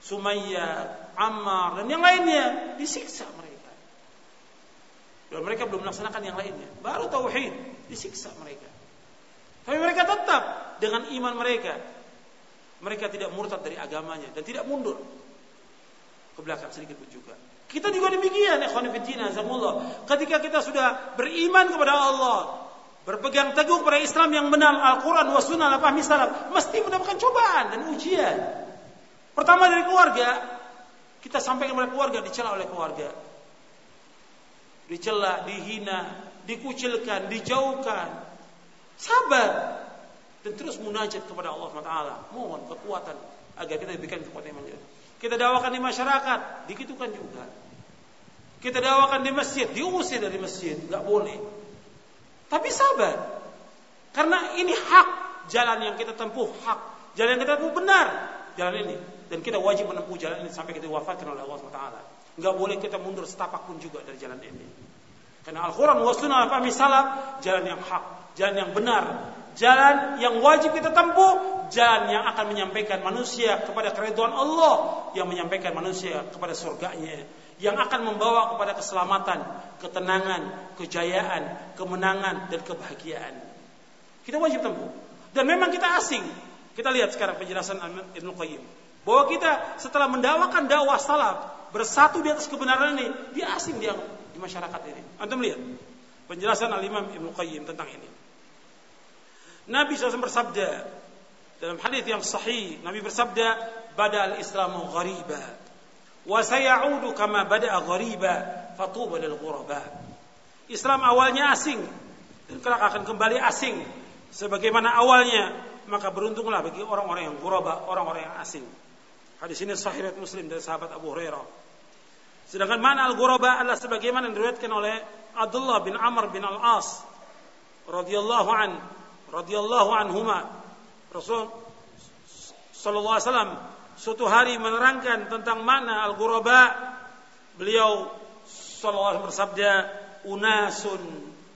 Sumayyah, Ammar dan yang lainnya disiksa mereka. Dan mereka belum melaksanakan yang lainnya. Baru tauhid disiksa mereka. Tapi mereka tetap dengan iman mereka mereka tidak murtad dari agamanya dan tidak mundur ke belakang sedikit pun juga. Kita juga demikian, ikhwan fillah, Ketika kita sudah beriman kepada Allah, berpegang teguh pada Islam yang benar, Al-Quran, wa sunnah, salaf, mesti mendapatkan cobaan dan ujian. Pertama dari keluarga, kita sampaikan kepada keluarga, dicela oleh keluarga. Dicela, dihina, dikucilkan, dijauhkan. Sabar dan terus munajat kepada Allah SWT. Mohon kekuatan agar kita diberikan kekuatan yang Kita dawakan di masyarakat, dikitukan juga. Kita dawakan di masjid, diusir dari masjid, nggak boleh. Tapi sabar, karena ini hak jalan yang kita tempuh, hak jalan yang kita tempuh benar jalan ini, dan kita wajib menempuh jalan ini sampai kita wafatkan oleh Allah SWT. Nggak boleh kita mundur setapak pun juga dari jalan ini. Karena Al-Quran wa sunnah salaf jalan yang hak, jalan yang benar, jalan yang wajib kita tempuh, jalan yang akan menyampaikan manusia kepada keriduan Allah, yang menyampaikan manusia kepada surganya, yang akan membawa kepada keselamatan, ketenangan, kejayaan, kemenangan dan kebahagiaan. Kita wajib tempuh. Dan memang kita asing. Kita lihat sekarang penjelasan Ibnu Qayyim. Bahwa kita setelah mendakwakan dakwah salaf bersatu di atas kebenaran ini, dia asing dia di masyarakat ini. Antum lihat penjelasan Al-Imam Ibnu Qayyim tentang ini. Nabi SAW bersabda dalam hadis yang sahih, Nabi bersabda, "Bada al-Islamu ghariba kama bada'a ghariba, fatuba lil ghuraba." Islam awalnya asing dan kelak akan kembali asing sebagaimana awalnya, maka beruntunglah bagi orang-orang yang ghuraba, orang-orang yang asing. Hadis ini sahih riwayat Muslim dari sahabat Abu Hurairah. Sedangkan mana al-ghuraba adalah sebagaimana diriwayatkan oleh Abdullah bin Amr bin Al-As radhiyallahu an radhiyallahu anhuma. Rasul sallallahu alaihi wasallam suatu hari menerangkan tentang mana al-ghuraba. Beliau sallallahu alaihi bersabda, "Unasun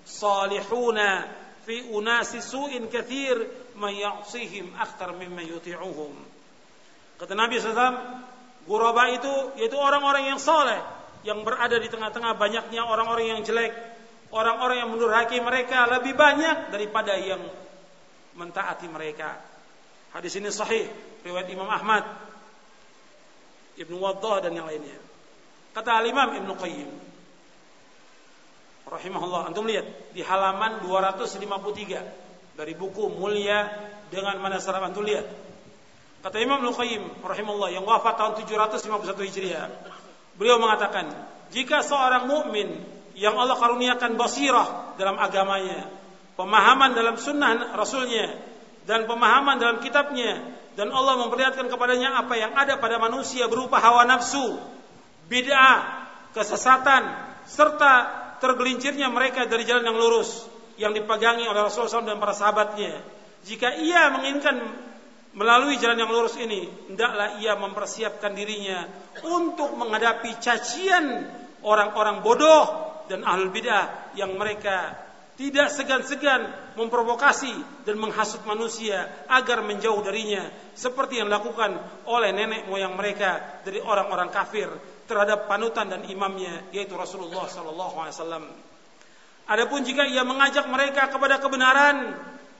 salihuna fi unasi su'in kathir man ya'sihim akthar mimma yuti'uhum." Kata Nabi SAW, guraba itu yaitu orang-orang yang soleh yang berada di tengah-tengah banyaknya orang-orang yang jelek, orang-orang yang mendurhaki mereka lebih banyak daripada yang mentaati mereka. Hadis ini sahih riwayat Imam Ahmad, Ibnu Waddah dan yang lainnya. Kata Al-Imam Ibnu Qayyim rahimahullah, antum lihat di halaman 253 dari buku Mulia dengan mana saraf antum lihat Kata Imam Al-Qayyim rahimahullah yang wafat tahun 751 Hijriah. Beliau mengatakan, jika seorang mukmin yang Allah karuniakan basirah dalam agamanya, pemahaman dalam sunnah Rasulnya, dan pemahaman dalam kitabnya, dan Allah memperlihatkan kepadanya apa yang ada pada manusia berupa hawa nafsu, bid'ah, kesesatan, serta tergelincirnya mereka dari jalan yang lurus yang dipegangi oleh Rasulullah SAW dan para sahabatnya. Jika ia menginginkan melalui jalan yang lurus ini, hendaklah ia mempersiapkan dirinya untuk menghadapi cacian orang-orang bodoh dan ahlul bidah yang mereka tidak segan-segan memprovokasi dan menghasut manusia agar menjauh darinya seperti yang dilakukan oleh nenek moyang mereka dari orang-orang kafir terhadap panutan dan imamnya yaitu Rasulullah sallallahu alaihi wasallam. Adapun jika ia mengajak mereka kepada kebenaran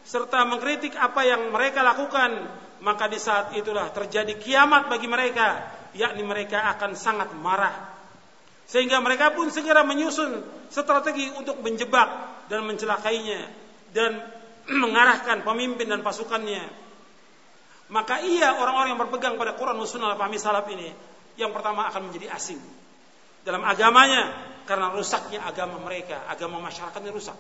serta mengkritik apa yang mereka lakukan maka di saat itulah terjadi kiamat bagi mereka, yakni mereka akan sangat marah. Sehingga mereka pun segera menyusun strategi untuk menjebak dan mencelakainya dan mengarahkan pemimpin dan pasukannya. Maka ia orang-orang yang berpegang pada Quran dan Sunnah pahami salaf ini yang pertama akan menjadi asing dalam agamanya karena rusaknya agama mereka, agama masyarakatnya rusak.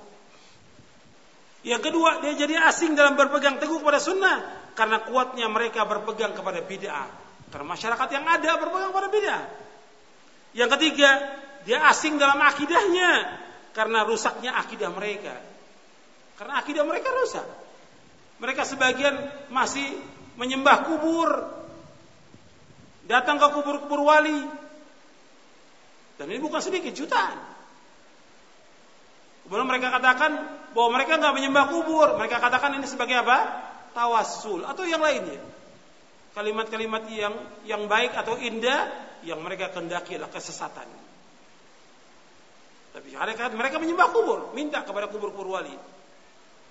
Yang kedua, dia jadi asing dalam berpegang teguh pada sunnah karena kuatnya mereka berpegang kepada bid'ah. Karena masyarakat yang ada berpegang pada bid'ah. Yang ketiga, dia asing dalam akidahnya karena rusaknya akidah mereka. Karena akidah mereka rusak. Mereka sebagian masih menyembah kubur. Datang ke kubur-kubur wali. Dan ini bukan sedikit, jutaan. Kemudian mereka katakan bahwa mereka nggak menyembah kubur. Mereka katakan ini sebagai apa? Tawassul atau yang lainnya. Kalimat-kalimat yang yang baik atau indah yang mereka kendaki adalah kesesatan. Tapi mereka mereka menyembah kubur, minta kepada kubur-kubur wali.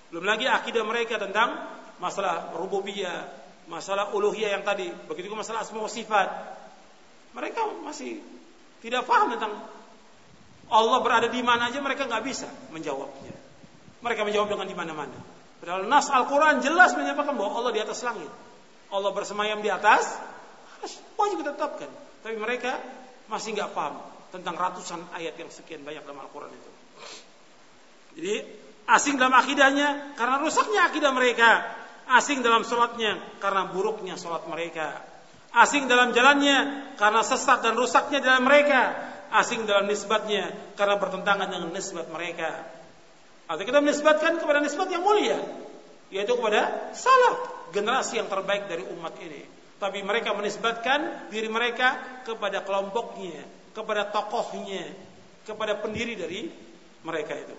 Belum lagi akidah mereka tentang masalah rububiyah, masalah uluhiyah yang tadi, begitu juga masalah asma sifat. Mereka masih tidak paham tentang Allah berada di mana aja mereka nggak bisa menjawabnya. Mereka menjawab dengan di mana-mana. Padahal nas Al-Quran jelas menyatakan bahwa Allah di atas langit. Allah bersemayam di atas, wajib kita tetapkan. Tapi mereka masih nggak paham tentang ratusan ayat yang sekian banyak dalam Al-Quran itu. Jadi asing dalam akidahnya karena rusaknya akidah mereka. Asing dalam sholatnya karena buruknya sholat mereka. Asing dalam jalannya karena sesat dan rusaknya dalam mereka asing dalam nisbatnya karena bertentangan dengan nisbat mereka. Atau kita menisbatkan kepada nisbat yang mulia, yaitu kepada salaf, generasi yang terbaik dari umat ini. Tapi mereka menisbatkan diri mereka kepada kelompoknya, kepada tokohnya, kepada pendiri dari mereka itu.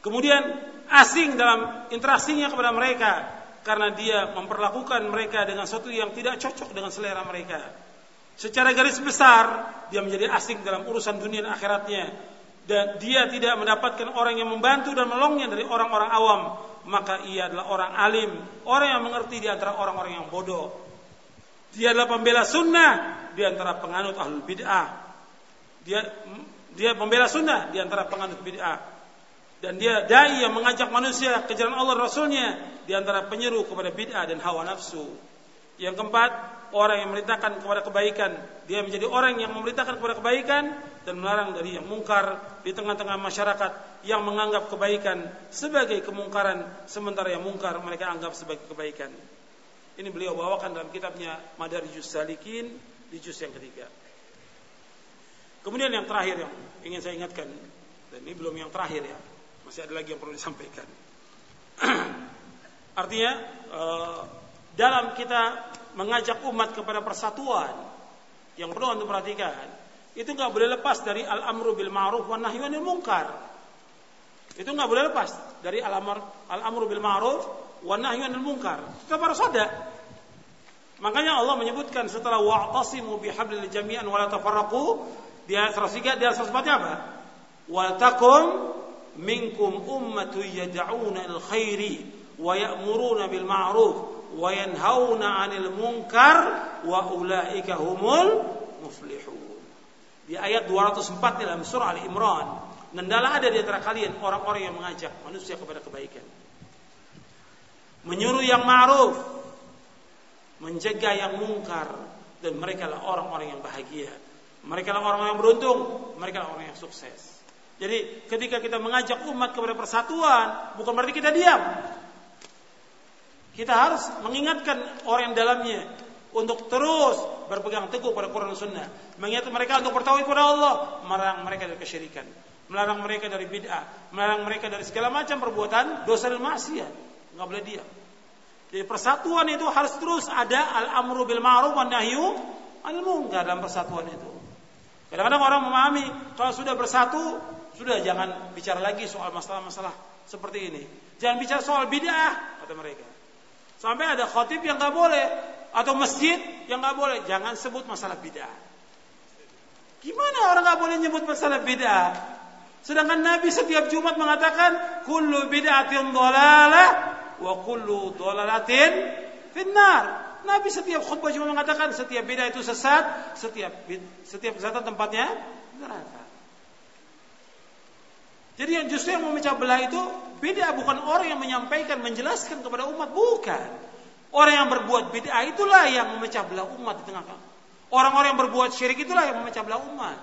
Kemudian asing dalam interaksinya kepada mereka karena dia memperlakukan mereka dengan sesuatu yang tidak cocok dengan selera mereka. Secara garis besar dia menjadi asing dalam urusan dunia dan akhiratnya dan dia tidak mendapatkan orang yang membantu dan melongnya dari orang-orang awam, maka ia adalah orang alim, orang yang mengerti di antara orang-orang yang bodoh. Dia adalah pembela sunnah di antara penganut ahlul bid'ah. Dia dia pembela sunnah di antara penganut bid'ah dan dia dai yang mengajak manusia ke jalan Allah Rasulnya di antara penyeru kepada bid'ah dan hawa nafsu. Yang keempat, orang yang memerintahkan kepada kebaikan, dia menjadi orang yang memerintahkan kepada kebaikan dan melarang dari yang mungkar di tengah-tengah masyarakat yang menganggap kebaikan sebagai kemungkaran sementara yang mungkar mereka anggap sebagai kebaikan. Ini beliau bawakan dalam kitabnya Madarijus Salikin di juz yang ketiga. Kemudian yang terakhir yang ingin saya ingatkan dan ini belum yang terakhir ya masih ada lagi yang perlu disampaikan. Artinya eh, dalam kita mengajak umat kepada persatuan yang perlu untuk perhatikan itu nggak boleh lepas dari al-amru bil ma'ruf wa nahyi anil munkar. Itu nggak boleh lepas dari al-amr al-amru bil ma'ruf wa anil munkar. Tetap harus ada. Makanya Allah menyebutkan setelah wa'tasimu bihablil jami'an wa la tafarraqu dia 103 dia 104 apa? Wal takum minkum ummatu yad'una al khairi wa ya'muruna bil ma'ruf wa yanhauna 'anil munkar wa ulaika humul muflihun. Di ayat 204 dalam surah Ali Imran, Nendala ada di antara kalian orang-orang yang mengajak manusia kepada kebaikan. Menyuruh yang ma'ruf, mencegah yang mungkar dan mereka lah orang-orang yang bahagia. Mereka lah orang-orang yang beruntung, mereka lah orang yang sukses. Jadi ketika kita mengajak umat kepada persatuan, bukan berarti kita diam. Kita harus mengingatkan orang yang dalamnya untuk terus berpegang teguh pada Quran dan Sunnah. Mengingatkan mereka untuk bertauhid kepada Allah, melarang mereka dari kesyirikan, melarang mereka dari bid'ah, melarang mereka dari segala macam perbuatan dosa dan maksiat. Enggak boleh diam. Jadi persatuan itu harus terus ada al-amru bil ma'ruf wan nahyu anil munkar dalam persatuan itu. Kadang-kadang orang memahami kalau sudah bersatu sudah jangan bicara lagi soal masalah-masalah seperti ini. Jangan bicara soal bid'ah kata mereka. Sampai ada khotib yang nggak boleh atau masjid yang nggak boleh. Jangan sebut masalah bid'ah. Gimana orang nggak boleh nyebut masalah bid'ah? Sedangkan Nabi setiap Jumat mengatakan kullu bid'atin dhalalah wa kullu dhalalatin finnar. Nabi setiap khutbah cuma mengatakan setiap bid'ah itu sesat, setiap setiap kesesatan tempatnya neraka. Jadi yang justru yang memecah belah itu beda bukan orang yang menyampaikan, menjelaskan kepada umat, bukan. Orang yang berbuat bid'ah itulah yang memecah belah umat di tengah Orang-orang yang berbuat syirik itulah yang memecah belah umat.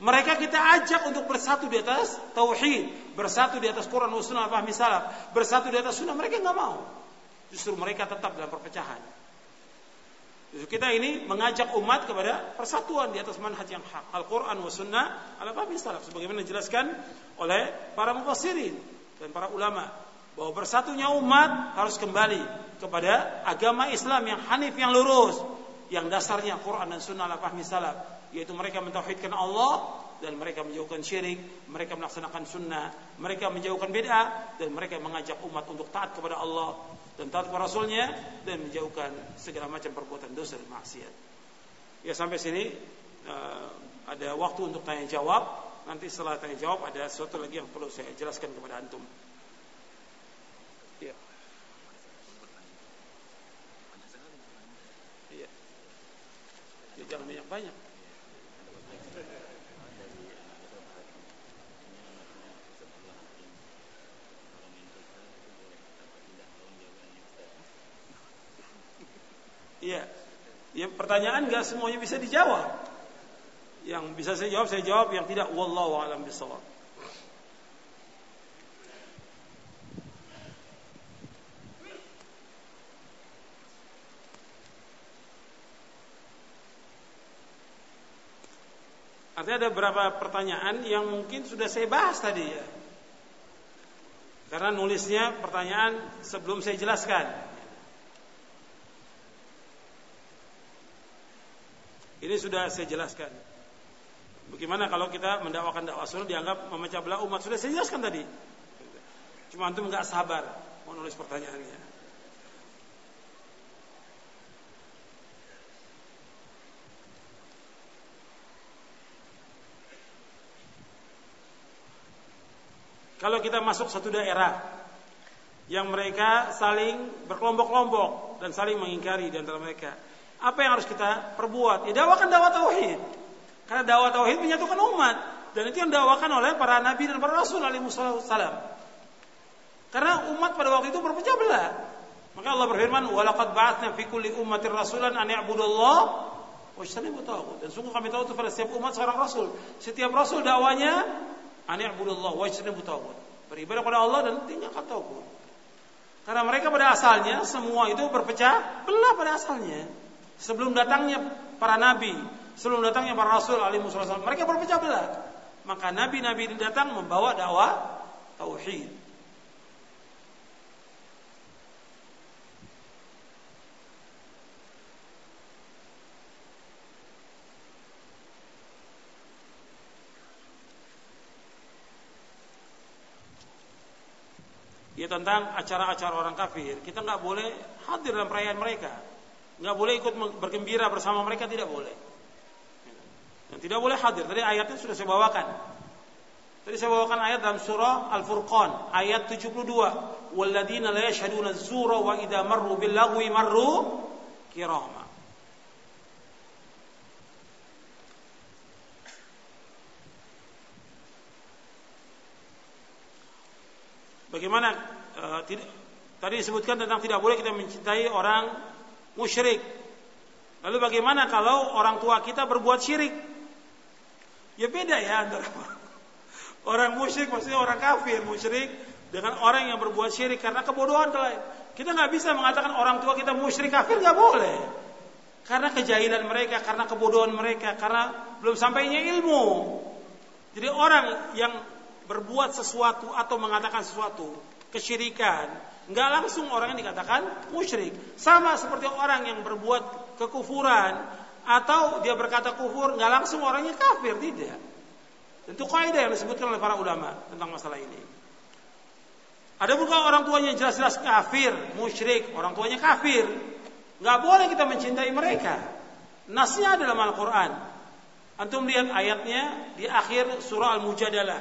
Mereka kita ajak untuk bersatu di atas tauhid, bersatu di atas Quran dan Sunnah pahmi salaf, bersatu di atas sunnah mereka nggak mau. Justru mereka tetap dalam perpecahan. Kita ini mengajak umat kepada persatuan di atas manhaj yang hak. Al-Quran wa sunnah ala salaf. Sebagaimana dijelaskan oleh para mufassirin dan para ulama. Bahwa bersatunya umat harus kembali kepada agama Islam yang hanif, yang lurus. Yang dasarnya Quran dan sunnah ala fahmi salaf. Yaitu mereka mentauhidkan Allah dan mereka menjauhkan syirik, mereka melaksanakan sunnah, mereka menjauhkan bid'ah dan mereka mengajak umat untuk taat kepada Allah dan taat kepada Rasulnya dan menjauhkan segala macam perbuatan dosa dan maksiat. Ya sampai sini uh, ada waktu untuk tanya jawab. Nanti setelah tanya jawab ada sesuatu lagi yang perlu saya jelaskan kepada antum. Ya. Ya. ya jangan banyak-banyak. Iya. Ya, pertanyaan nggak semuanya bisa dijawab. Yang bisa saya jawab saya jawab, yang tidak wallahu alam bisawab. Artinya ada beberapa pertanyaan yang mungkin sudah saya bahas tadi ya. Karena nulisnya pertanyaan sebelum saya jelaskan. Ini sudah saya jelaskan. Bagaimana kalau kita mendakwakan dakwah sunnah dianggap memecah belah umat? Sudah saya jelaskan tadi. Cuma antum nggak sabar mau nulis pertanyaannya. Kalau kita masuk satu daerah yang mereka saling berkelompok-kelompok dan saling mengingkari di antara mereka, apa yang harus kita perbuat? Ya dakwakan dakwah tauhid. Karena dakwah tauhid menyatukan umat dan itu yang dakwakan oleh para nabi dan para rasul alaihi wasallam. Karena umat pada waktu itu berpecah belah. Maka Allah berfirman, "Walaqad ba'atsna fi kulli ummatin rasulan an ya'budullaha wa yajtanibu Dan sungguh kami tahu itu pada setiap umat seorang rasul. Setiap rasul dakwanya Ani'budullah wa ijtanibu tagut. Beribadah kepada Allah dan tinggalkan tagut. Karena mereka pada asalnya semua itu berpecah belah pada asalnya. Sebelum datangnya para nabi, sebelum datangnya para rasul alaihi wasallam, mereka berpecah belah. Maka nabi-nabi datang membawa dakwah tauhid. ya tentang acara-acara orang kafir, kita nggak boleh hadir dalam perayaan mereka, nggak boleh ikut bergembira bersama mereka, tidak boleh. Dan tidak boleh hadir. Tadi ayatnya sudah saya bawakan. Tadi saya bawakan ayat dalam surah Al-Furqan ayat 72. Walladzina la yashhaduna az-zura wa idza marru bil lagwi marru kirama. Bagaimana uh, tadi disebutkan tentang tidak boleh kita mencintai orang musyrik. Lalu bagaimana kalau orang tua kita berbuat syirik? Ya beda ya antara orang musyrik maksudnya orang kafir musyrik dengan orang yang berbuat syirik karena kebodohan lain. Kita nggak bisa mengatakan orang tua kita musyrik kafir nggak boleh. Karena kejahilan mereka, karena kebodohan mereka, karena belum sampainya ilmu. Jadi orang yang berbuat sesuatu atau mengatakan sesuatu kesyirikan, nggak langsung orang yang dikatakan musyrik. Sama seperti orang yang berbuat kekufuran atau dia berkata kufur, nggak langsung orangnya kafir, tidak. Tentu kaidah yang disebutkan oleh para ulama tentang masalah ini. Ada bukan orang tuanya jelas-jelas kafir, musyrik, orang tuanya kafir. Nggak boleh kita mencintai mereka. Nasnya adalah Al-Quran. Antum lihat ayatnya di akhir surah Al-Mujadalah.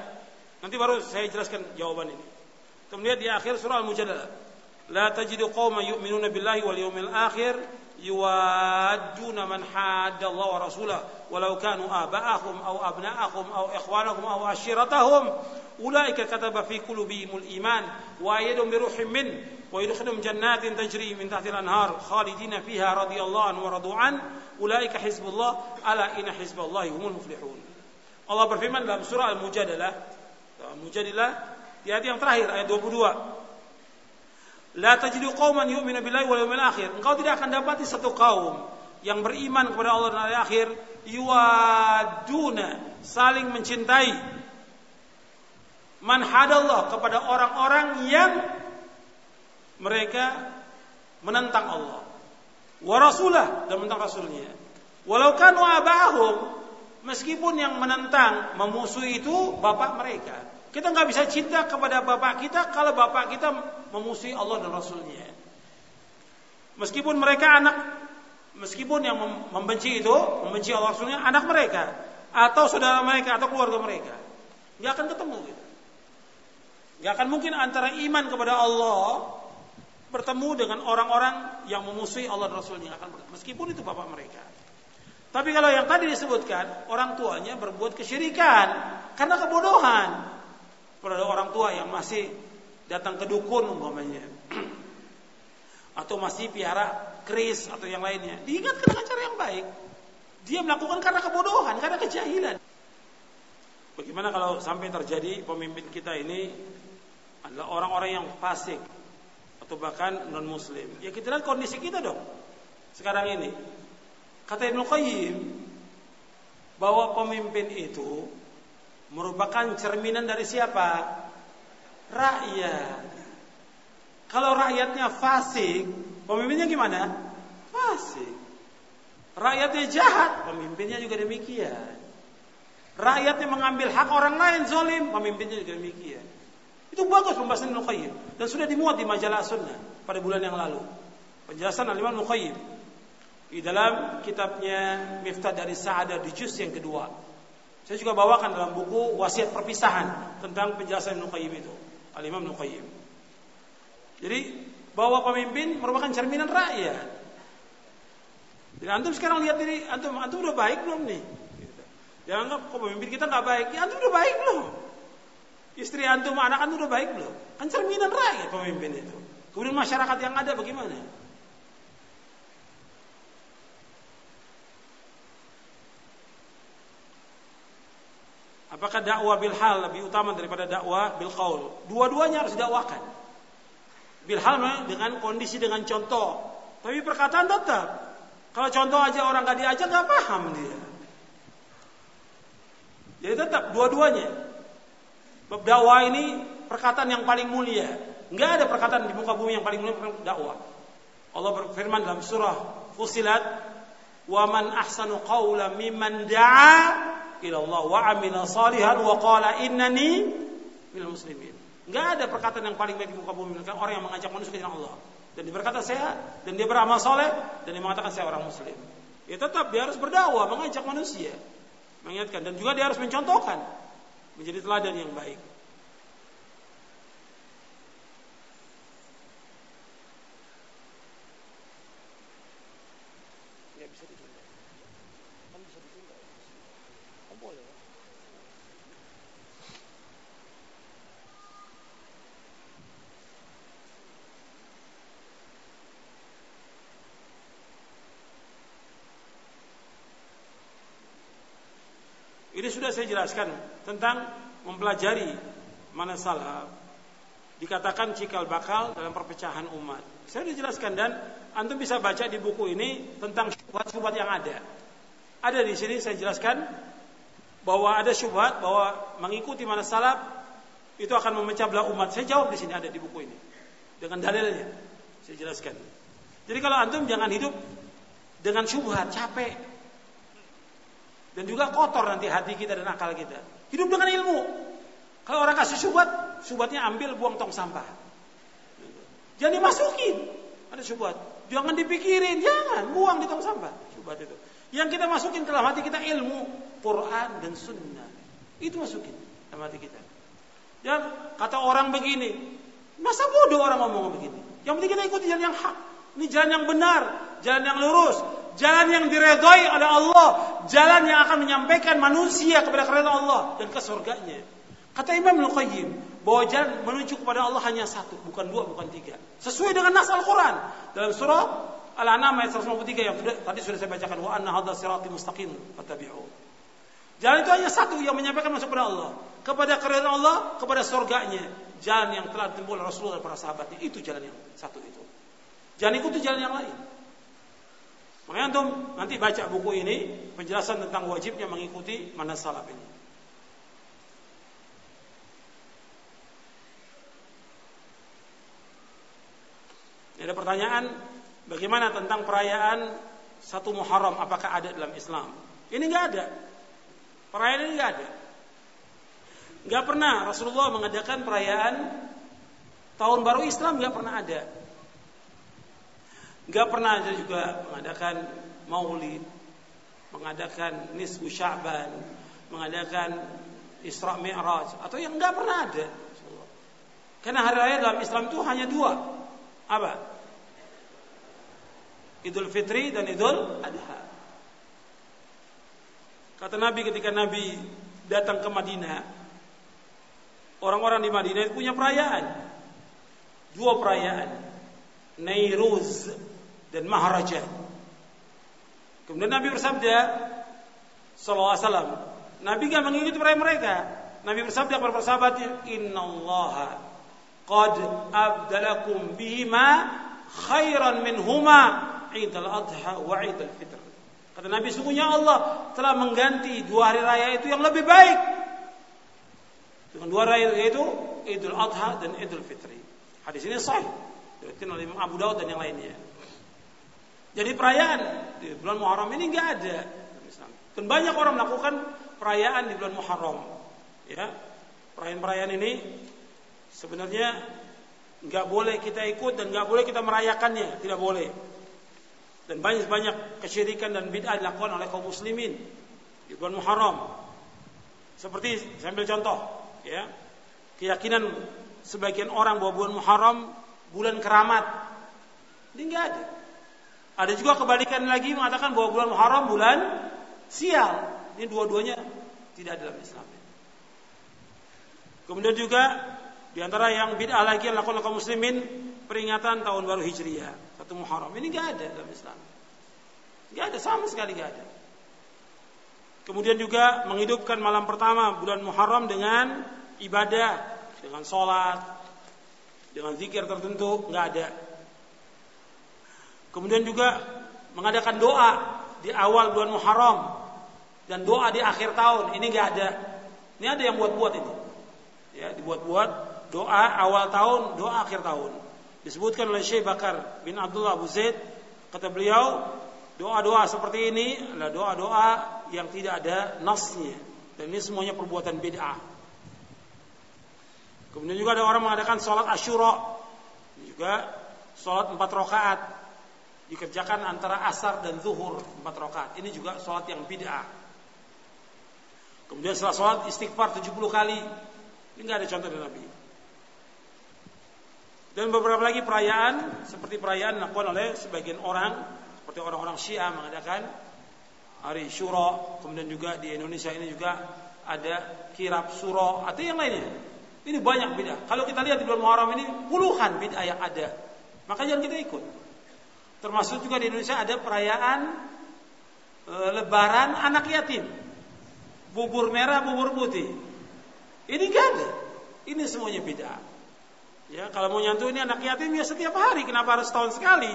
Nanti baru saya jelaskan jawaban ini. Kemudian di akhir surah Al-Mujadalah. La tajidu qauman yu'minuna billahi wal yawmil akhir yuwadduna man hadda Allah wa rasulahu walau kanu aba'ahum aw abna'ahum aw ikhwanahum aw ashiratahum ulaika kataba fi qulubihimul iman wa ayyadhum bi ruhin min wa yudkhiluhum jannatin tajri min tahtiha al-anhar khalidina fiha radiyallahu anhu wa radu an ulaika hizbullah ala inna hizballahi humul muflihun Allah berfirman dalam surah Al-Mujadalah Mujadilah di ayat yang terakhir ayat 22. La tajidu qauman yu'minu billahi wal yawmil akhir. Engkau tidak akan dapati satu kaum yang beriman kepada Allah dan hari akhir yuwaduna saling mencintai man hadallah kepada orang-orang yang mereka menentang Allah wa rasulah dan menentang rasulnya walau kanu abahum Meskipun yang menentang, memusuhi itu bapak mereka. Kita nggak bisa cinta kepada bapak kita kalau bapak kita memusuhi Allah dan Rasulnya. Meskipun mereka anak, meskipun yang membenci itu, membenci Allah Rasulnya anak mereka, atau saudara mereka, atau keluarga mereka. Nggak akan ketemu gitu. Nggak akan mungkin antara iman kepada Allah bertemu dengan orang-orang yang memusuhi Allah dan Rasulnya akan meskipun itu bapak mereka. Tapi kalau yang tadi disebutkan, orang tuanya berbuat kesyirikan karena kebodohan. Pada orang tua yang masih datang ke dukun umpamanya. Atau masih piara keris atau yang lainnya. Diingatkan dengan cara yang baik. Dia melakukan karena kebodohan, karena kejahilan. Bagaimana kalau sampai terjadi pemimpin kita ini adalah orang-orang yang fasik atau bahkan non muslim. Ya kita lihat kondisi kita dong. Sekarang ini Kata Ibnu Qayyim bahwa pemimpin itu merupakan cerminan dari siapa? Rakyat. Kalau rakyatnya fasik, pemimpinnya gimana? Fasik. Rakyatnya jahat, pemimpinnya juga demikian. Rakyatnya mengambil hak orang lain zolim, pemimpinnya juga demikian. Itu bagus pembahasan Ibnu Qayyim dan sudah dimuat di majalah Sunnah pada bulan yang lalu. Penjelasan Al-Imam di dalam kitabnya Miftah dari Sa'adah di juz yang kedua. Saya juga bawakan dalam buku Wasiat Perpisahan tentang penjelasan Ibnu itu. Al-Imam Ibnu Qayyim. Jadi bahwa pemimpin merupakan cerminan rakyat. Jadi antum sekarang lihat diri antum antum udah baik belum nih? Jangan anggap kok pemimpin kita nggak baik. Ya antum udah baik belum? Istri antum, anak antum udah baik belum? Kan cerminan rakyat pemimpin itu. Kemudian masyarakat yang ada bagaimana? Apakah dakwah bil hal lebih utama daripada dakwah bil qaul? Dua-duanya harus didakwakan. Bil hal dengan kondisi dengan contoh. Tapi perkataan tetap. Kalau contoh aja orang gak diajak gak paham dia. Jadi tetap dua-duanya. Bab dakwah ini perkataan yang paling mulia. Enggak ada perkataan di muka bumi yang paling mulia dakwah. Allah berfirman dalam surah Fusilat, "Wa man ahsanu qawla mimman da'a ila Allah wa amila salihan wa qala innani minal muslimin." Enggak ada perkataan yang paling baik di muka bumi orang yang mengajak manusia ke Allah. Dan dia berkata saya dan dia beramal soleh dan dia mengatakan saya orang muslim. Ya tetap dia harus berdakwah, mengajak manusia, mengingatkan dan juga dia harus mencontohkan menjadi teladan yang baik. Ya bisa ditunda. Kan bisa ditunda. Kan boleh. Ini sudah saya jelaskan tentang mempelajari mana salah dikatakan cikal bakal dalam perpecahan umat. Saya sudah jelaskan dan antum bisa baca di buku ini tentang syubhat-syubhat yang ada. Ada di sini saya jelaskan bahwa ada syubhat bahwa mengikuti mana salaf itu akan memecah belah umat. Saya jawab di sini ada di buku ini dengan dalilnya. Saya jelaskan. Jadi kalau antum jangan hidup dengan syubhat, capek. Dan juga kotor nanti hati kita dan akal kita. Hidup dengan ilmu. Kalau orang kasih syubhat, syubhatnya ambil buang tong sampah. Jangan dimasukin. Ada syubhat. Jangan dipikirin, jangan buang di tong sampah. Syubhat itu. Yang kita masukin ke dalam hati kita ilmu, Quran dan Sunnah. Itu masukin dalam hati kita. Dan kata orang begini, masa bodoh orang ngomong begini? Yang penting kita ikuti jalan yang hak. Ini jalan yang benar, jalan yang lurus, jalan yang diredhoi oleh Allah, jalan yang akan menyampaikan manusia kepada keridhaan Allah dan ke surganya. Kata Imam Al-Qayyim bahwa jalan menuju kepada Allah hanya satu, bukan dua, bukan tiga. Sesuai dengan nas Al-Quran dalam surah Al-An'am ayat 153 yang tadi sudah saya bacakan wa anna hadza sirati mustaqim fattabi'u. Jalan itu hanya satu yang menyampaikan masuk kepada Allah, kepada keridhaan Allah, kepada surganya. Jalan yang telah ditempuh oleh Rasulullah dan para sahabatnya itu jalan yang satu itu. Jangan ikuti jalan yang lain. Makanya antum nanti baca buku ini penjelasan tentang wajibnya mengikuti mana salaf ini. Ada pertanyaan bagaimana tentang perayaan satu Muharram apakah ada dalam Islam? Ini enggak ada. Perayaan ini enggak ada. Enggak pernah Rasulullah mengadakan perayaan tahun baru Islam enggak pernah ada. Enggak pernah ada juga mengadakan maulid, mengadakan nisfu Sya'ban, mengadakan Isra Mi'raj atau yang enggak pernah ada. Karena hari raya dalam Islam itu hanya dua. Apa? Idul Fitri dan Idul Adha. Kata Nabi ketika Nabi datang ke Madinah, orang-orang di Madinah itu punya perayaan. Dua perayaan. Nairuz dan Maharaja. Kemudian Nabi bersabda sallallahu alaihi Nabi gak mengikuti mereka. Nabi bersabda kepada para sahabatnya, "Innallaha qad abdalakum bihima khairan minhuma Idul Adha wa Idul Fitr. Kata Nabi sungguhnya Allah telah mengganti dua hari raya itu yang lebih baik. Dengan dua hari raya yaitu Idul Adha dan Idul Fitri. Hadis ini sahih. Diriwayatkan oleh Imam Abu Dawud dan yang lainnya. Jadi perayaan di bulan Muharram ini enggak ada. Dan banyak orang melakukan perayaan di bulan Muharram. Ya, perayaan-perayaan ini sebenarnya nggak boleh kita ikut dan nggak boleh kita merayakannya, tidak boleh. Dan banyak banyak kesyirikan dan bid'ah dilakukan oleh kaum muslimin di bulan Muharram. Seperti saya ambil contoh, ya. Keyakinan sebagian orang bahwa bulan Muharram bulan keramat. Ini enggak ada. Ada juga kebalikan lagi mengatakan bahwa bulan Muharram bulan sial. Ini dua-duanya tidak dalam Islam. Kemudian juga di antara yang bid'ah lagi yang lakukan kaum muslimin peringatan tahun baru Hijriah, satu Muharram. Ini enggak ada dalam Islam. Enggak ada sama sekali enggak ada. Kemudian juga menghidupkan malam pertama bulan Muharram dengan ibadah, dengan sholat, dengan zikir tertentu, enggak ada. Kemudian juga mengadakan doa di awal bulan Muharram dan doa di akhir tahun. Ini enggak ada. Ini ada yang buat-buat ini. Ya, dibuat-buat doa awal tahun, doa akhir tahun. Disebutkan oleh Syekh Bakar bin Abdullah Abu Zaid, kata beliau, doa-doa seperti ini adalah doa-doa yang tidak ada nasnya. Dan ini semuanya perbuatan bid'ah. Kemudian juga ada orang mengadakan sholat asyura. Juga sholat empat rakaat dikerjakan antara asar dan zuhur empat rakaat. Ini juga sholat yang bid'ah. Kemudian setelah sholat istighfar 70 kali. Ini nggak ada contoh dari Nabi. Dan beberapa lagi perayaan seperti perayaan dilakukan oleh sebagian orang seperti orang-orang Syiah mengadakan hari Syuro, kemudian juga di Indonesia ini juga ada kirab suro atau yang lainnya. Ini banyak bid'ah. Kalau kita lihat di bulan Muharram ini puluhan bid'ah yang ada. Maka jangan kita ikut. Termasuk juga di Indonesia ada perayaan e, lebaran anak yatim. Bubur merah, bubur putih. Ini gak ada. Ini semuanya bid'ah. Ya, kalau mau nyantu ini anak yatim ya setiap hari, kenapa harus setahun sekali?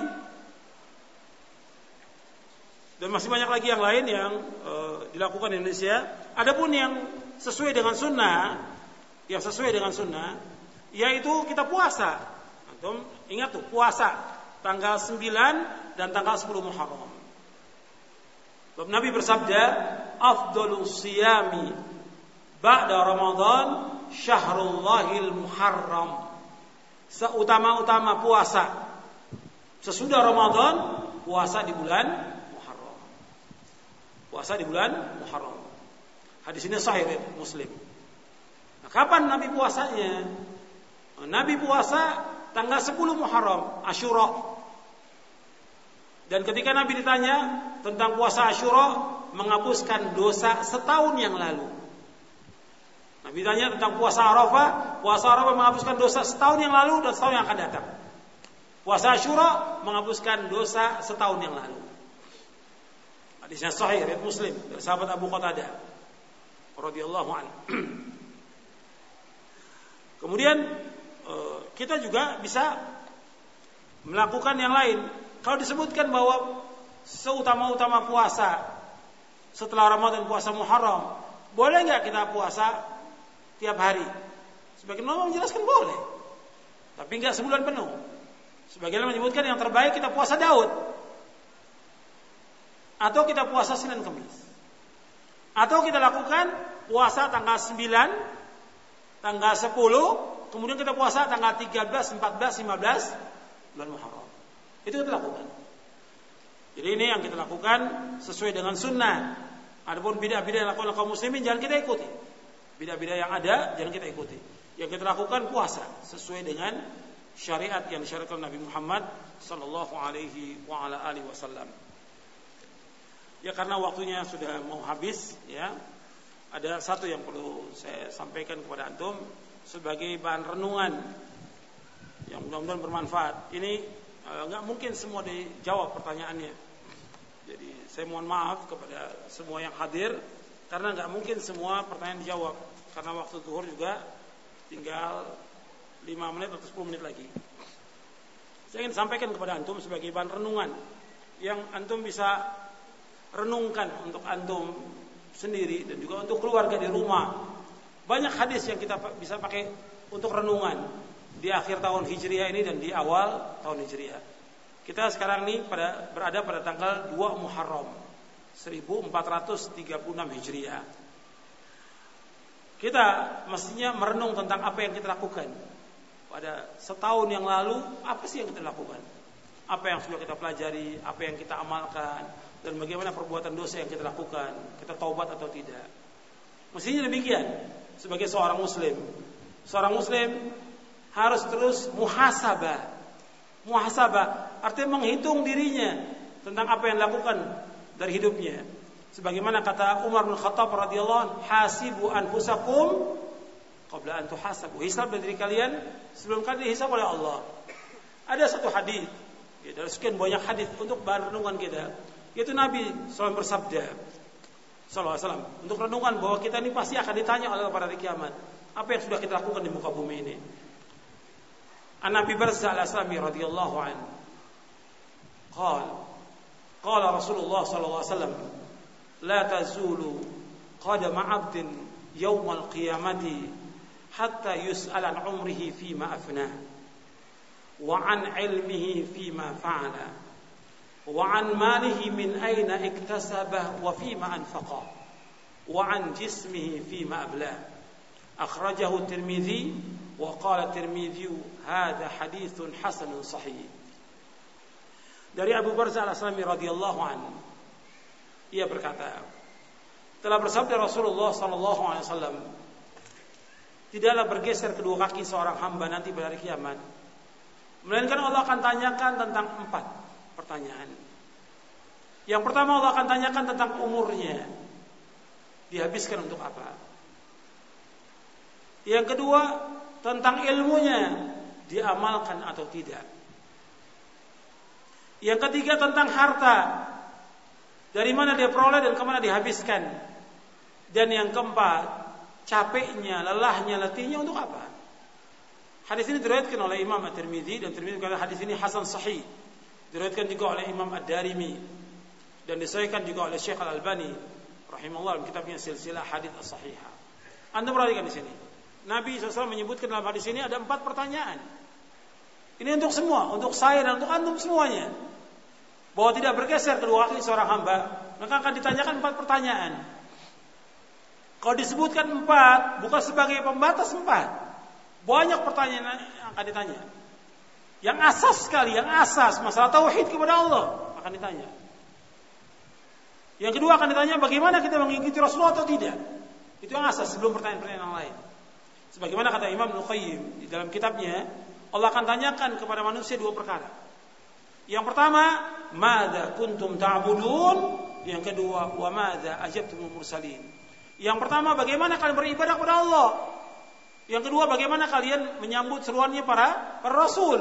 Dan masih banyak lagi yang lain yang e, dilakukan di Indonesia. Adapun yang sesuai dengan sunnah, yang sesuai dengan sunnah, yaitu kita puasa. Antum ingat tuh puasa tanggal 9 dan tanggal 10 Muharram. Sebab Nabi bersabda, "Afdhalus siyami ba'da Ramadan syahrullahil muharram." Seutama-utama puasa sesudah Ramadan, puasa di bulan puasa di bulan Muharram. Hadis ini sahih Muslim. Nah, kapan Nabi puasanya? Nabi puasa tanggal 10 Muharram, Asyura. Dan ketika Nabi ditanya tentang puasa Asyura, menghapuskan dosa setahun yang lalu. Nabi tanya tentang puasa Arafah, puasa Arafah menghapuskan dosa setahun yang lalu dan setahun yang akan datang. Puasa Asyura menghapuskan dosa setahun yang lalu. Hadisnya sahih riwayat Muslim dari sahabat Abu Qatadah radhiyallahu anhu. Kemudian eh, kita juga bisa melakukan yang lain. Kalau disebutkan bahwa seutama-utama puasa setelah Ramadan puasa Muharram, boleh nggak kita puasa tiap hari? Sebagian ulama menjelaskan boleh, tapi nggak sebulan penuh. Sebagian menyebutkan yang terbaik kita puasa Daud, atau kita puasa Senin Kamis. Atau kita lakukan puasa tanggal 9, tanggal 10, kemudian kita puasa tanggal 13, 14, 15 bulan Muharram. Itu kita lakukan. Jadi ini yang kita lakukan sesuai dengan sunnah. Adapun bidah-bidah yang lakukan kaum muslimin jangan kita ikuti. Bidah-bidah yang ada jangan kita ikuti. Yang kita lakukan puasa sesuai dengan syariat yang disyariatkan Nabi Muhammad sallallahu alaihi wa ala alihi wasallam. Ya karena waktunya sudah mau habis ya. Ada satu yang perlu saya sampaikan kepada antum sebagai bahan renungan yang mudah-mudahan bermanfaat. Ini nggak uh, mungkin semua dijawab pertanyaannya. Jadi saya mohon maaf kepada semua yang hadir karena nggak mungkin semua pertanyaan dijawab karena waktu zuhur juga tinggal 5 menit atau 10 menit lagi. Saya ingin sampaikan kepada antum sebagai bahan renungan yang antum bisa renungkan untuk antum sendiri dan juga untuk keluarga di rumah. Banyak hadis yang kita bisa pakai untuk renungan di akhir tahun Hijriah ini dan di awal tahun Hijriah. Kita sekarang ini pada berada pada tanggal 2 Muharram. 1436 Hijriah. Kita mestinya merenung tentang apa yang kita lakukan. Pada setahun yang lalu, apa sih yang kita lakukan? Apa yang sudah kita pelajari, apa yang kita amalkan, dan bagaimana perbuatan dosa yang kita lakukan, kita taubat atau tidak. Mestinya demikian sebagai seorang muslim. Seorang muslim harus terus muhasabah. Muhasabah artinya menghitung dirinya tentang apa yang dilakukan dari hidupnya. Sebagaimana kata Umar bin Khattab radhiyallahu anhu, "Hasibu anfusakum qabla an tuhasabu." Hisab dari kalian sebelum kalian dihisab oleh Allah. Ada satu hadis ya, dari sekian banyak hadis untuk bahan renungan kita, yaitu Nabi SAW bersabda, SAW, untuk renungan bahwa kita ini pasti akan ditanya oleh pada hari kiamat. Apa yang sudah kita lakukan di muka bumi ini? An Nabi Barza al-Aslami radhiyallahu anhu. Qal, qala Rasulullah sallallahu alaihi wasallam, لا تزول قدم عبد يوم القيامة حتى يسأل عن عمره فيما أفناه وعن علمه فيما فعل وعن ماله من أين اكتسبه وفيما أنفقه وعن جسمه فيما أبلاه أخرجه الترمذي وقال الترمذي hadza hadithun hasanun sahih. Dari Abu Barzah Al-Aslami radhiyallahu anhu ia berkata, telah bersabda Rasulullah sallallahu alaihi wasallam, tidaklah bergeser kedua kaki seorang hamba nanti pada hari kiamat. Melainkan Allah akan tanyakan tentang empat pertanyaan. Yang pertama Allah akan tanyakan tentang umurnya. Dihabiskan untuk apa? Yang kedua tentang ilmunya diamalkan atau tidak. Yang ketiga tentang harta dari mana dia peroleh dan ke mana dihabiskan. Dan yang keempat, capeknya, lelahnya, letihnya untuk apa? Hadis ini diriwayatkan oleh Imam At-Tirmidzi dan Tirmidzi kata hadis ini hasan sahih. Diriwayatkan juga oleh Imam Ad-Darimi dan disahihkan juga oleh Syekh Al-Albani rahimahullah dalam kitabnya Silsilah Hadis As-Sahihah. Anda perhatikan di sini. Nabi SAW menyebutkan dalam hadis ini ada empat pertanyaan. Ini untuk semua, untuk saya dan untuk antum semuanya bahwa tidak bergeser kedua kaki seorang hamba, maka akan ditanyakan empat pertanyaan. Kalau disebutkan empat, bukan sebagai pembatas empat. Banyak pertanyaan yang akan ditanya. Yang asas sekali, yang asas masalah tauhid kepada Allah akan ditanya. Yang kedua akan ditanya bagaimana kita mengikuti Rasulullah atau tidak. Itu yang asas sebelum pertanyaan-pertanyaan yang lain. Sebagaimana kata Imam Nuqayyim di dalam kitabnya, Allah akan tanyakan kepada manusia dua perkara. Yang pertama, madza kuntum ta'budun? Yang kedua, wa madza ajabtumul mursalin? Yang pertama, bagaimana kalian beribadah kepada Allah? Yang kedua, bagaimana kalian menyambut seruannya para para rasul?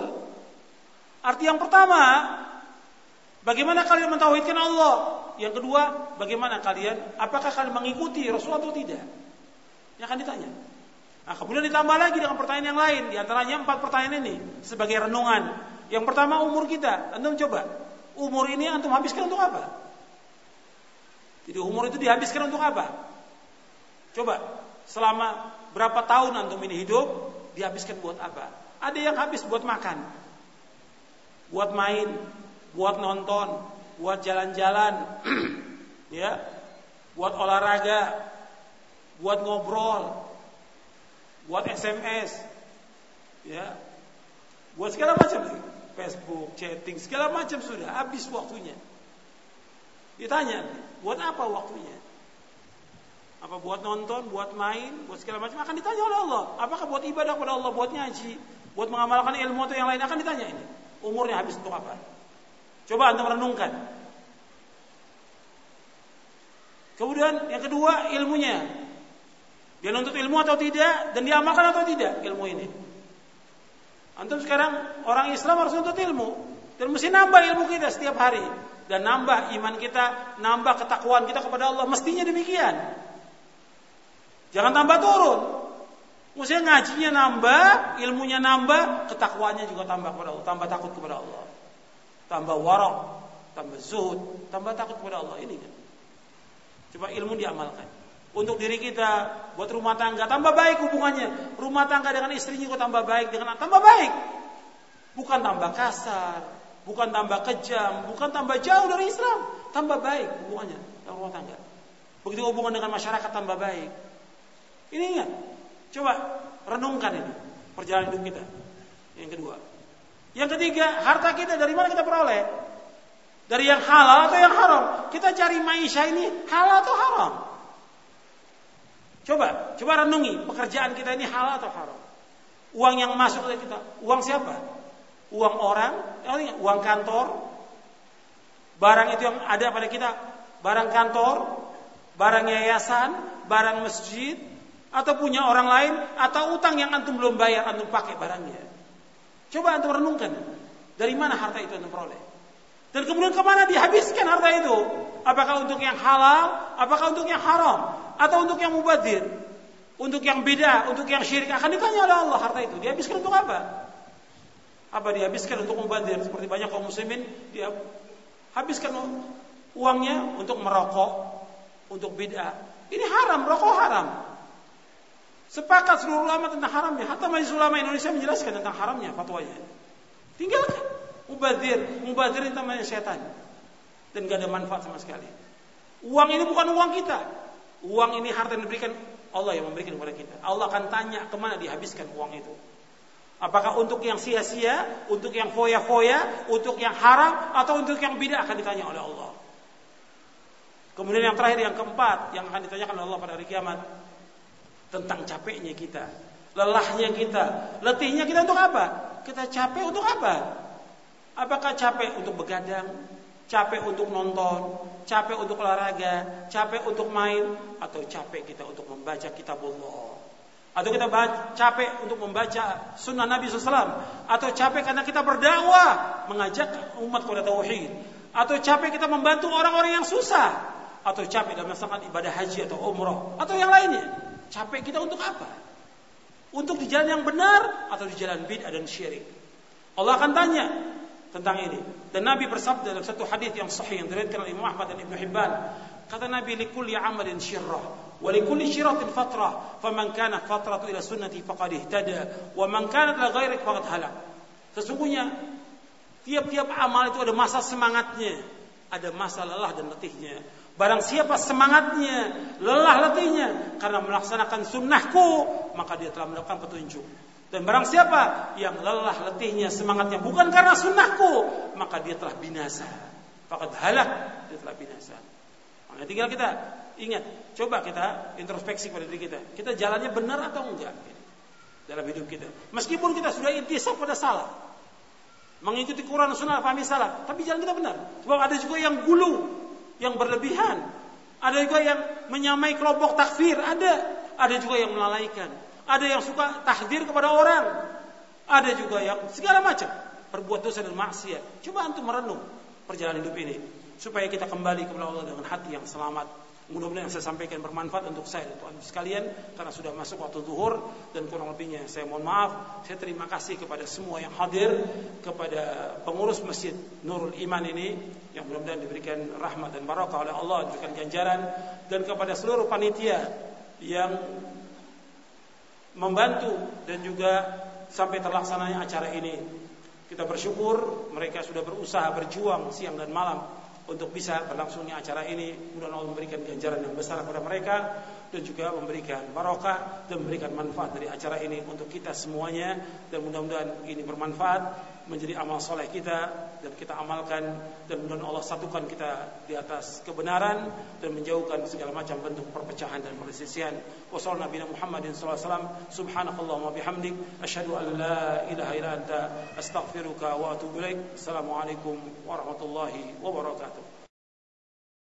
Arti yang pertama, bagaimana kalian mentauhidkan Allah? Yang kedua, bagaimana kalian apakah kalian mengikuti Rasul atau tidak? Yang akan ditanya. Nah, kemudian ditambah lagi dengan pertanyaan yang lain, di antaranya empat pertanyaan ini sebagai renungan yang pertama umur kita. Antum coba. Umur ini antum habiskan untuk apa? Jadi umur itu dihabiskan untuk apa? Coba. Selama berapa tahun antum ini hidup, dihabiskan buat apa? Ada yang habis buat makan. Buat main, buat nonton, buat jalan-jalan, ya, buat olahraga, buat ngobrol, buat SMS, ya, buat segala macam. Facebook, chatting, segala macam sudah habis waktunya. Ditanya, buat apa waktunya? Apa buat nonton, buat main, buat segala macam akan ditanya oleh Allah. Apakah buat ibadah kepada Allah, buat ngaji, buat mengamalkan ilmu atau yang lain akan ditanya ini. Umurnya habis untuk apa? Coba anda merenungkan. Kemudian yang kedua ilmunya. Dia nuntut ilmu atau tidak dan diamalkan atau tidak ilmu ini. Antum sekarang orang Islam harus nuntut ilmu dan mesti nambah ilmu kita setiap hari dan nambah iman kita, nambah ketakwaan kita kepada Allah. Mestinya demikian. Jangan tambah turun. Mestinya ngajinya nambah, ilmunya nambah, ketakwaannya juga tambah kepada Allah, tambah takut kepada Allah. Tambah warok, tambah zuhud, tambah takut kepada Allah. Ini kan. Coba ilmu diamalkan untuk diri kita, buat rumah tangga, tambah baik hubungannya. Rumah tangga dengan istrinya juga tambah baik dengan tambah baik. Bukan tambah kasar, bukan tambah kejam, bukan tambah jauh dari Islam, tambah baik hubungannya. dalam rumah tangga. Begitu hubungan dengan masyarakat tambah baik. Ini ingat, coba renungkan ini perjalanan hidup kita. Yang kedua. Yang ketiga, harta kita dari mana kita peroleh? Dari yang halal atau yang haram? Kita cari maisha ini halal atau haram? Coba, coba renungi pekerjaan kita ini halal atau haram. Uang yang masuk ke kita, uang siapa? Uang orang, uang kantor, barang itu yang ada pada kita, barang kantor, barang yayasan, barang masjid, atau punya orang lain, atau utang yang antum belum bayar, antum pakai barangnya. Coba antum renungkan, dari mana harta itu antum peroleh? Dan kemudian ke mana dihabiskan harta itu? Apakah untuk yang halal, apakah untuk yang haram? atau untuk yang mubadir, untuk yang beda, untuk yang syirik akan ditanya oleh Allah harta itu. Dihabiskan untuk apa? Apa dihabiskan untuk mubadir? Seperti banyak kaum muslimin dia habiskan uangnya untuk merokok, untuk bid'ah. Ini haram, rokok haram. Sepakat seluruh ulama tentang haramnya. Hatta majelis ulama Indonesia menjelaskan tentang haramnya fatwanya. Tinggalkan mubadir, mubadir itu namanya setan dan gak ada manfaat sama sekali. Uang ini bukan uang kita, Uang ini harta yang diberikan Allah yang memberikan kepada kita. Allah akan tanya ke mana dihabiskan uang itu. Apakah untuk yang sia-sia, untuk yang foya-foya, untuk yang haram, atau untuk yang bid'ah akan ditanya oleh Allah. Kemudian yang terakhir, yang keempat, yang akan ditanyakan oleh Allah pada hari kiamat tentang capeknya kita, lelahnya kita, letihnya kita untuk apa? Kita capek untuk apa? Apakah capek untuk begadang, capek untuk nonton, capek untuk olahraga, capek untuk main, atau capek kita untuk membaca kitab Allah. Atau kita capek untuk membaca sunnah Nabi SAW. Atau capek karena kita berdakwah, mengajak umat kepada tauhid. Atau capek kita membantu orang-orang yang susah. Atau capek dalam melaksanakan ibadah haji atau umrah. Atau yang lainnya. Capek kita untuk apa? Untuk di jalan yang benar atau di jalan bid'ah dan syirik. Allah akan tanya, tentang ini. Dan Nabi bersabda dalam satu hadis yang sahih yang diriwayatkan oleh Imam Ahmad dan Ibnu Hibban, kata Nabi likulli amalin syirrah wa likulli syirratin fatrah, faman kanat fatratu ila sunnati faqad ihtada wa man kanat la ghairi faqad halak. Sesungguhnya tiap-tiap amal itu ada masa semangatnya, ada masa lelah dan letihnya. Barang siapa semangatnya, lelah letihnya karena melaksanakan sunnahku, maka dia telah mendapatkan petunjuk. Dan barang siapa yang lelah letihnya semangatnya bukan karena sunnahku, maka dia telah binasa. Fakat halak, dia telah binasa. Maka tinggal kita ingat, coba kita introspeksi pada diri kita. Kita jalannya benar atau enggak dalam hidup kita. Meskipun kita sudah intisab pada salah. Mengikuti Quran Sunnah pahami salah, tapi jalan kita benar. Sebab ada juga yang gulu, yang berlebihan. Ada juga yang menyamai kelompok takfir, ada. Ada juga yang melalaikan. Ada yang suka tahdir kepada orang. Ada juga yang segala macam perbuat dosa dan maksiat. Coba antum merenung perjalanan hidup ini supaya kita kembali kepada Allah dengan hati yang selamat. Mudah-mudahan yang saya sampaikan bermanfaat untuk saya dan untuk sekalian karena sudah masuk waktu zuhur dan kurang lebihnya saya mohon maaf. Saya terima kasih kepada semua yang hadir, kepada pengurus Masjid Nurul Iman ini yang mudah-mudahan diberikan rahmat dan barakah oleh Allah, diberikan ganjaran dan kepada seluruh panitia yang membantu dan juga sampai terlaksananya acara ini. Kita bersyukur mereka sudah berusaha berjuang siang dan malam untuk bisa berlangsungnya acara ini. Mudah-mudahan Allah memberikan ganjaran yang besar kepada mereka dan juga memberikan barokah dan memberikan manfaat dari acara ini untuk kita semuanya dan mudah-mudahan ini bermanfaat menjadi amal soleh kita dan kita amalkan dan mudah-mudahan Allah satukan kita di atas kebenaran dan menjauhkan segala macam bentuk perpecahan dan perselisihan. Wassalamualaikum Muhammadin sallallahu alaihi wasallam. Subhanakallahumma bihamdik asyhadu an la ilaha illa anta astaghfiruka wa atubu ilaik. Assalamualaikum warahmatullahi wabarakatuh.